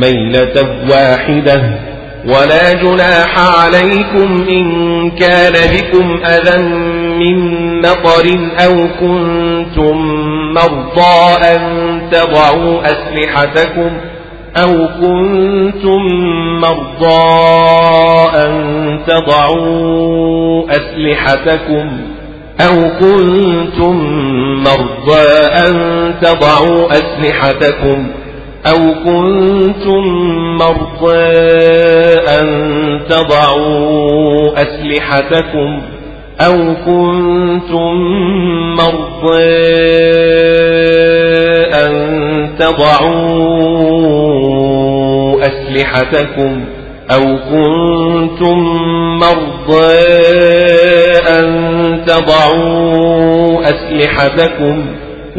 ميلة واحدة. ولا جناح عليكم إن كان بكم أذى من مطر أو كنتم مرضى أن تضعوا أسلحتكم أو كنتم مرضى أن تضعوا أسلحتكم أو كنتم مرضى أن تضعوا أسلحتكم أو كنتم مرضى أن تضعوا أسلحتكم أو كنتم مرضى أن تضعوا أسلحتكم أو كنتم مرضى أن تضعوا أسلحتكم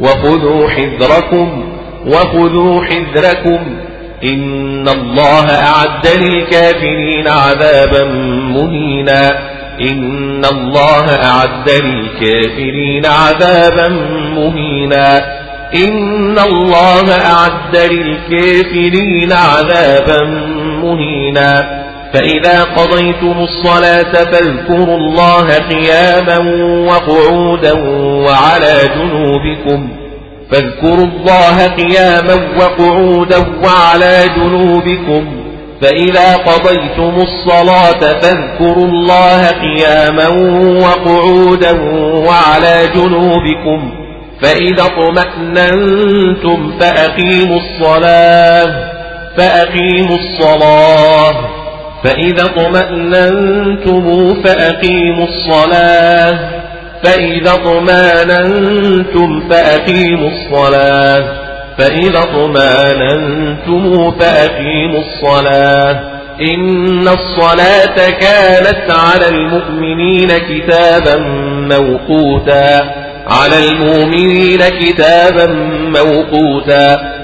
وخذوا حذركم وخذوا حذركم. إن الله أعد للكافرين عذابا مهينا. إن الله أعد للكافرين عذابا مهينا. إن الله أعد للكافرين عذابا مهينا. فإذا قضيتم الصلاة فاذكروا الله قياما وقعودا وعلى جنوبكم فاذكروا الله قياما وقعودا وعلى جنوبكم فإذا قضيتم الصلاة فاذكروا الله قياما وقعودا وعلى جنوبكم فإذا اطمأننتم فأقيموا الصلاة فأقيموا الصلاة فإذا اطمأننتم فأقيموا الصلاة. فإذا اطمأننتم فأقيموا الصلاة. فإذا اطمأننتم فأقيموا الصلاة. إن الصلاة كانت على المؤمنين كتابا موقوتا. على المؤمنين كتابا موقوتا.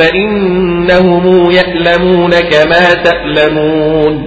فإنهم يألمون كما تألمون.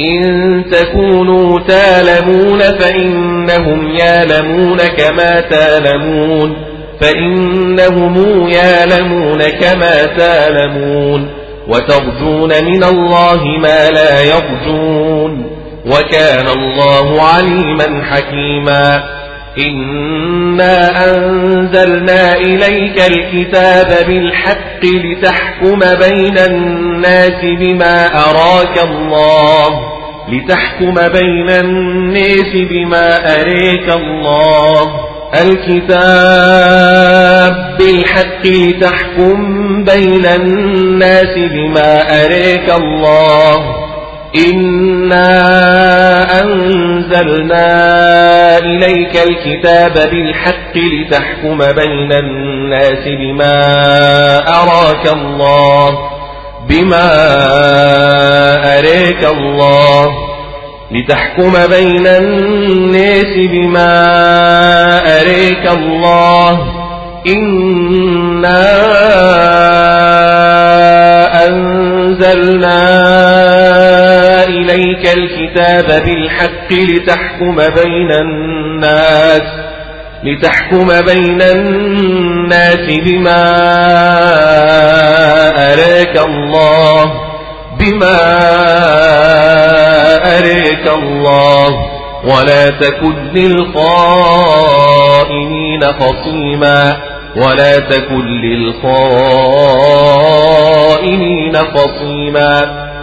إن تكونوا تألمون فإنهم يألمون كما تألمون. فإنهم يألمون كما تألمون. وترجون من الله ما لا يرجون. وكان الله عليما حكيما. إنا أنزلنا إليك الكتاب بالحق لتحكم بين الناس بما أراك الله لتحكم بين الناس بما أريك الله الكتاب بالحق لتحكم بين الناس بما أريك الله إنا أنزلنا إليك الكتاب بالحق لتحكم بين الناس بما أراك الله بما أريك الله لتحكم بين الناس بما أريك الله إنا أنزلنا إليك الكتاب بالحق لتحكم بين الناس لتحكم بين الناس بما أراك الله بما أراك الله. ولا تكن للخائنين خصيما ولا تكن للخائنين خصيما.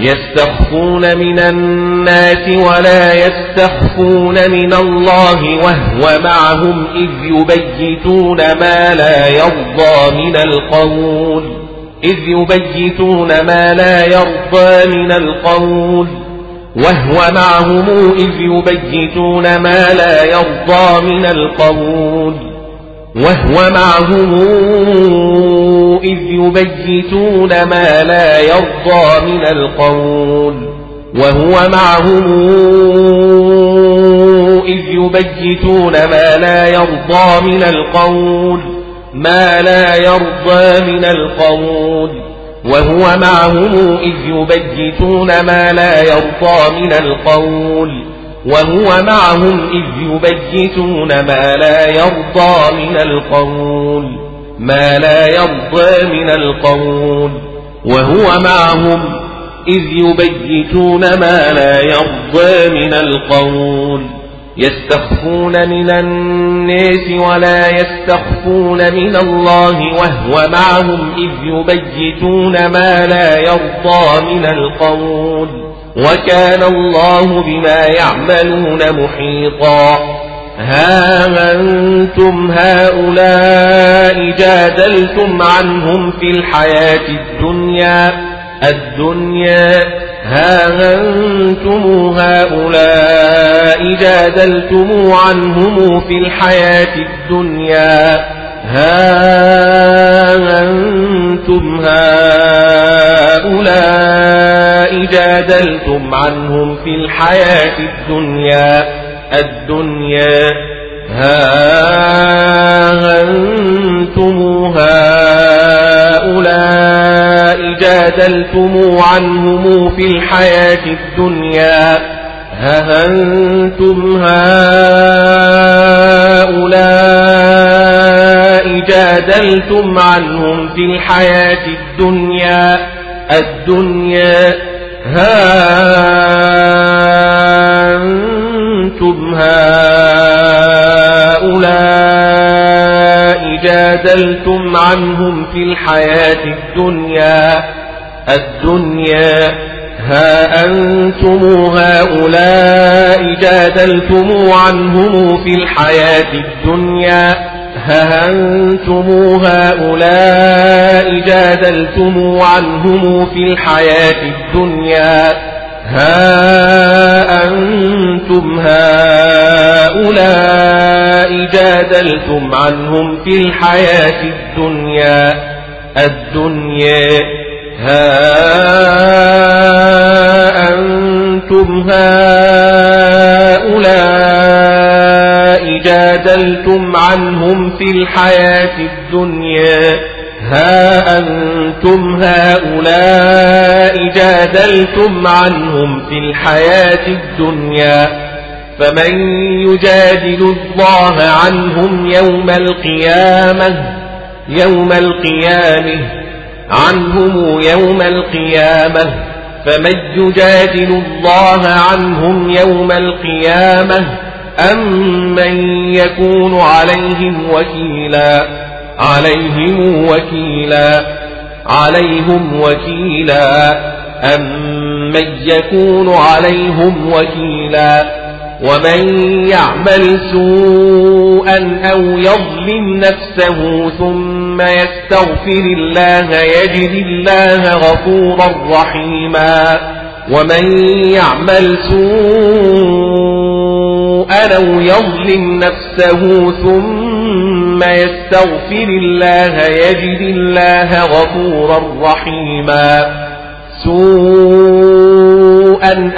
يستخفون من الناس ولا يستخفون من الله وهو معهم إذ يبيتون ما لا يرضى من القول. إذ يبيتون ما لا يرضى من القول. وهو معهم إذ يبيتون ما لا يرضى من القول. وهو معهم إذ يبيتون ما لا يرضى من القول. وهو معهم إذ يبيتون ما لا يرضى من القول. ما لا يرضى من القول. وهو معهم إذ يبيتون ما لا يرضى من القول. وهو معهم إذ يبيتون ما لا يرضى من القول ما لا يرضى من القول. وهو معهم إذ يبيتون ما لا يرضى من القول. يستخفون من الناس ولا يستخفون من الله وهو معهم إذ يبيتون ما لا يرضى من القول. وكان الله بما يعملون محيطا. ها أنتم هؤلاء جادلتم عنهم في الحياة الدنيا الدنيا. ها أنتم هؤلاء جادلتم عنهم في الحياة الدنيا. ها أنتم هؤلاء جادلتم عنهم في الحياة الدنيا الدنيا. ها أنتم هؤلاء جادلتم عنهم في الحياة الدنيا. ها أنتم هؤلاء جادلتم عنهم في الحياة الدنيا الدنيا ها أنتم هؤلاء جادلتم عنهم في الحياة الدنيا الدنيا ها أنتم هؤلاء جادلتم عنهم في الحياة الدنيا. ها أنتم هؤلاء جادلتم عنهم في الحياة الدنيا. ها أنتم هؤلاء جادلتم عنهم في الحياة الدنيا. الدنيا. ها أنتم هؤلاء جادلتم عنهم في الحياة الدنيا ها أنتم هؤلاء جادلتم عنهم في الحياة الدنيا فمن يجادل الله عنهم يوم القيامة يوم القيامة عنهم يوم القيامة فمن يجادل الله عنهم يوم القيامة أم من يكون عليهم وكيلاً عليهم وكيلا عليهم وكيلا أم من يكون عليهم وكيلا ومن يعمل سوءا أو يظلم نفسه ثم يستغفر الله يجد الله غفورا رحيما ومن يعمل سوءا أو يظلم نفسه ثم يستغفر الله يجد الله غفورا رحيما سوءا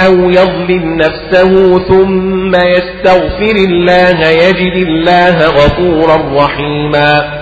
أو يظلم نفسه ثم يستغفر الله يجد الله غفورا رحيما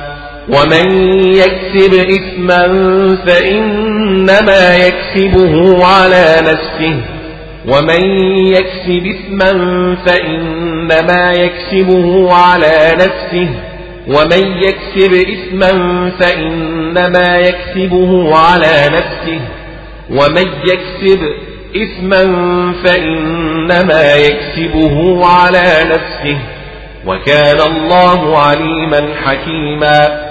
ومن يكسب إثما فإنما يكسبه على نفسه ومن يكسب إثما فإنما يكسبه على نفسه ومن يكسب إثما فإنما يكسبه على نفسه ومن يكسب إثما فإنما يكسبه على نفسه وكان الله عليما حكيما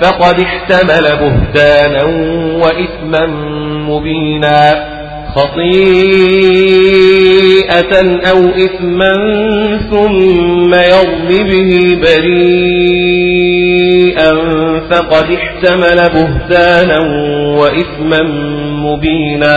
فقد احتمل بهتانا وإثما مبينا خطيئة أو إثما ثم يرم به بريئا فقد احتمل بهتانا وإثما مبينا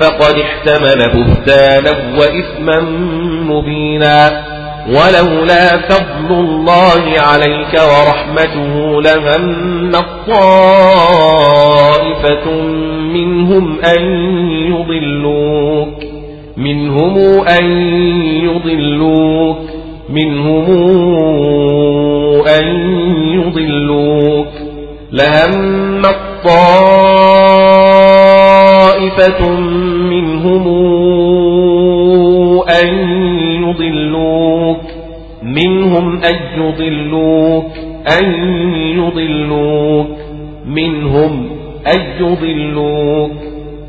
فقد احتمل بهتانا وإثما مبينا. ولولا فضل الله عليك ورحمته لهم طائفة منهم أن يضلوك. منهم أن يضلوك. منهم أن يضلوك. لهم طائفة منهم أن منهم أن يضلوك أن يضلوك منهم أن يضلوك.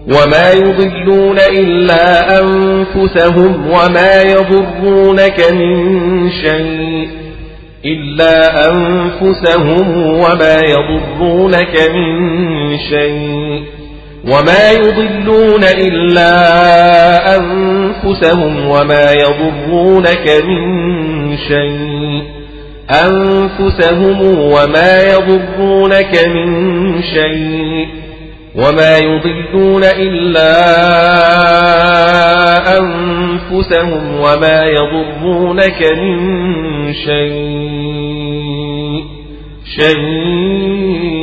وما يضلون إلا أنفسهم وما يضرونك من شيء إلا أنفسهم وما يضرونك من شيء. وما يضلون إلا أنفسهم وما يضرونك من شيء. أنفسهم وما يضرونك من شيء. وما يضلون إلا أنفسهم وما يضرونك من شيء. شيء.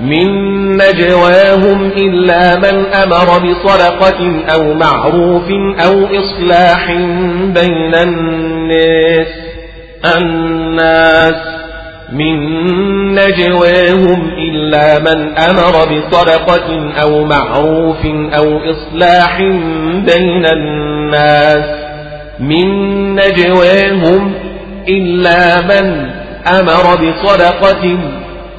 من نجواهم إلا من أمر بصدقة أو معروف أو إصلاح بين الناس الناس من نجواهم إلا من أمر بصدقة أو معروف أو إصلاح بين الناس من نجواهم إلا من أمر بصدقة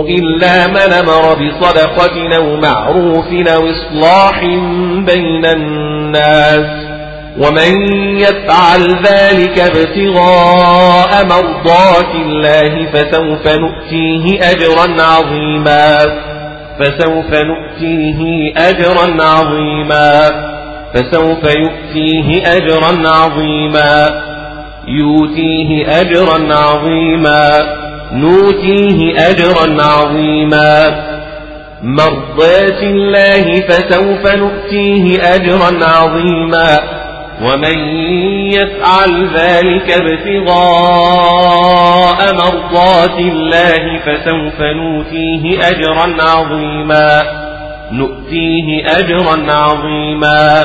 إلا من أمر بصدقة أو معروف أو إصلاح بين الناس ومن يفعل ذلك ابتغاء مرضات الله فسوف نؤتيه أجرا عظيما فسوف نؤتيه أجرا عظيما فسوف يؤتيه أجرا عظيما يؤتيه أجرا عظيما نؤتيه أجرا عظيما. مرضات الله فسوف نؤتيه أجرا عظيما. ومن يفعل ذلك ابتغاء مرضات الله فسوف نؤتيه أجرا عظيما. نؤتيه أجرا عظيما.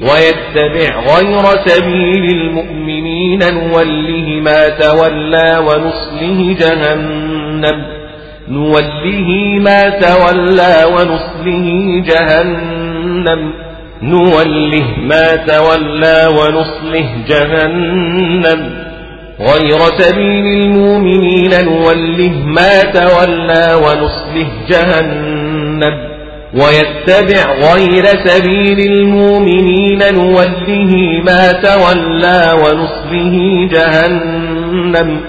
ويتبع غير سبيل المؤمنين نوله ما تولى ونصله جهنم نوله ما تولى ونصله جهنم نوله ما تولى ونصله جهنم غير سبيل المؤمنين نوله ما تولى ونصله جهنم ويتبع غير سبيل المؤمنين نوله ما تولى ونصله جهنم.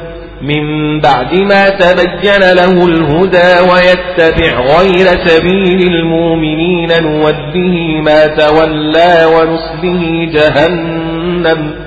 من بعد ما تبين له الهدى ويتبع غير سبيل المؤمنين نوله ما تولى ونصله جهنم.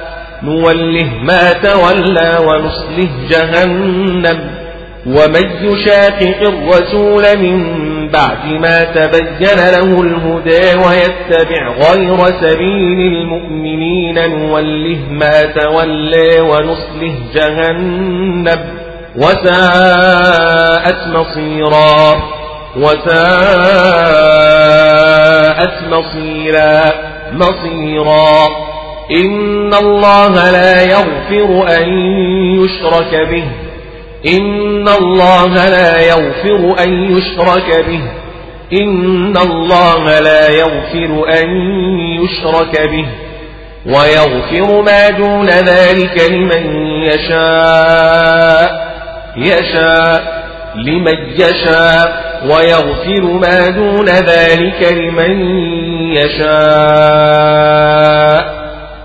نوله ما تولى ونصله جهنم. ومن يشاقق الرسول من بعد ما تبين له الهدى ويتبع غير سبيل المؤمنين نوله ما تولى ونصله جهنم. وساءت مصيرا وساءت مصيرا مصيرا. إن الله لا يغفر أن يشرك به. إن الله لا يغفر أن يشرك به. إن الله لا يغفر أن يشرك به. ويغفر ما دون ذلك لمن يشاء. يشاء لمن يشاء. ويغفر ما دون ذلك لمن يشاء.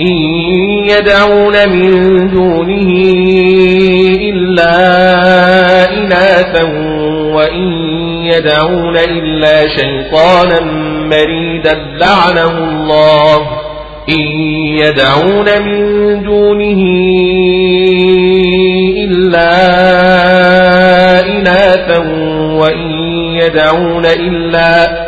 إن يدعون من دونه إلا إناثا وإن يدعون إلا شيطانا مريدا لعنه الله. إن يدعون من دونه إلا إناثا وإن يدعون إلا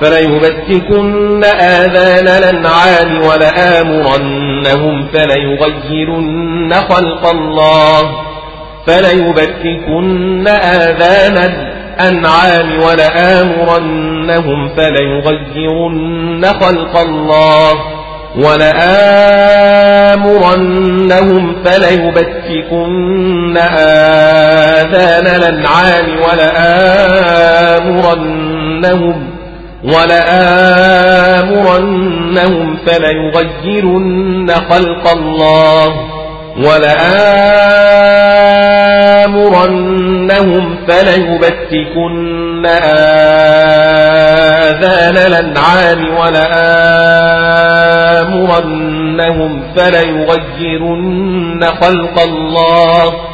فليبتكن آذان الأنعام ولآمرنهم فليغيرن خلق الله فليبتكن آذان الأنعام ولآمرنهم فليغيرن خلق الله ولآمرنهم فليبتكن آذان الأنعام ولآمرنهم ولآمرنهم فليغيرن خلق الله. ولآمرنهم فليبتكن آذان الأنعام. ولآمرنهم فليغيرن خلق الله.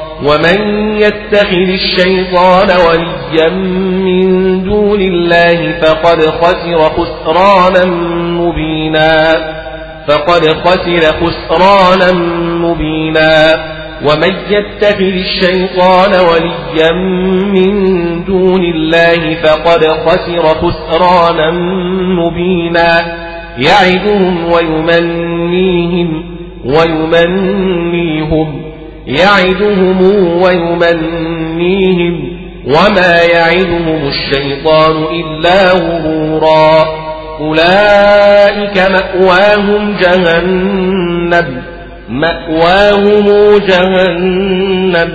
ومن يتخذ الشيطان وليا من دون الله فقد خسر خسرانا مبينا. فقد خسر خسرانا مبينا. ومن يتخذ الشيطان وليا من دون الله فقد خسر خسرانا مبينا. يعدهم ويمنيهم ويمنيهم. يعدهم ويمنيهم وما يعدهم الشيطان إلا غرورا. أولئك مأواهم جهنم مأواهم جهنم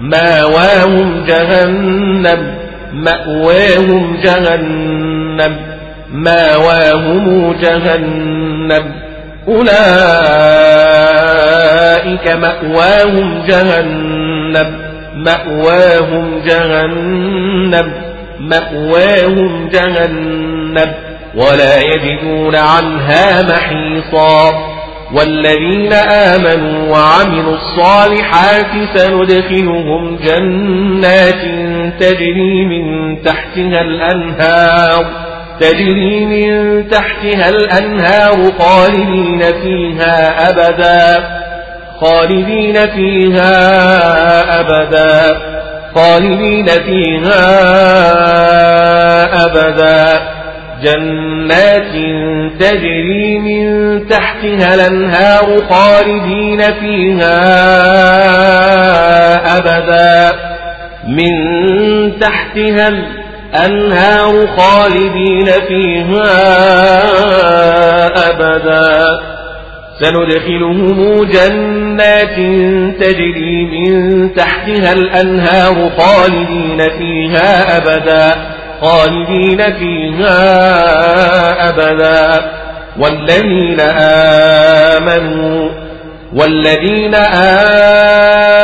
مأواهم جهنم مأواهم جهنم مأواهم جهنم. أولئك مأواهم جهنم مأواهم جهنم مأواهم جهنم. ولا يجدون عنها محيصا. والذين آمنوا وعملوا الصالحات سندخلهم جنات تجري من تحتها الأنهار. تجري من تحتها الأنهار خالدين فيها أبدا خالدين فيها أبدا خالدين فيها أبدا. جنات تجري من تحتها الأنهار خالدين فيها أبدا. من تحتها الأنهار خالدين فيها أبدا. سندخلهم جنات تجري من تحتها الأنهار خالدين فيها أبدا. خالدين فيها أبدا. والذين آمنوا والذين آمنوا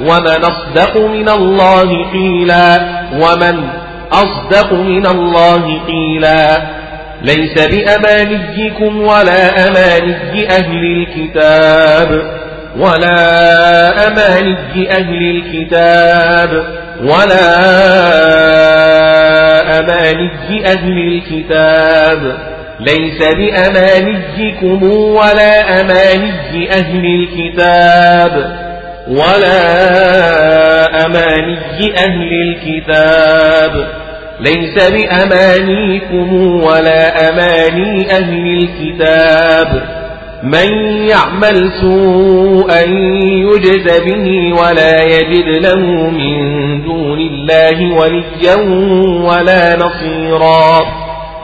ومن أصدق من الله قيلا ومن أصدق من الله قيلا ليس بأمانيكم ولا أماني أهل الكتاب ولا أماني أهل الكتاب ولا أماني أهل الكتاب ليس بأمانيكم ولا أماني أهل الكتاب ولا أماني أهل الكتاب ليس بأمانيكم ولا أماني أهل الكتاب من يعمل سوءا يجز به ولا يجد له من دون الله وليا ولا نصيرا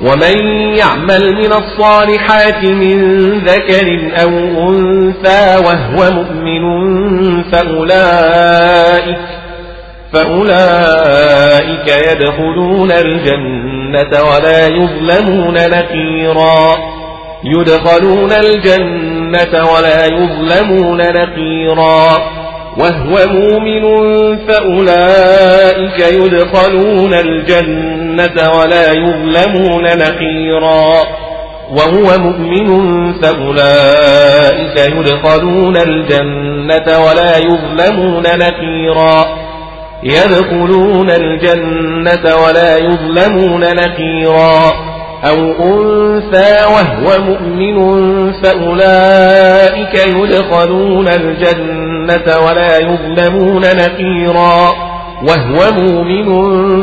ومن يعمل من الصالحات من ذكر أو أنثى وهو مؤمن فأولئك فأولئك يدخلون الجنة ولا يظلمون نقيرا يدخلون الجنة ولا يظلمون نقيرا وهو مؤمن فأولئك يدخلون الجنة ولا يظلمون نقيرا. وهو مؤمن فأولئك يدخلون الجنة ولا يظلمون نقيرا. يدخلون الجنة ولا يظلمون نقيرا. أو أنثى وهو مؤمن فأولئك يدخلون الجنة ولا يظلمون نقيرا وهو مؤمن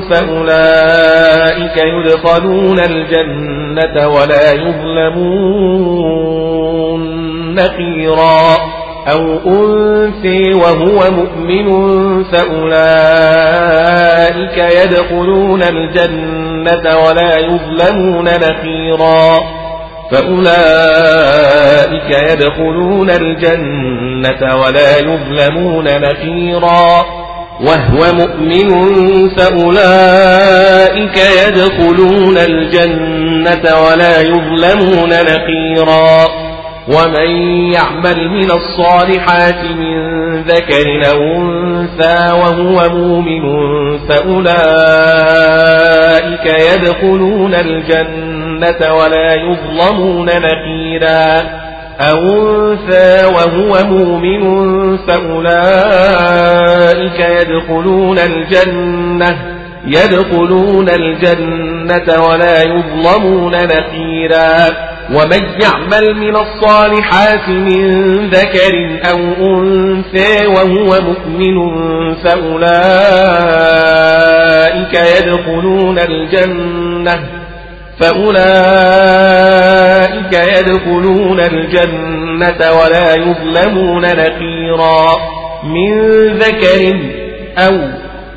فأولئك يدخلون الجنة ولا يظلمون نقيرا أو أنثي وهو مؤمن فأولئك يدخلون الجنة ولا يظلمون نقيرا فأولئك يدخلون الجنة ولا يظلمون نقيرا وهو مؤمن فأولئك يدخلون الجنة ولا يظلمون نقيرا ومن يعمل من الصالحات من ذكر أو أنثى وهو مؤمن فأولئك يدخلون الجنة ولا يظلمون نقيرا أو أنثى وهو مؤمن فأولئك يدخلون الجنة يدخلون الجنة ولا يظلمون نقيرا ومن يعمل من الصالحات من ذكر أو أنثى وهو مؤمن فأولئك يدخلون الجنة فأولئك يدخلون الجنة ولا يظلمون نقيرا من ذكر أو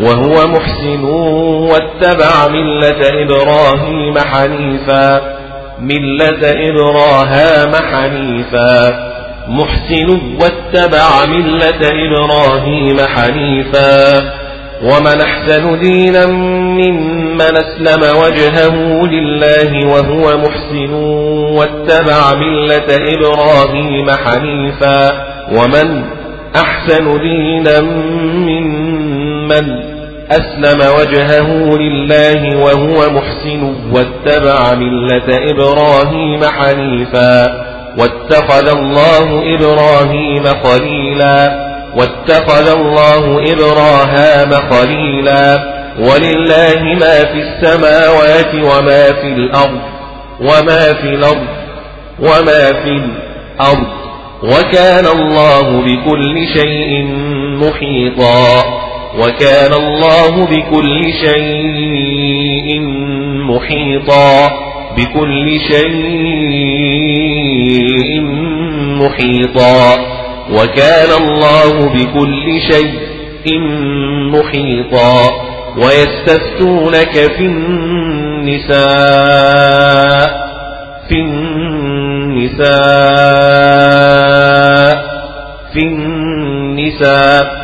وهو محسن واتبع ملة إبراهيم حنيفا ملة إبراهام حنيفا. محسن واتبع ملة إبراهيم حنيفا. ومن أحسن دينا ممن أسلم وجهه لله وهو محسن واتبع ملة إبراهيم حنيفا. ومن أحسن دينا ممن أسلم وجهه لله وهو محسن واتبع ملة إبراهيم حنيفا واتخذ الله إبراهيم خليلا واتخذ الله إبراهام خليلا ولله ما في السماوات وما في الأرض وما في الأرض وما في الأرض وكان الله بكل شيء محيطا وكان الله بكل شيء محيطا بكل شيء محيطا. وكان الله بكل شيء محيطا. ويستفتونك في النساء في النساء في النساء.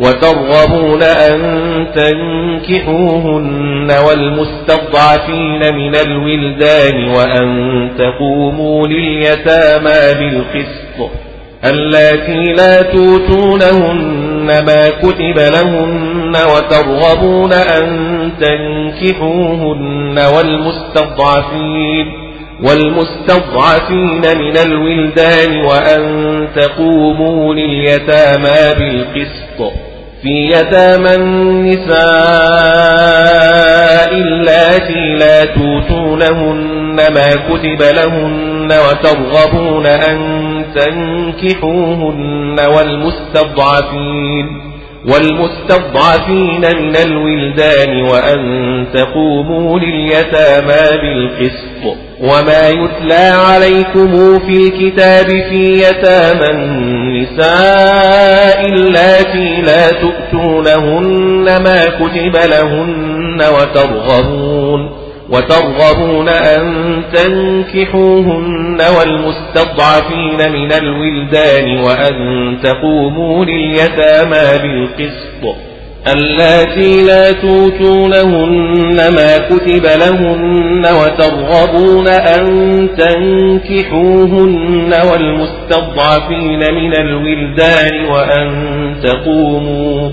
وترغبون أن تنكحوهن والمستضعفين من الولدان وأن تقوموا لليتامى بالقسط اللاتي لا توتونهن ما كتب لهن وترغبون أن تنكحوهن والمستضعفين والمستضعفين من الولدان وأن تقوموا لليتامى بالقسط في يتامى النساء اللاتي لا توتونهن ما كتب لهن وترغبون أن تنكحوهن والمستضعفين والمستضعفين من الولدان وأن تقوموا لليتامى بالقسط وما يتلى عليكم في الكتاب في يتامى النساء اللاتي لا تؤتونهن ما كتب لهن وترغبون وترغبون أن تنكحوهن والمستضعفين من الولدان وأن تقوموا لليتامى بالقسط اللاتي لا توتونهن ما كتب لهن وترغبون أن تنكحوهن والمستضعفين من الولدان وأن تقوموا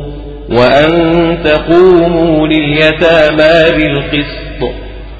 وأن تقوموا لليتامى بالقسط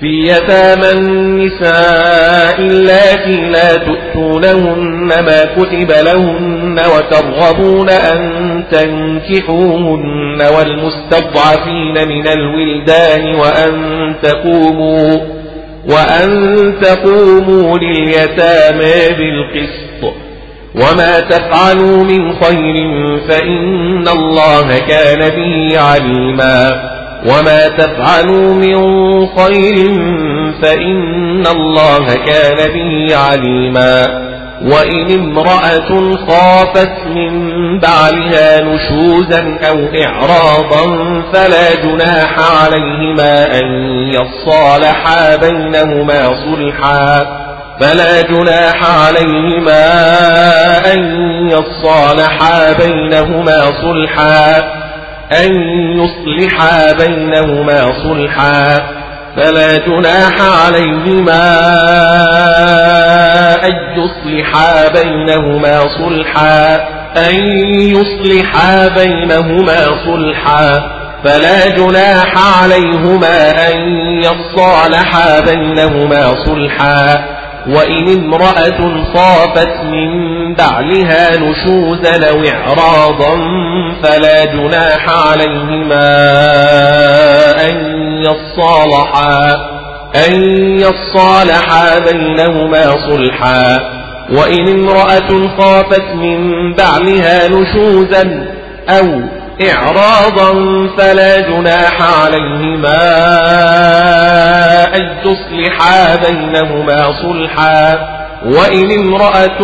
في يتامى النساء اللاتي لا تؤتونهن ما كتب لهن وترغبون أن تنكحوهن والمستضعفين من الولدان وأن تقوموا وأن تقوموا لليتامى بالقسط. وما تفعلوا من خير فإن الله كان به عليما. وما تفعلوا من خير فإن الله كان به عليما وإن امرأة خافت من بعلها نشوزا أو إعراضا فلا جناح عليهما أن يصالحا بينهما صلحا فلا جناح عليهما أن يصالحا بينهما صلحا أن يصلحا بينهما صلحا فلا جناح عليهما أن يصلحا بينهما صلحا أن يصلحا بينهما صلحا فلا جناح عليهما أن يصالحا بينهما صلحا وإن امرأة خافت من بعلها نشوزا أو إعراضا فلا جناح عليهما أن يصالحا أن يصالحا بينهما صلحا. وإن امرأة خافت من بعلها نشوزا أو إعراضا فلا جناح عليهما أن تصلحا بينهما صلحا. وإن امرأة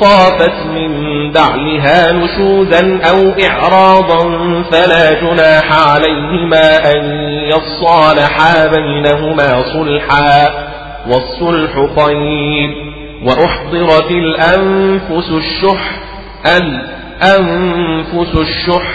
خافت من بعلها نشوزا أو إعراضا فلا جناح عليهما أن يصالحا بينهما صلحا. والصلح خير وأحضرت الأنفس الشح الأنفس الشح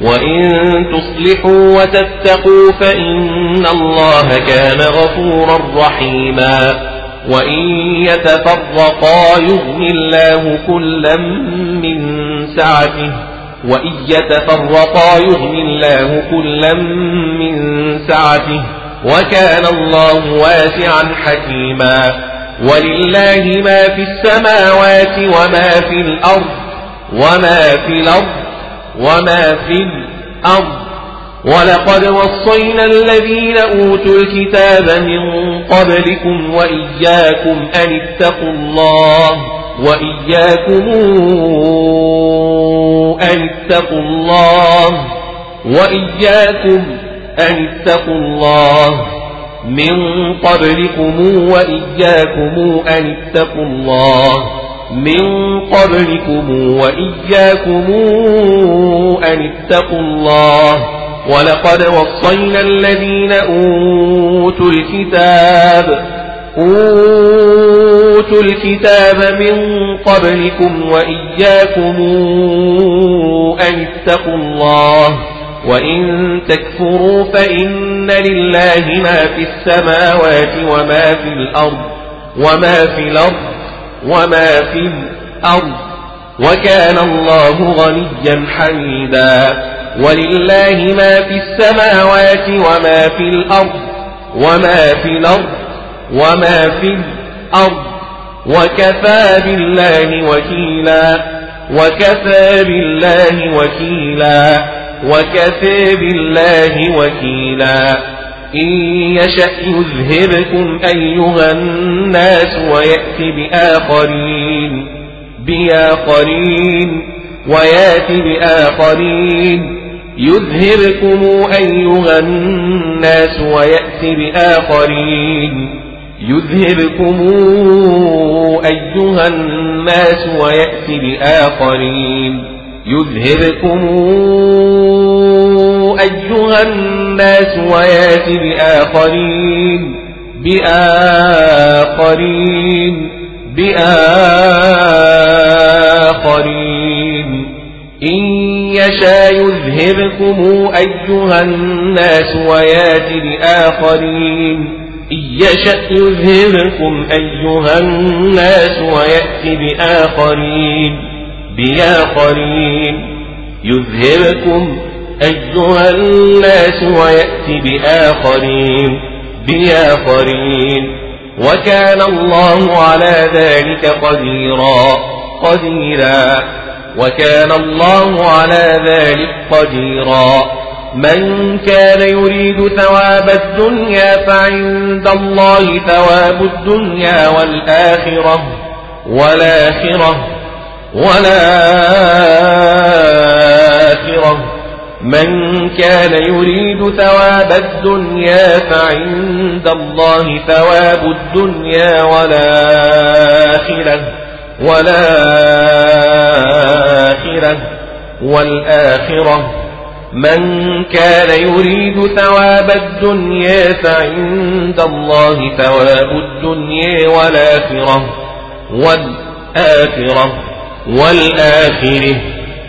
وإن تصلحوا وتتقوا فإن الله كان غفورا رحيما وإن يتفرقا يغني الله كلا من سعته وإن يتفرقا يغني الله كلا من سعته وكان الله واسعا حكيما ولله ما في السماوات وما في الأرض وما في الأرض وما في الأرض ولقد وصينا الذين أوتوا الكتاب من قبلكم وإياكم أن اتقوا الله وإياكم أن اتقوا الله وإياكم أن اتقوا الله من قبلكم وإياكم أن اتقوا الله من قبلكم وإياكم أن اتقوا الله ولقد وصينا الذين أوتوا الكتاب أوتوا الكتاب من قبلكم وإياكم أن اتقوا الله وإن تكفروا فإن لله ما في السماوات وما في الأرض وما في الأرض وما في الأرض وكان الله غنيا حميدا ولله ما في السماوات وما في الأرض وما في الأرض وما في الأرض وكفى بالله وكيلا وكفى بالله وكيلا وكفى بالله وكيلا إن يشأ يذهبكم أيها الناس ويأتي بآخرين بآخرين ويأتي بآخرين. يذهبكم أيها الناس ويأتي بآخرين. يذهبكم أيها الناس ويأتي بآخرين. يذهبكم أيها الناس ويأتي بآخرين بآخرين بآخرين. إن يشاء يذهبكم أيها الناس ويأتي بآخرين. إن يشأ يذهبكم أيها الناس ويأتي بآخرين. بآخرين يذهبكم أيها الناس ويأتي بآخرين بآخرين وكان الله على ذلك قديرا قديرا وكان الله على ذلك قديرا من كان يريد ثواب الدنيا فعند الله ثواب الدنيا والآخرة والآخرة والآخرة. من كان يريد ثواب الدنيا فعند الله ثواب الدنيا والآخرة. والآخرة. والآخرة. من كان يريد ثواب الدنيا فعند الله ثواب الدنيا والآخرة. والآخرة. والآخرة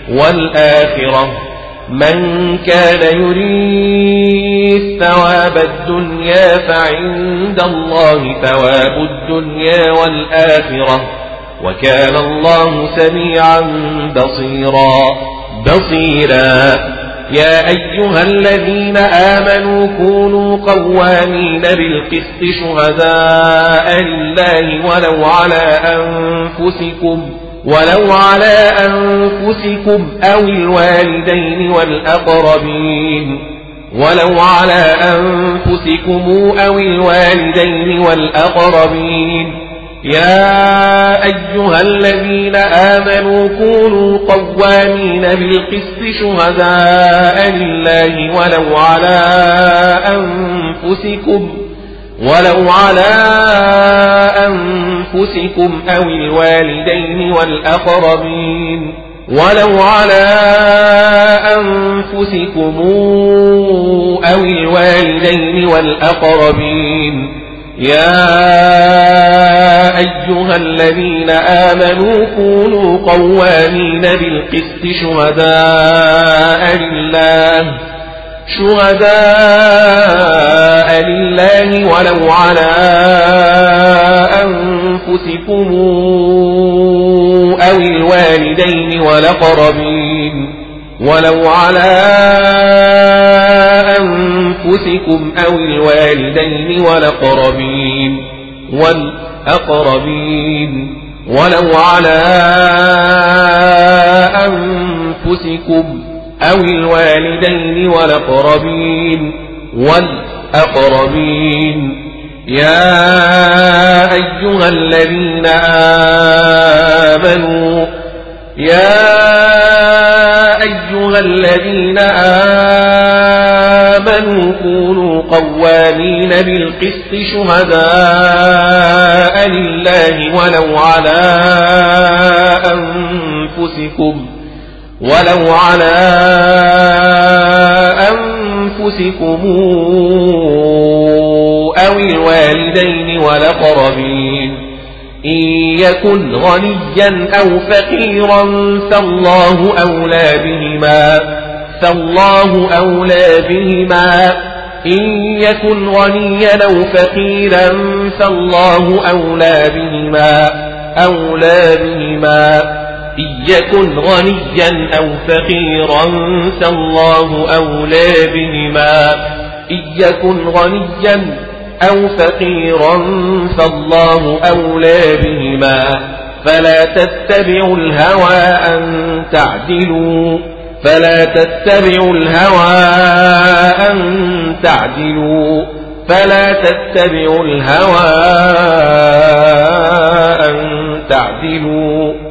والآخرة. من كان يريد ثواب الدنيا فعند الله ثواب الدنيا والآخرة. وكان الله سميعا بصيرا. بصيرا. يا أيها الذين آمنوا كونوا قوامين بالقسط شهداء لله ولو على أنفسكم. ولو على أنفسكم أو الوالدين والأقربين. ولو على أنفسكم أو الوالدين والأقربين. يا أيها الذين آمنوا كونوا قوامين بالقسط شهداء لله ولو على أنفسكم. ولو على أنفسكم أو الوالدين والأقربين ولو على أنفسكم أو الوالدين والأقربين يا أيها الذين آمنوا كونوا قوامين بالقسط شهداء لله شهداء لله ولو على أنفسكم أو الوالدين والأقربين ولو على أنفسكم أو الوالدين والأقربين والأقربين ولو على أنفسكم أو الوالدين والأقربين والأقربين. يا أيها الذين آمنوا يا أيها الذين آمنوا كونوا قوامين بالقسط شهداء لله ولو على أنفسكم. ولو على أنفسكم أو الوالدين والأقربين. إن يكن غنيا أو فقيرا فالله أولى بهما. فالله أولى بهما. إن يكن غنيا أو فقيرا فالله أولى بهما. أولى بهما. يكن غنيا أو فقيرا فالله أولى بهما. إن يكن غنيا أو فقيرا فالله أولى بهما. فلا تتبعوا الهوى أن تعدلوا. فلا تتبعوا الهوى أن تعدلوا. فلا تتبعوا الهوى أن تعدلوا.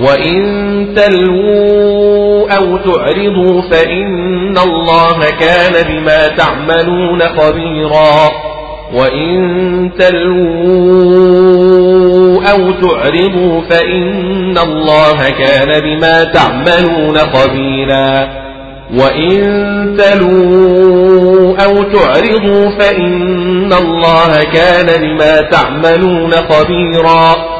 وإن تلووا أو تعرضوا فإن الله كان بما تعملون خبيرا وإن تلووا أو تعرضوا فإن الله كان بما تعملون خبيرا وإن تلووا أو تعرضوا فإن الله كان بما تعملون خبيرا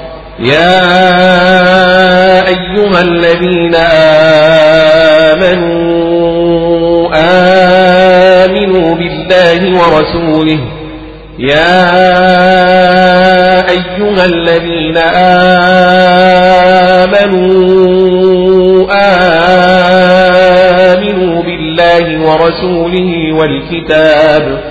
يا أيها الذين آمنوا آمنوا بالله ورسوله. يا أيها الذين آمنوا آمنوا بالله ورسوله والكتاب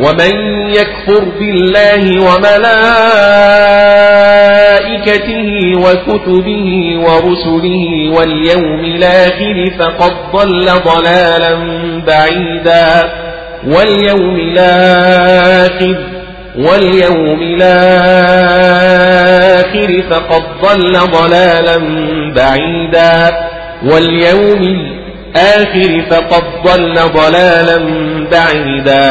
ومن يكفر بالله وملائكته وكتبه ورسله واليوم الآخر فقد ضل ضلالا بعيدا واليوم الآخر واليوم الآخر فقد ضل ضلالا بعيدا واليوم الآخر فقد ضل ضلالا بعيدا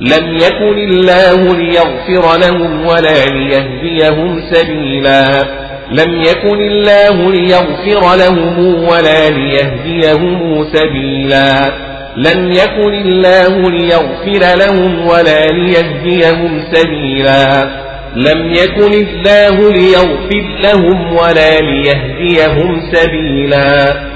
لم يكن الله ليغفر لهم ولا ليهديهم سبيلا. لم يكن الله ليغفر لهم ولا ليهديهم سبيلا. لم يكن الله ليغفر لهم ولا ليهديهم سبيلا. لم يكن الله ليغفر لهم ولا ليهديهم سبيلا.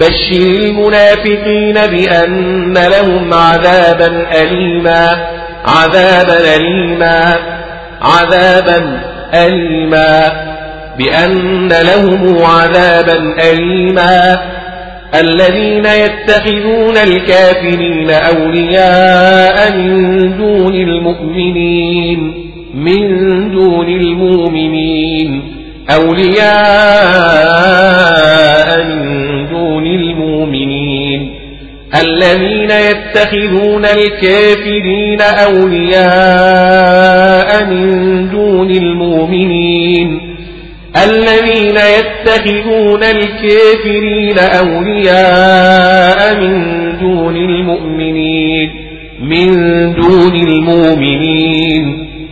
بشر المنافقين بأن لهم عذابا أليما عذابا أليما عذابا أليما بأن لهم عذابا أليما. الذين يتخذون الكافرين أولياء من دون المؤمنين من دون المؤمنين أولياء من دون المؤمنين الذين يتخذون الكافرين أولياء من دون المؤمنين الذين يتخذون الكافرين أولياء من دون المؤمنين من دون المؤمنين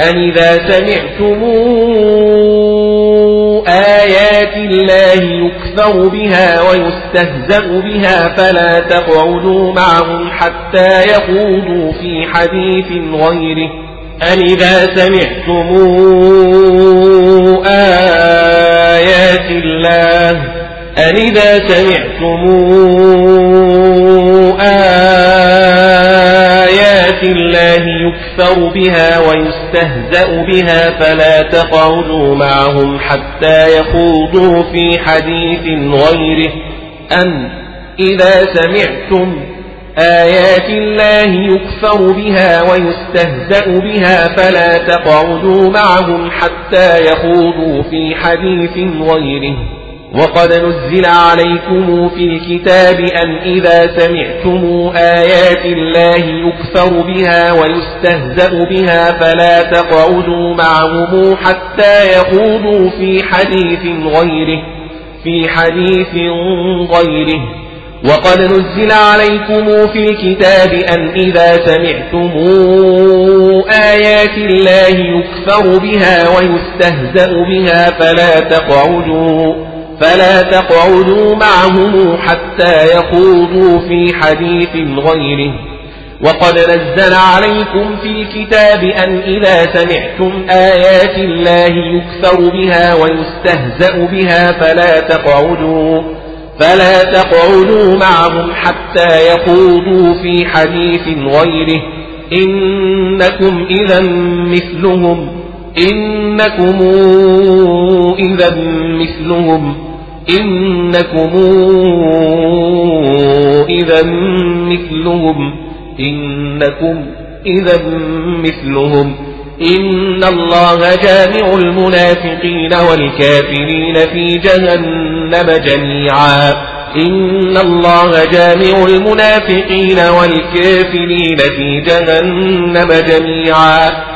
أن إذا سمعتموا آيات الله يكفر بها ويستهزأ بها فلا تقعدوا معهم حتى يخوضوا في حديث غيره أن إذا سمعتموا آيات الله أن إذا سمعتموا آيات الله يكفر بها ويستهزأ بها فلا تقعدوا معهم حتى يخوضوا في حديث غيره. أن إذا سمعتم آيات الله يكفر بها ويستهزأ بها فلا تقعدوا معهم حتى يخوضوا في حديث غيره. وقد نزل عليكم في الكتاب أن إذا سمعتم آيات الله يكفر بها ويستهزأ بها فلا تقعدوا معهم حتى يخوضوا في حديث غيره في حديث غيره. وقد نزل عليكم في الكتاب أن إذا سمعتم آيات الله يكفر بها ويستهزأ بها فلا تقعدوا فلا تقعدوا معهم حتى يخوضوا في حديث غيره. وقد نزل عليكم في الكتاب أن إذا سمعتم آيات الله يكثر بها ويستهزأ بها فلا تقعدوا فلا تقعدوا معهم حتى يخوضوا في حديث غيره. إنكم إذا مثلهم. إنكم إذا مثلهم إنكم إذا مثلهم إنكم إذا مثلهم إن الله جامع المنافقين والكافرين في جهنم جميعا إن الله جامع المنافقين والكافرين في جهنم جميعا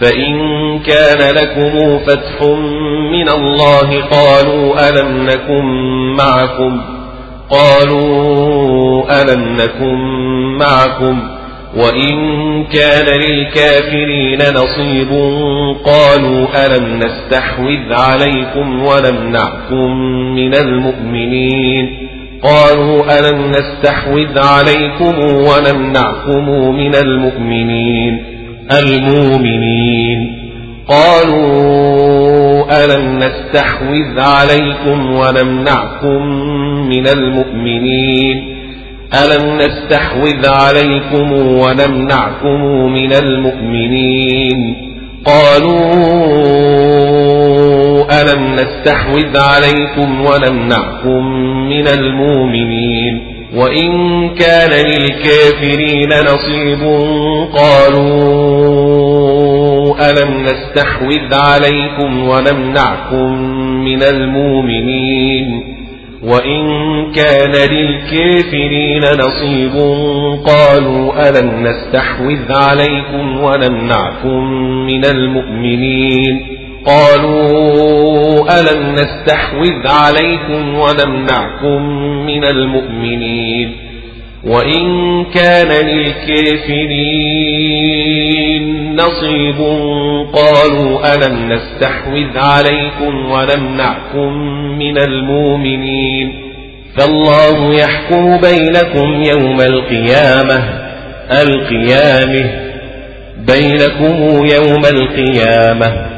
فإن كان لكم فتح من الله قالوا ألم نكن معكم قالوا ألم نكن معكم وإن كان للكافرين نصيب قالوا ألم نستحوذ عليكم ونمنعكم من المؤمنين قالوا ألم نستحوذ عليكم ونمنعكم من المؤمنين المؤمنين. قالوا ألم نستحوذ عليكم ونمنعكم من المؤمنين؟ ألم نستحوذ عليكم ونمنعكم من المؤمنين؟ قالوا ألم نستحوذ عليكم ونمنعكم من المؤمنين؟ وإن كان للكافرين نصيب قالوا ألم نستحوذ عليكم ونمنعكم من المؤمنين وإن كان للكافرين نصيب قالوا ألم نستحوذ عليكم ونمنعكم من المؤمنين قالوا ألم نستحوذ عليكم ونمنعكم من المؤمنين وإن كان للكافرين نصيب قالوا ألم نستحوذ عليكم ونمنعكم من المؤمنين فالله يحكم بينكم يوم القيامة القيامة بينكم يوم القيامة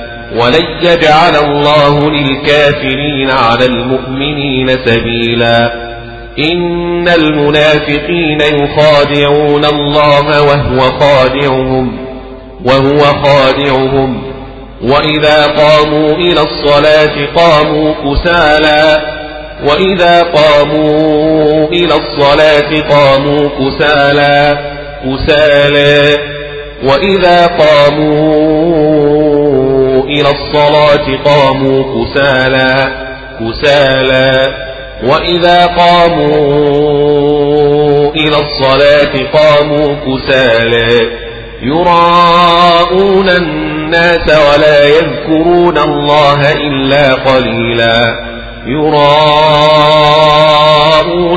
ولن يجعل الله للكافرين على المؤمنين سبيلا. إن المنافقين يخادعون الله وهو خادعهم وهو خادعهم. وإذا قاموا إلى الصلاة قاموا كسالا. وإذا قاموا إلى الصلاة قاموا كسالا كسالا. وإذا قاموا إلى الصلاة قاموا كسالا كسالا. وإذا قاموا إلى الصلاة قاموا كسالا. يراءون الناس ولا يذكرون الله إلا قليلا. يراءون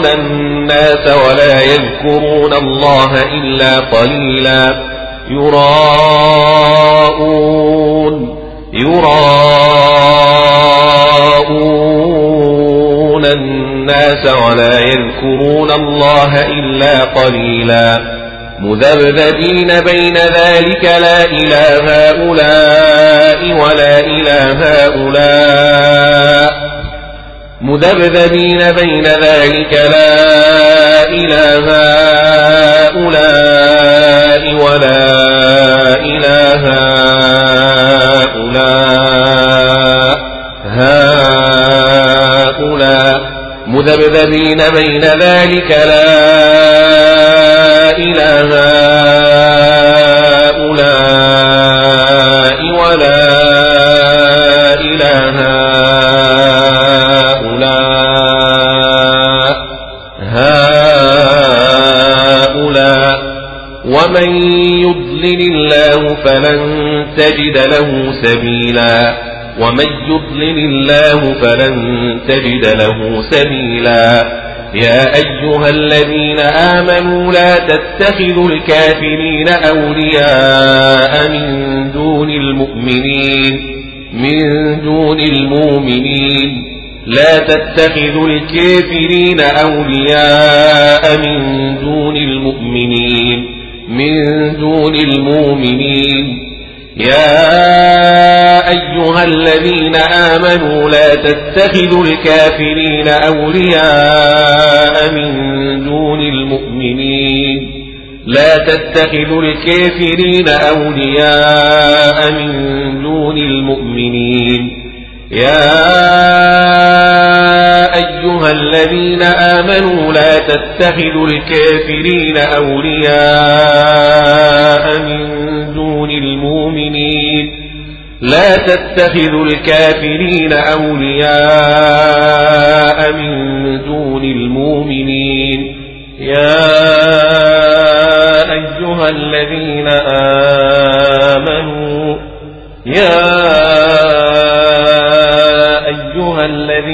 الناس ولا يذكرون الله إلا قليلا. يراءون يراءون الناس ولا يذكرون الله إلا قليلا مذبذبين بين ذلك لا إله هؤلاء ولا إله هؤلاء مذبذبين بين ذلك لا إله هؤلاء ولا إله هؤلاء هؤلاء مذبذبين بين ذلك لا إله هؤلاء ولا ومن يضلل الله فلن تجد له سبيلا. ومن يضلل الله فلن تجد له سبيلا. يا أيها الذين آمنوا لا تتخذوا الكافرين أولياء من دون المؤمنين من دون المؤمنين. لا تتخذوا الكافرين أولياء من دون المؤمنين. من دون المؤمنين. يا أيها الذين آمنوا لا تتخذوا الكافرين أولياء من دون المؤمنين. لا تتخذوا الكافرين أولياء من دون المؤمنين. يا الذين آمنوا لا تتخذوا الكافرين أولياء من دون المؤمنين. لا تتخذوا الكافرين أولياء من دون المؤمنين. يا أيها الذين آمنوا يا أيها الذين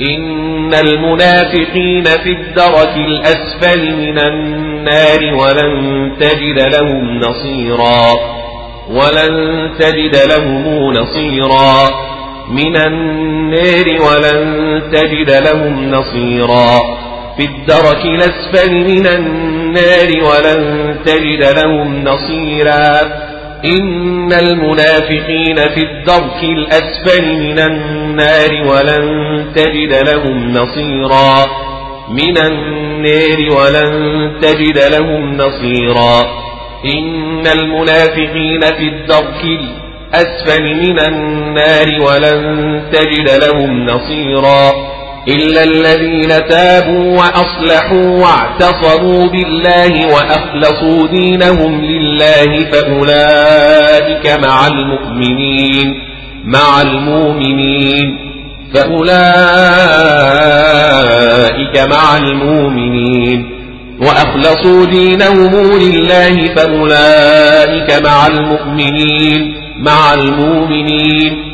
إن المنافقين في الدرك الأسفل من النار ولن تجد لهم نصيرا ولن تجد لهم نصيرا. من النار ولن تجد لهم نصيرا. في الدرك الأسفل من النار ولن تجد لهم نصيرا. إن المنافقين في الدرك الأسفل من النار ولن تجد لهم نصيرا. من النار ولن تجد لهم نصيرا. إن المنافقين في الدرك الأسفل من النار ولن تجد لهم نصيرا. إلا الذين تابوا وأصلحوا واعتصموا بالله وأخلصوا دينهم لله فأولئك مع المؤمنين مع المؤمنين فأولئك مع المؤمنين. وأخلصوا دينهم لله فأولئك مع المؤمنين مع المؤمنين.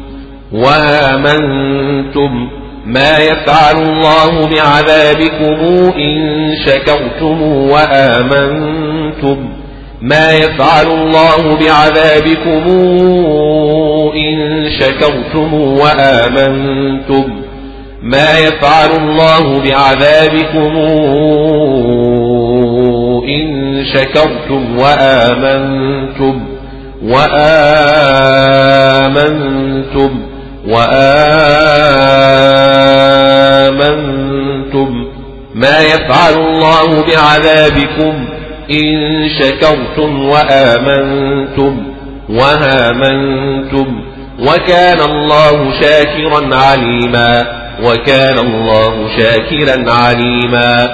وآمنتم ما يفعل الله بعذابكم إن شكرتم وآمنتم ما يفعل الله بعذابكم إن شكرتم وآمنتم ما يفعل الله بعذابكم إن شكرتم وآمنتم وآمنتم وآمنتم ما يفعل الله بعذابكم إن شكرتم وآمنتم وهامنتم وكان الله شاكرا عليما وكان الله شاكرا عليما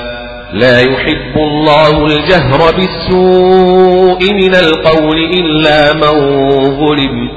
لا يحب الله الجهر بالسوء من القول إلا من ظلم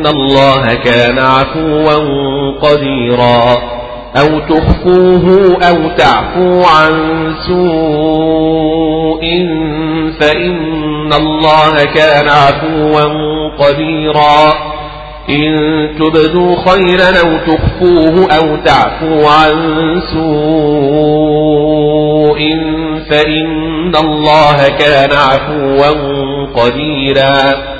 إن الله كان عفوا قديرا أو تخفوه أو تعفو عن سوء فإن الله كان عفوا قديرا إن تبدوا خيرا أو تخفوه أو تعفو عن سوء فإن الله كان عفوا قديرا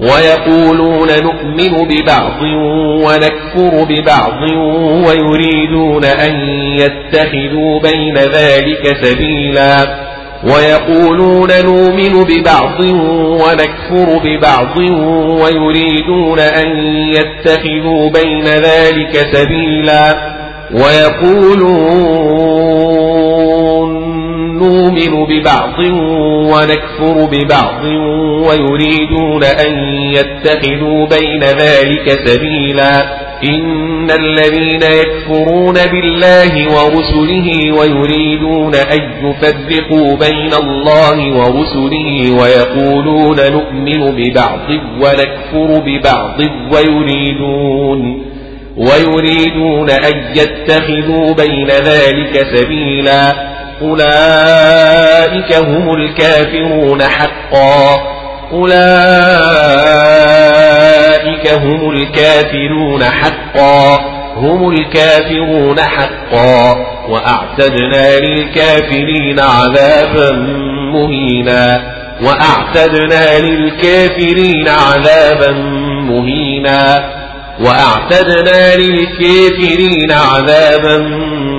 ويقولون نؤمن ببعض ونكفر ببعض ويريدون أن يتخذوا بين ذلك سبيلا ويقولون نؤمن ببعض ونكفر ببعض ويريدون أن يتخذوا بين ذلك سبيلا ويقولون نؤمن ببعض ونكفر ببعض ويريدون أن يتخذوا بين ذلك سبيلا. إن الذين يكفرون بالله ورسله ويريدون أن يفرقوا بين الله ورسله ويقولون نؤمن ببعض ونكفر ببعض ويريدون ويريدون أن يتخذوا بين ذلك سبيلا. أولئك هم الكافرون حقا. أولئك هم الكافرون حقا. هم الكافرون حقا. وأعتدنا للكافرين عذابا مهينا. وأعتدنا للكافرين عذابا مهينا. وأعتدنا للكافرين عذابا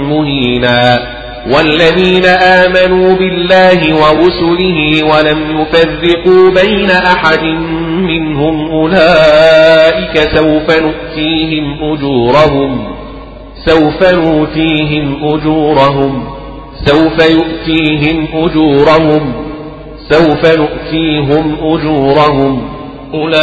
مهينا. والذين آمنوا بالله ورسله ولم يفرقوا بين أحد منهم أولئك سوف نؤتيهم أجورهم سوف نؤتيهم أجورهم سوف يؤتيهم أجورهم سوف نؤتيهم أجورهم أولئك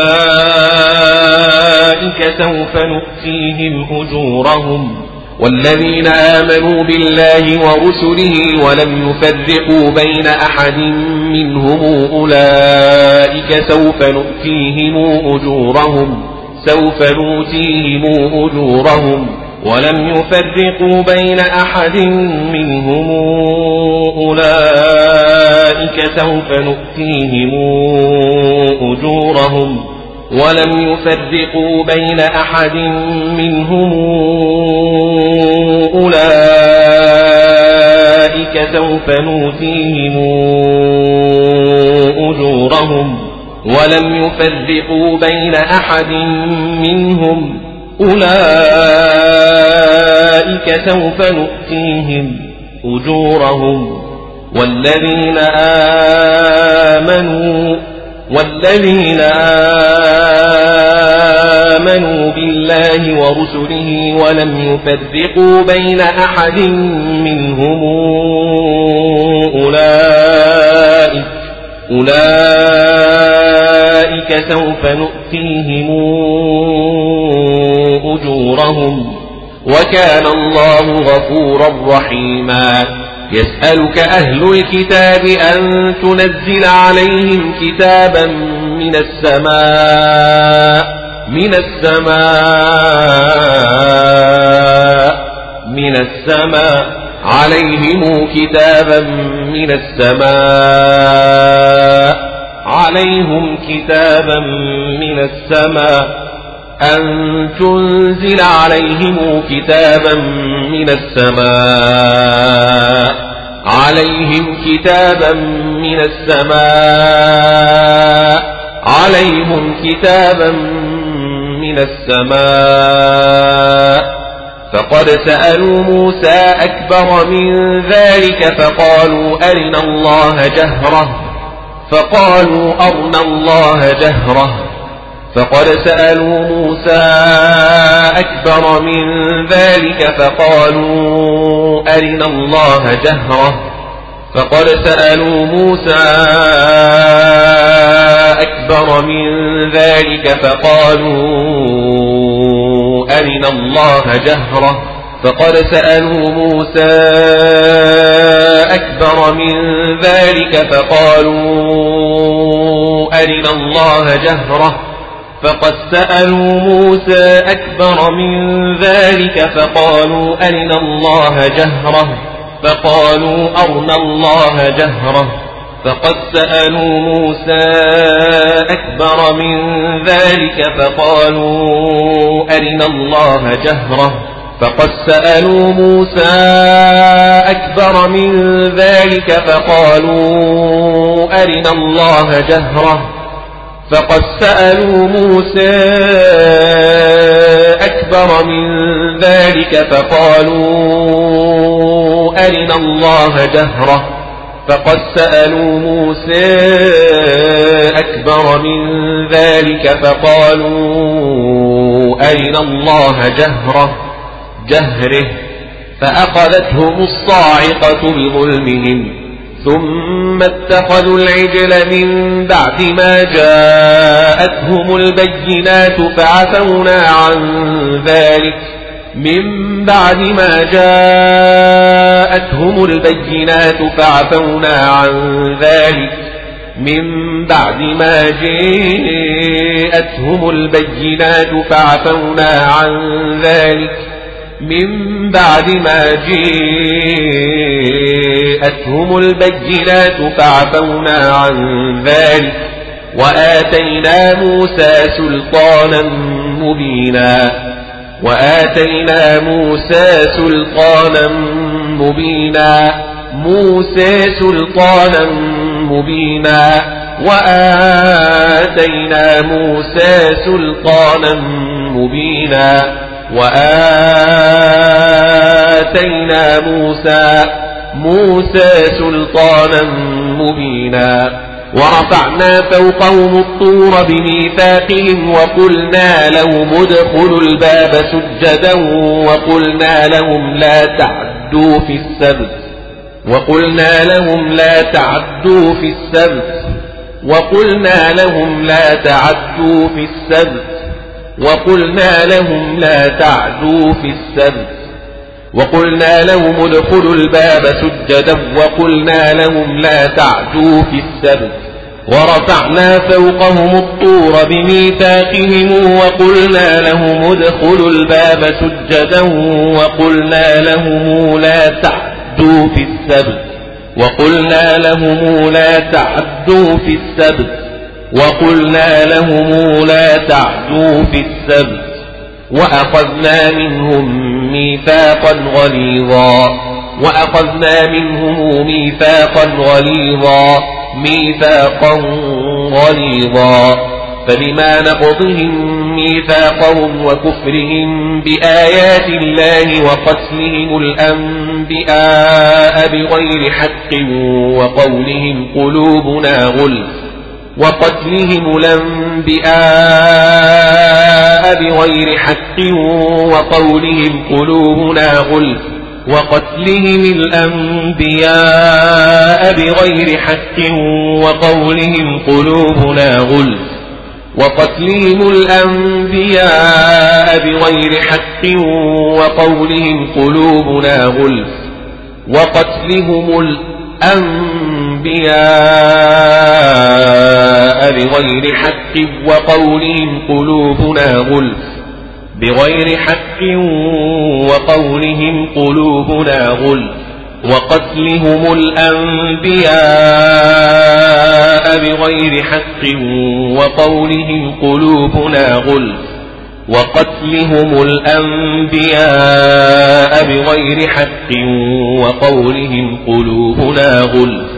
سوف نؤتيهم أجورهم. والذين آمنوا بالله ورسله ولم يفرقوا بين أحد منهم أولئك سوف نؤتيهم أجورهم سوف نؤتيهم أجورهم. ولم يفرقوا بين أحد منهم أولئك سوف نؤتيهم أجورهم. ولم يفرقوا بين أحد منهم أولئك سوف نوتيهم أجورهم ولم يفرقوا بين أحد منهم أولئك سوف نؤتيهم أجورهم والذين آمنوا والذين آمنوا بالله ورسله ولم يفرقوا بين أحد منهم أولئك أولئك سوف نؤتيهم أجورهم وكان الله غفورا رحيما. يسألك أهل الكتاب أن تنزل عليهم كتابا من السماء من السماء من السماء. عليهم كتابا من السماء. عليهم كتابا من السماء. أن تنزل عليهم كتابا من السماء عليهم كتابا من السماء عليهم كتابا من السماء فقد سألوا موسى أكبر من ذلك فقالوا أرنا الله جهرة فقالوا أرنا الله جهرة فقد سألوا موسى أكبر من ذلك فقالوا أرنا الله جهرة. فقد سألوا موسى أكبر من ذلك فقالوا أرنا الله جهرة. فقد سألوا موسى أكبر من ذلك فقالوا أرنا الله جهرة. فقد سألوا موسى أكبر من ذلك فقالوا أرنا الله جهرة. فقالوا أرنا الله جهرة. فقد سألوا موسى أكبر من ذلك فقالوا أرنا الله جهرة. فقد سألوا موسى أكبر من ذلك فقالوا أرنا الله جهرة. فقد سألوا موسى أكبر من ذلك فقالوا أرنا الله جهرة فقد سألوا موسى أكبر من ذلك فقالوا أرنا الله جهرة. جهره. فأخذتهم الصاعقة بظلمهم. ثم اتخذوا العجل من بعد ما جاءتهم البينات فعفونا عن ذلك. من بعد ما جاءتهم البينات فعفونا عن ذلك. من بعد ما جاءتهم البينات فعفونا عن ذلك. من بعد ما جاءتهم البينات فعفونا عن ذلك وآتينا موسى سلطانا مبينا وآتينا موسى سلطانا مبينا موسى سلطانا مبينا وآتينا موسى سلطانا مبينا وآتينا موسى موسى سلطانا مبينا. ورفعنا فوقهم الطور بميثاقهم وقلنا لهم ادخلوا الباب سجدا وقلنا لهم لا تعدوا في السبت. وقلنا لهم لا تعدوا في السبت. وقلنا لهم لا تعدوا في السبت. وقلنا لهم لا تعدوا في السبت. وقلنا لهم ادخلوا الباب سجدا وقلنا لهم لا تعدوا في السبت. ورفعنا فوقهم الطور بميثاقهم وقلنا لهم ادخلوا الباب سجدا وقلنا لهم لا تعدوا في السبت. وقلنا لهم لا تعدوا في السبت. وقلنا لهم لا تعدوا في السبت. وأخذنا منهم ميثاقا غليظا وأخذنا منهم ميثاقا غليظا ميثاقا غليظا. فبما نقضهم ميثاقهم وكفرهم بآيات الله وقتلهم الأنبياء بغير حق وقولهم قلوبنا غلف. وقتلهم الأنبياء بغير حق وقولهم قلوبنا غلف وقتلهم الأنبياء بغير حق وقولهم قلوبنا غلف وقتلهم الأنبياء بغير حق وقولهم قلوبنا غلف وقتلهم الأنبياء بغير حق وقولهم قلوبنا غلف بغير حق وقولهم قلوبنا غلف وقتلهم الأنبياء بغير حق وقولهم قلوبنا غلف وقتلهم الأنبياء بغير حق وقولهم قلوبنا غلف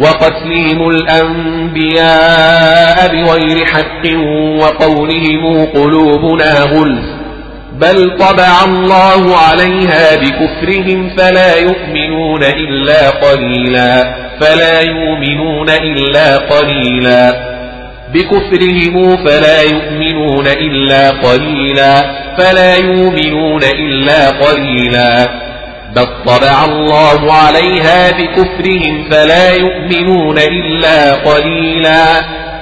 وقتلهم الأنبياء بغير حق وقولهم قلوبنا غلف. بل طبع الله عليها بكفرهم فلا يؤمنون إلا قليلا. فلا يؤمنون إلا قليلا. بكفرهم فلا يؤمنون إلا قليلا. فلا يؤمنون إلا قليلا. بل طبع الله عليها بكفرهم فلا يؤمنون إلا قليلا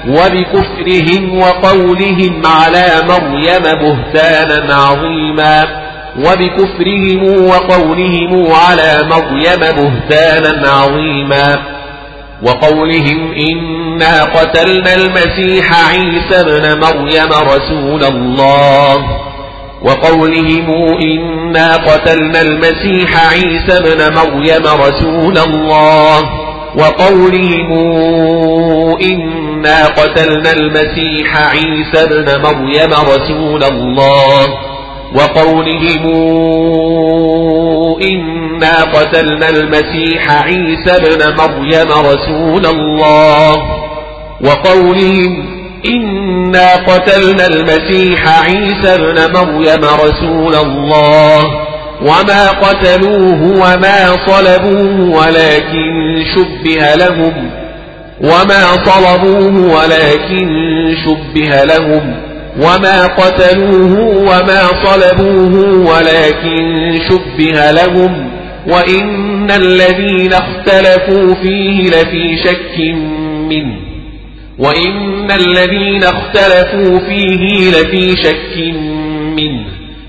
وبكفرهم وقولهم على مريم بهتانا عظيما وبكفرهم وقولهم على مريم بهتانا عظيما وقولهم إنا قتلنا المسيح عيسى ابن مريم رسول الله وقولهم إنا قتلنا المسيح عيسى ابن مريم رسول الله. وقولهم إنا قتلنا المسيح عيسى ابن مريم رسول الله. وقولهم إنا قتلنا المسيح عيسى ابن مريم رسول الله. وقولهم إنا قتلنا المسيح عيسى ابن مريم رسول الله وما قتلوه وما صلبوه ولكن شبه لهم وما صلبوه ولكن شبه لهم وما قتلوه وما صلبوه ولكن شبه لهم وإن الذين اختلفوا فيه لفي شك منه وإن الذين اختلفوا فيه لفي شك منه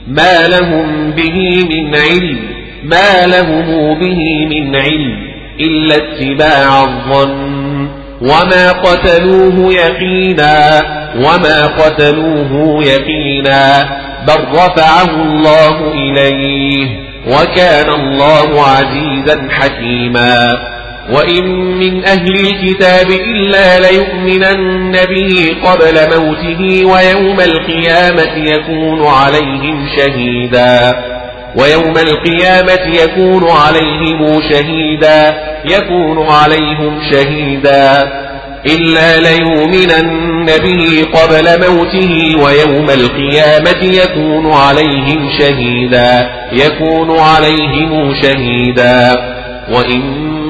ما لهم به من علم ما لهم به من علم إلا اتباع الظن. وما قتلوه يقينا وما قتلوه يقينا. بل رفعه الله إليه وكان الله عزيزا حكيما. وإن من أهل الكتاب إلا ليؤمنن به قبل موته ويوم القيامة يكون عليهم شهيدا ويوم القيامة يكون عليهم شهيدا يكون عليهم شهيدا إلا ليؤمنن به قبل موته ويوم القيامة يكون عليهم شهيدا يكون عليهم شهيدا وإن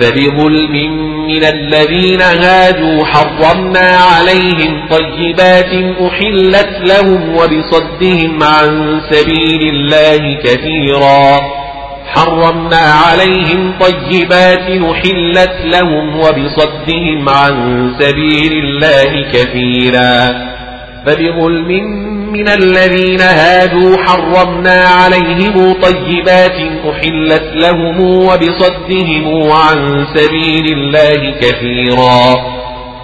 فبظلم من الذين هادوا حرمنا عليهم طيبات أحلت لهم وبصدهم عن سبيل الله كثيرا. حرمنا عليهم طيبات أحلت لهم وبصدهم عن سبيل الله كثيرا. فبظلم من الذين هادوا حرمنا عليهم طيبات أحلت لهم وبصدهم عن سبيل الله كثيرا.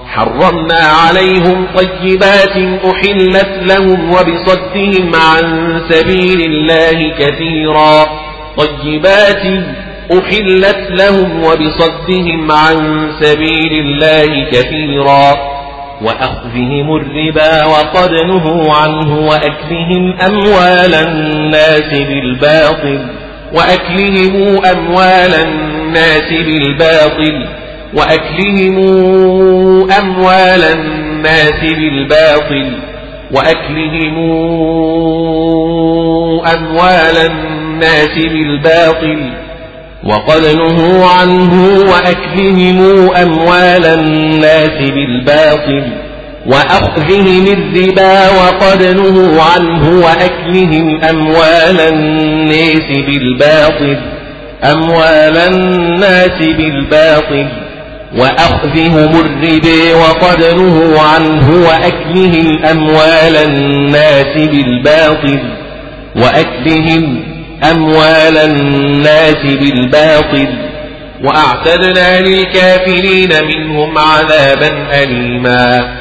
حرمنا عليهم طيبات أحلت لهم وبصدهم عن سبيل الله كثيرا. طيبات أحلت لهم وبصدهم عن سبيل الله كثيرا. وأخذهم الربا وقد نهوا عنه وأكلهم أموال الناس بالباطل وأكلهم أموال الناس بالباطل وأكلهم أموال الناس بالباطل وأكلهم أموال الناس بالباطل وقد نهوا عنه وأكلهم أموال الناس بالباطل وأخذهم الربا وقد نهوا عنه وأكلهم أموال الناس بالباطل أموال الناس بالباطل وأخذهم الربا وقد نهوا عنه وأكلهم أموال الناس بالباطل وأكلهم أموال الناس بالباطل وأعتدنا للكافرين منهم عذابا أليما.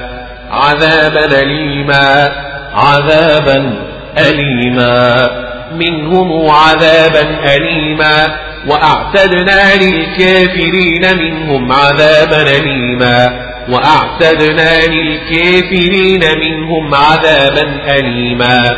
عذابا أليما. عذابا أليما. منهم عذابا أليما. وأعتدنا للكافرين منهم عذابا أليما. وأعتدنا للكافرين منهم عذابا أليما.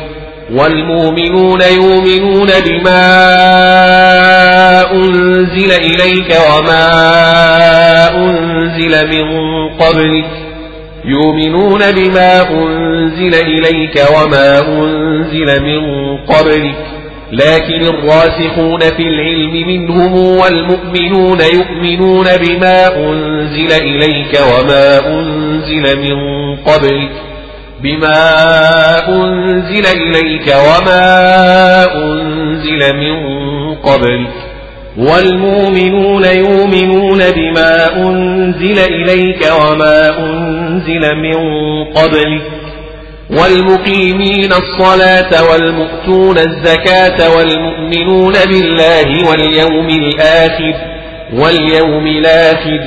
والمؤمنون يؤمنون بما أنزل إليك وما أنزل من قبلك يؤمنون بما أنزل إليك وما أنزل من قبلك لكن الراسخون في العلم منهم والمؤمنون يؤمنون بما أنزل إليك وما أنزل من قبلك بما أنزل إليك وما أنزل من قبلك والمؤمنون يؤمنون بما أنزل إليك وما أنزل من قبلك والمقيمين الصلاة والمؤتون الزكاة والمؤمنون بالله واليوم الآخر واليوم الآخر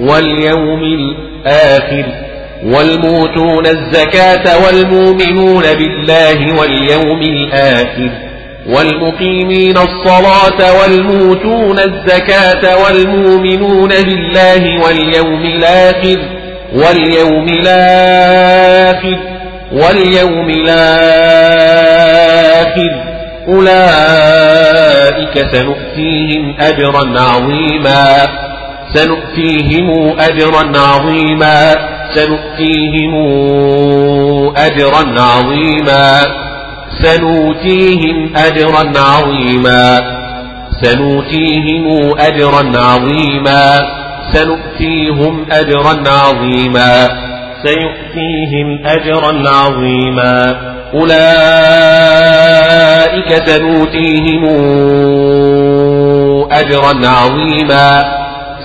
واليوم الآخر والمؤتون الزكاة والمؤمنون بالله واليوم الآخر والمقيمين الصلاة والموتون الزكاة والمؤمنون بالله واليوم الآخر واليوم الآخر واليوم الآخر أولئك سنؤتيهم أجرا عظيما سنؤتيهم أجرا عظيما سنؤتيهم أجرا عظيما. سنؤتيهم أجرا عظيما. سنؤتيهم أجرا عظيما. سنؤتيهم أجرا عظيما. سيؤتيهم أجرا عظيما. أولئك سنؤتيهم أجرا عظيما.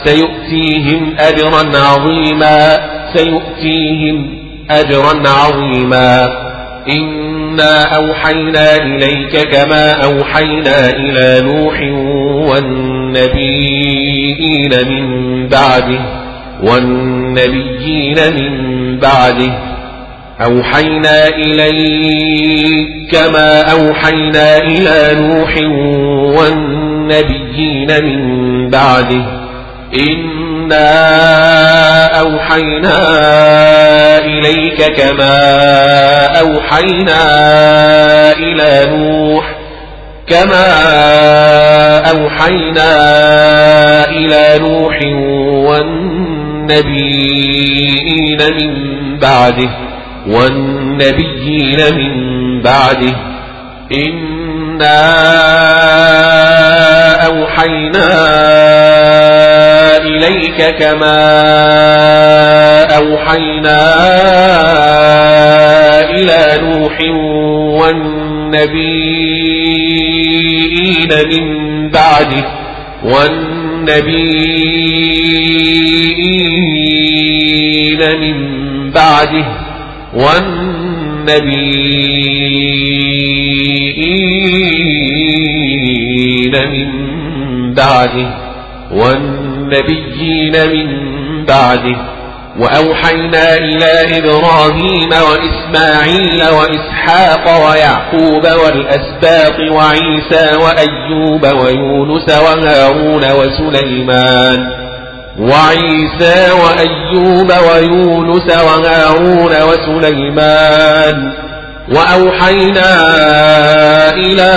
سيؤتيهم أجرا عظيما. سيؤتيهم أجرا عظيما. إنا أوحينا إليك كما أوحينا إلى نوح والنبيين من بعده والنبيين من بعده. أوحينا إليك كما أوحينا إلى نوح والنبيين من بعده. إنا أوحينا إليك كما أوحينا إلى نوح كما أوحينا إلى نوح والنبيين من بعده والنبيين من بعده إنا أوحينا إليك كما أوحينا إلى نوح والنبيين من بعده والنبيين من بعده والنبيين من بعده والنبيين من بعده. وأوحينا إلى إبراهيم وإسماعيل وإسحاق ويعقوب والأسباط وعيسى وأيوب ويونس وهارون وسليمان. وعيسى وأيوب ويونس وهارون وسليمان. وأوحينا إلى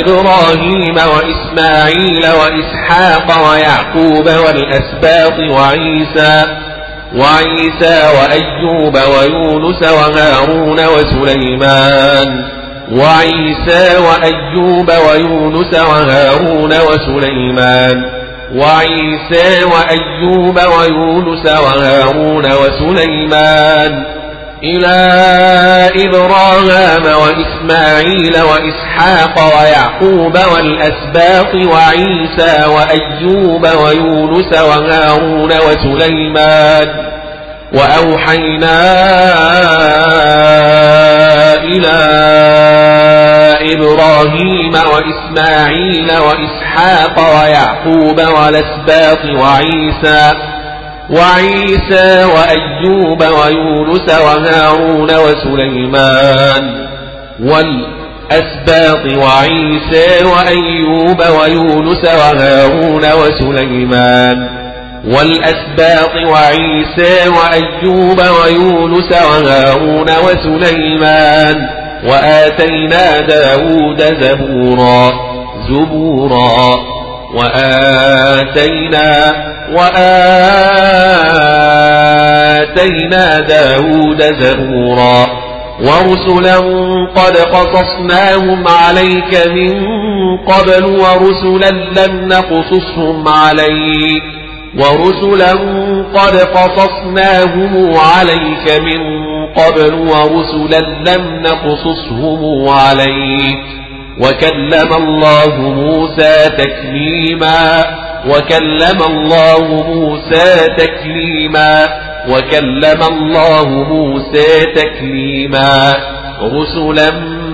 إبراهيم وإسماعيل وإسحاق ويعقوب والأسباط وعيسى وعيسى وأيوب ويونس وهارون وسليمان وعيسى وأيوب ويونس وهارون وسليمان وعيسى وأيوب ويونس وهارون وسليمان إلى إبراهام وإسماعيل وإسحاق ويعقوب والأسباط وعيسى وأيوب ويونس وهارون وسليمان وأوحينا إلى إبراهيم وإسماعيل وإسحاق ويعقوب والأسباط وعيسى وعيسى وأيوب ويونس وهارون وسليمان والأسباط وعيسى وأيوب ويونس وهارون وسليمان والأسباط وعيسى وأيوب ويونس وهارون وسليمان وآتينا داود زبورا زبورا وآتينا وآتينا داود زبورا ورسلا قد قصصناهم عليك من قبل ورسلا لم نقصصهم عليك ورسلا قد قصصناهم عليك من قبل ورسلا لم نقصصهم عليك وكلم الله موسى تكليما وكلم الله موسى تكليما وكلم الله موسى تكليما. رسلا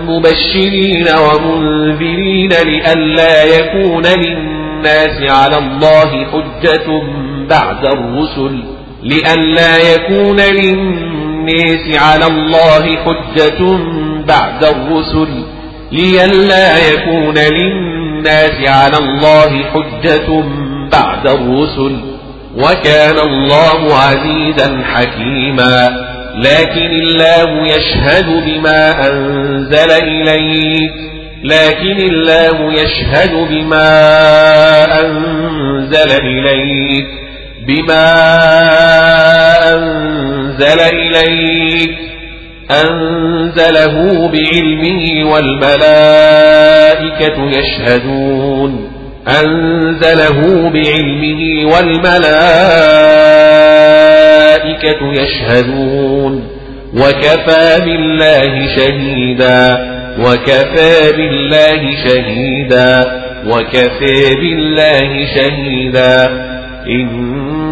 مبشرين ومنذرين لئلا يكون للناس على الله حجة بعد الرسل لئلا يكون للناس على الله حجة بعد الرسل. لئلا يكون للناس على الله حجة بعد الرسل وكان الله عزيزا حكيما لكن الله يشهد بما أنزل إليك لكن الله يشهد بما أنزل إليك بما أنزل إليك أنزله بعلمه والملائكة يشهدون. أنزله بعلمه والملائكة يشهدون. وكفى بالله شهيدا. وكفى بالله شهيدا. وكفى بالله شهيدا. إن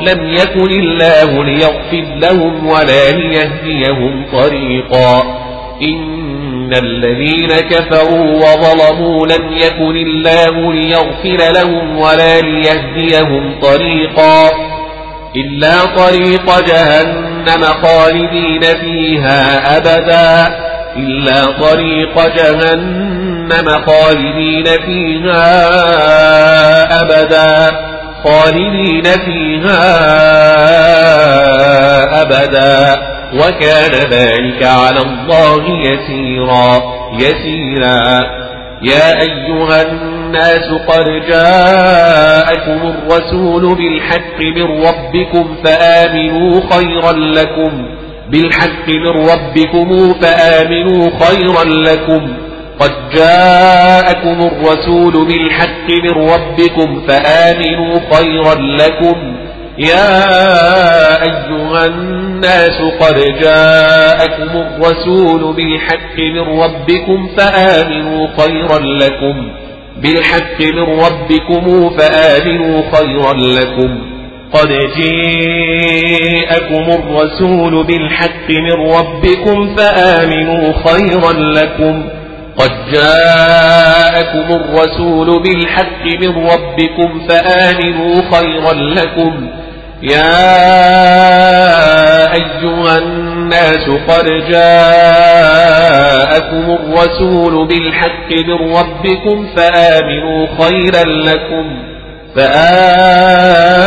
لم يكن الله ليغفر لهم ولا ليهديهم طريقا. إن الذين كفروا وظلموا لم يكن الله ليغفر لهم ولا ليهديهم طريقا. إلا طريق جهنم خالدين فيها أبدا. إلا طريق جهنم خالدين فيها أبدا. خالدين فيها أبدا. وكان ذلك على الله يسيرا. يسيرا. يا أيها الناس قد جاءكم الرسول بالحق من ربكم فآمنوا خيرا لكم. بالحق من ربكم فآمنوا خيرا لكم. قد جاءكم الرسول بالحق من ربكم فآمنوا خيرا لكم يا أيها الناس قد جاءكم الرسول بالحق من ربكم فآمنوا خيرا لكم بالحق من ربكم فآمنوا خيرا لكم قد جاءكم الرسول بالحق من ربكم فآمنوا خيرا لكم قد جاءكم الرسول بالحق من ربكم فآمنوا خيرا لكم. يا أيها الناس قد جاءكم الرسول بالحق من ربكم فآمنوا خيرا لكم. فآمنوا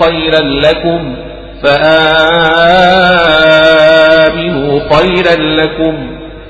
خيرا لكم. فآمنوا خيرا لكم.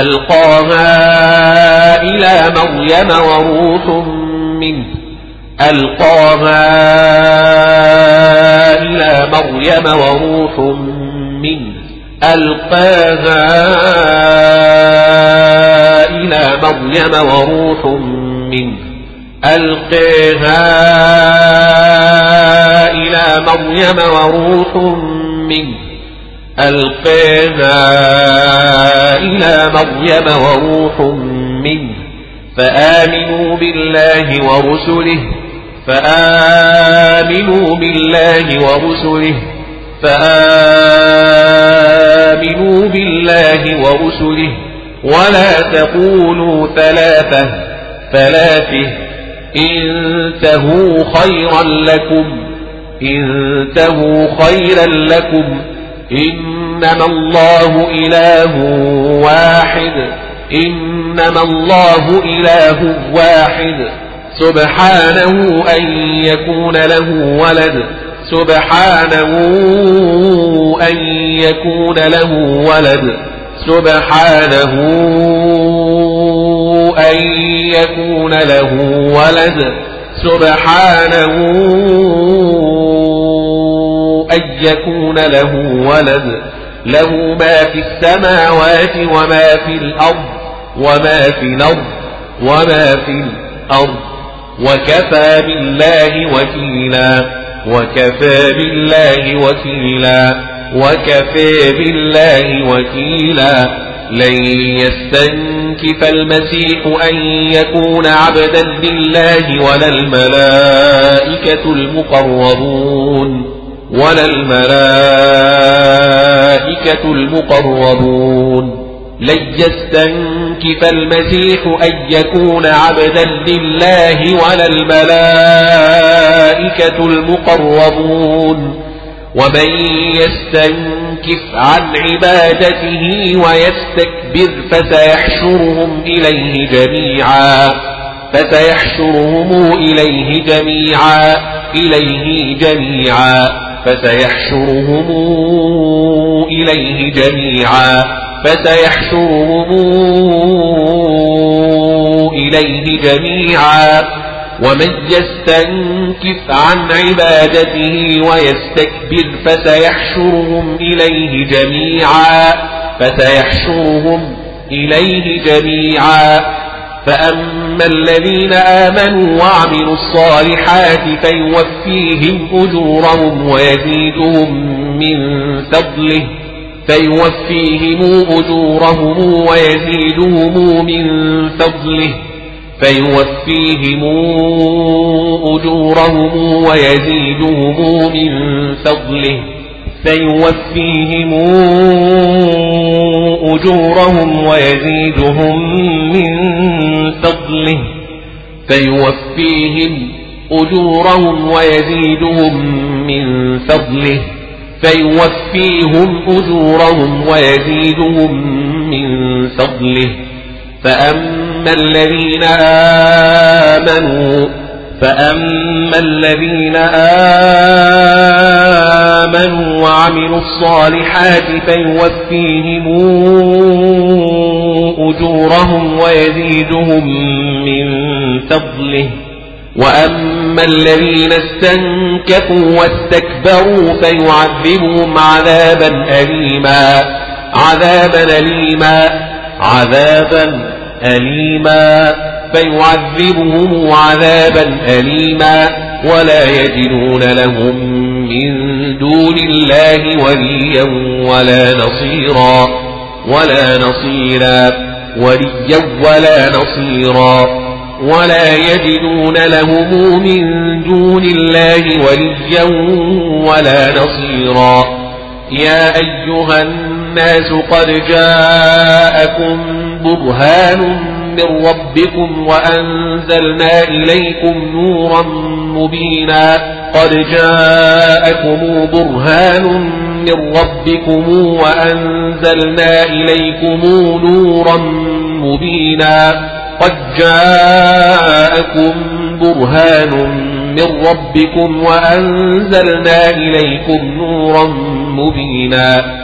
ألقاها إلى مريم وروح منه. ألقاها إلى مريم وروح منه. ألقاها إلى مريم وروح منه. ألقاها إلى مريم وروح منه. ألقاها إلى مريم وروح منه فآمنوا بالله ورسله فآمنوا بالله ورسله فآمنوا بالله ورسله. ولا تقولوا ثلاثة ثلاثة. انتهوا خيرا لكم انتهوا خيرا لكم. إنما الله إله واحد. إنما الله إله واحد. سبحانه أن يكون له ولد. سبحانه أن يكون له ولد. سبحانه أن يكون له ولد. سبحانه أن يكون له ولد له ما في السماوات وما في الأرض وما في الأرض وما في الأرض. وكفى بالله وكيلا وكفى بالله وكيلا وكفى بالله وكيلا. لن يستنكف المسيح أن يكون عبدا لله ولا الملائكة المقربون. ولا الملائكة المقربون. لن يستنكف المسيح أن يكون عبدا لله ولا الملائكة المقربون. ومن يستنكف عن عبادته ويستكبر فسيحشرهم إليه جميعا. فسيحشرهم إليه جميعا. إليه جميعا. فسيحشرهم إليه جميعا. فسيحشرهم إليه جميعا. ومن يستنكف عن عبادته ويستكبر فسيحشرهم إليه جميعا. فسيحشرهم إليه جميعا. فأما الذين آمنوا وعملوا الصالحات فيوفيهم أجورهم ويزيدهم من فضله فيوفيهم أجورهم ويزيدهم من فضله فيوفيهم أجورهم ويزيدهم من فضله فيوفيهم أجورهم ويزيدهم من فضله. فيوفيهم أجورهم ويزيدهم من فضله. فيوفيهم أجورهم ويزيدهم من فضله. فأما الذين آمنوا فأما الذين آمنوا وعملوا الصالحات فيوفيهم أجورهم ويزيدهم من فضله. وأما الذين استنكفوا واستكبروا فيعذبهم عذابا أليما. عذابا أليما. عذابا أليما. فيعذبهم عذابا أليما ولا يجدون لهم من دون الله وليا ولا نصيرا ولا نصيرا وليا ولا نصيرا ولا يجدون لهم من دون الله وليا ولا نصيرا. يا أيها الناس قد جاءكم برهان من ربكم وأنزلنا إليكم نورا مبينا. قد جاءكم برهان من ربكم وأنزلنا إليكم نورا مبينا. قد جاءكم برهان من ربكم وأنزلنا إليكم نورا مبينا.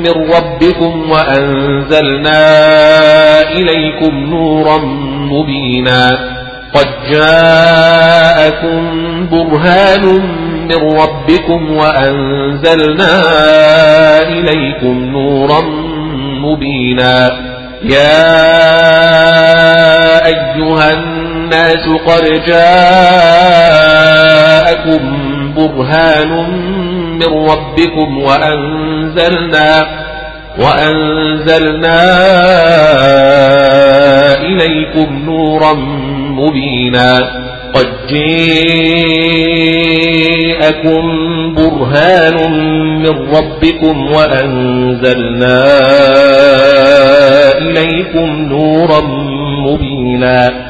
من ربكم وأنزلنا إليكم نورا مبينا قد جاءكم برهان من ربكم وأنزلنا إليكم نورا مبينا يا أيها الناس قد جاءكم برهان من ربكم وأنزلنا وأنزلنا إليكم نورا مبينا قد جاءكم برهان من ربكم وأنزلنا إليكم نورا مبينا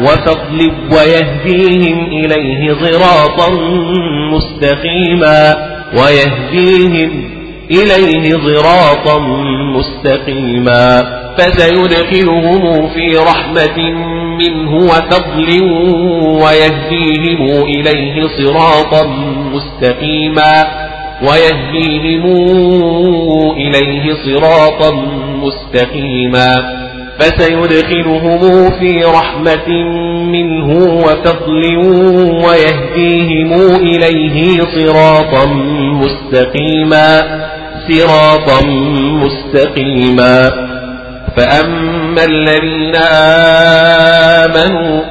وفضل ويهديهم إليه صراطا مستقيما ويهديهم إليه صراطا مستقيما فسيدخلهم في رحمة منه وفضل ويهديهم إليه صراطا مستقيما ويهديهم إليه صراطا مستقيما فسيدخلهم في رحمة منه وفضل ويهديهم إليه صراطا مستقيما صراطا مستقيما. فأما الذين آمنوا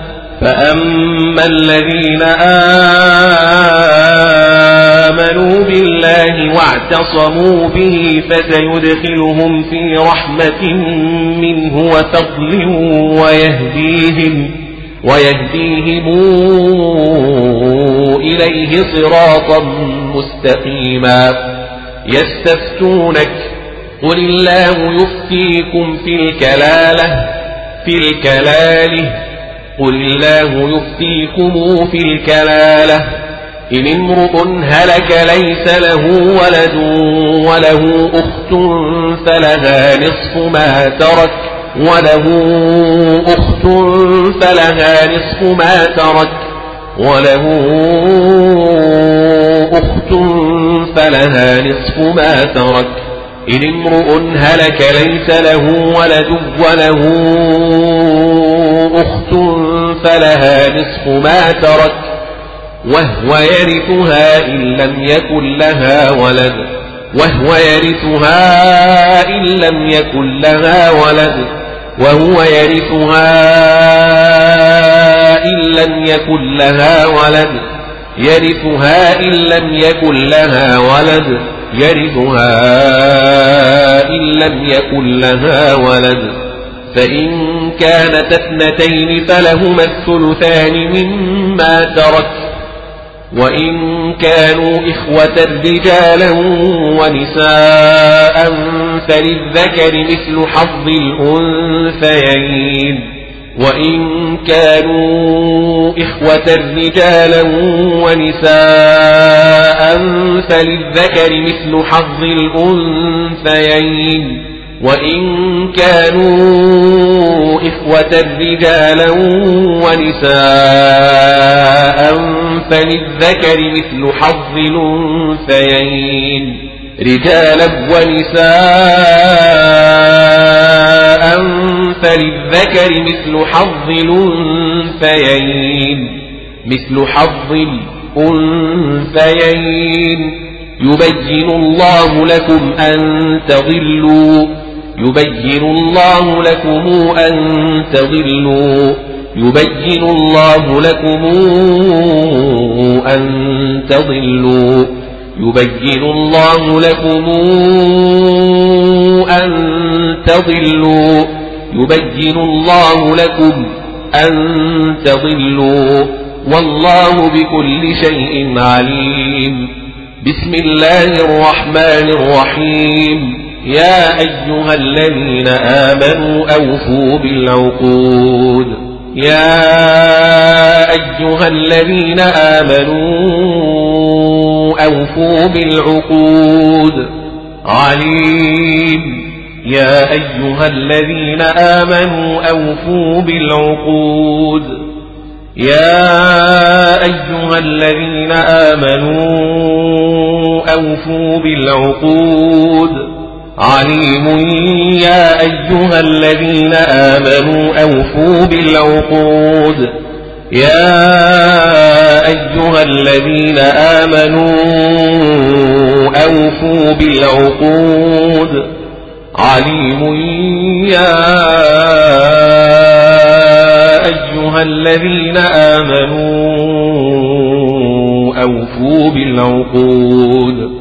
فأما الذين آمنوا بالله واعتصموا به فسيدخلهم في رحمة منه وفضل ويهديهم ويهديهم إليه صراطا مستقيما. يستفتونك قل الله يفتيكم في الكلالة في الكلالة. قل الله يفتيكم في الكلالة. إن امرؤ هلك ليس له ولد وله أخت فلها نصف ما ترك وله أخت فلها نصف ما ترك وله أخت فلها نصف ما ترك إن امرؤ هلك ليس له ولد وله أخت فلها نصف ما ترك وهو يرثها إن لم يكن لها ولد. وهو يرثها إن لم يكن لها ولد. وهو يرثها إن لم يكن لها ولد. يرثها إن لم يكن لها ولد. يرثها إن لم يكن لها ولد. فإن كانت اثنتين فلهما الثلثان مما ترك. وإن كانوا إخوة رجالا ونساء فللذكر مثل حظ الأنثيين. وإن كانوا إخوة رجالا ونساء فللذكر مثل حظ الأنثيين. وإن كانوا إخوة رجالا ونساء فللذكر مثل حظ الأنثيين رجالا ونساء فللذكر مثل حظ الأنثيين مثل حظ الأنثيين يبين الله لكم أن تضلوا يبين الله لكم أن تضلوا. يبين الله لكم أن تضلوا. يبين الله لكم أن تضلوا. يبين الله لكم أن تضلوا. والله بكل شيء عليم. بسم الله الرحمن الرحيم. يا أيها الذين آمنوا أوفوا بالعقود. يا أيها الذين آمنوا أوفوا بالعقود. عليم. يا أيها الذين آمنوا أوفوا بالعقود. يا أيها الذين آمنوا أوفوا بالعقود. عليم يا أيها الذين آمنوا أوفوا بالعقود. يا أيها الذين آمنوا أوفوا بالعقود. عليم يا أيها الذين آمنوا أوفوا بالعقود.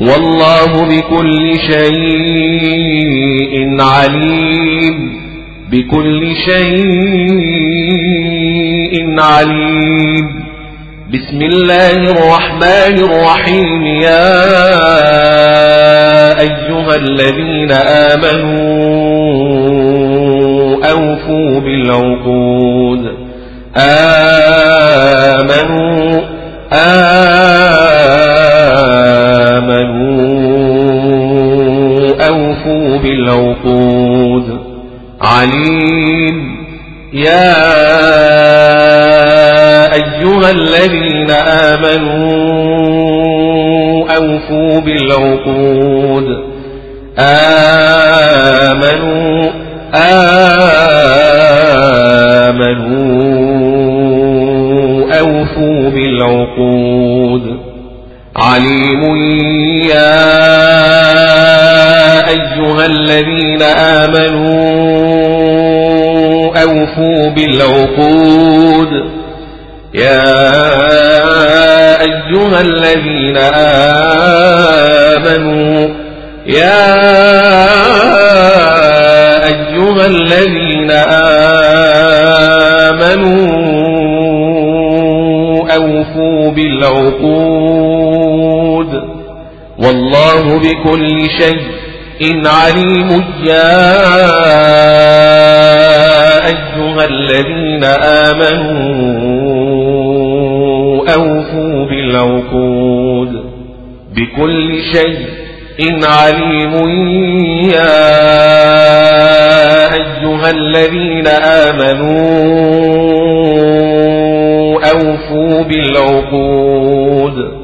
والله بكل شيء عليم. بكل شيء عليم. بسم الله الرحمن الرحيم. يا أيها الذين آمنوا أوفوا بالعقود. آمنوا آمنوا أوفوا بالعقود. عليم. يا أيها الذين آمنوا أوفوا بالعقود. آمنوا. آمنوا أوفوا بالعقود. عليم يا أيها الذين آمنوا أوفوا بالعقود. يا أيها الذين آمنوا يا أيها الذين آمنوا أوفوا بالعقود. والله بكل شيء إن عليم يا أيها الذين آمنوا أوفوا بالعقود بكل شيء إن عليم يا أيها الذين آمنوا أوفوا بالعقود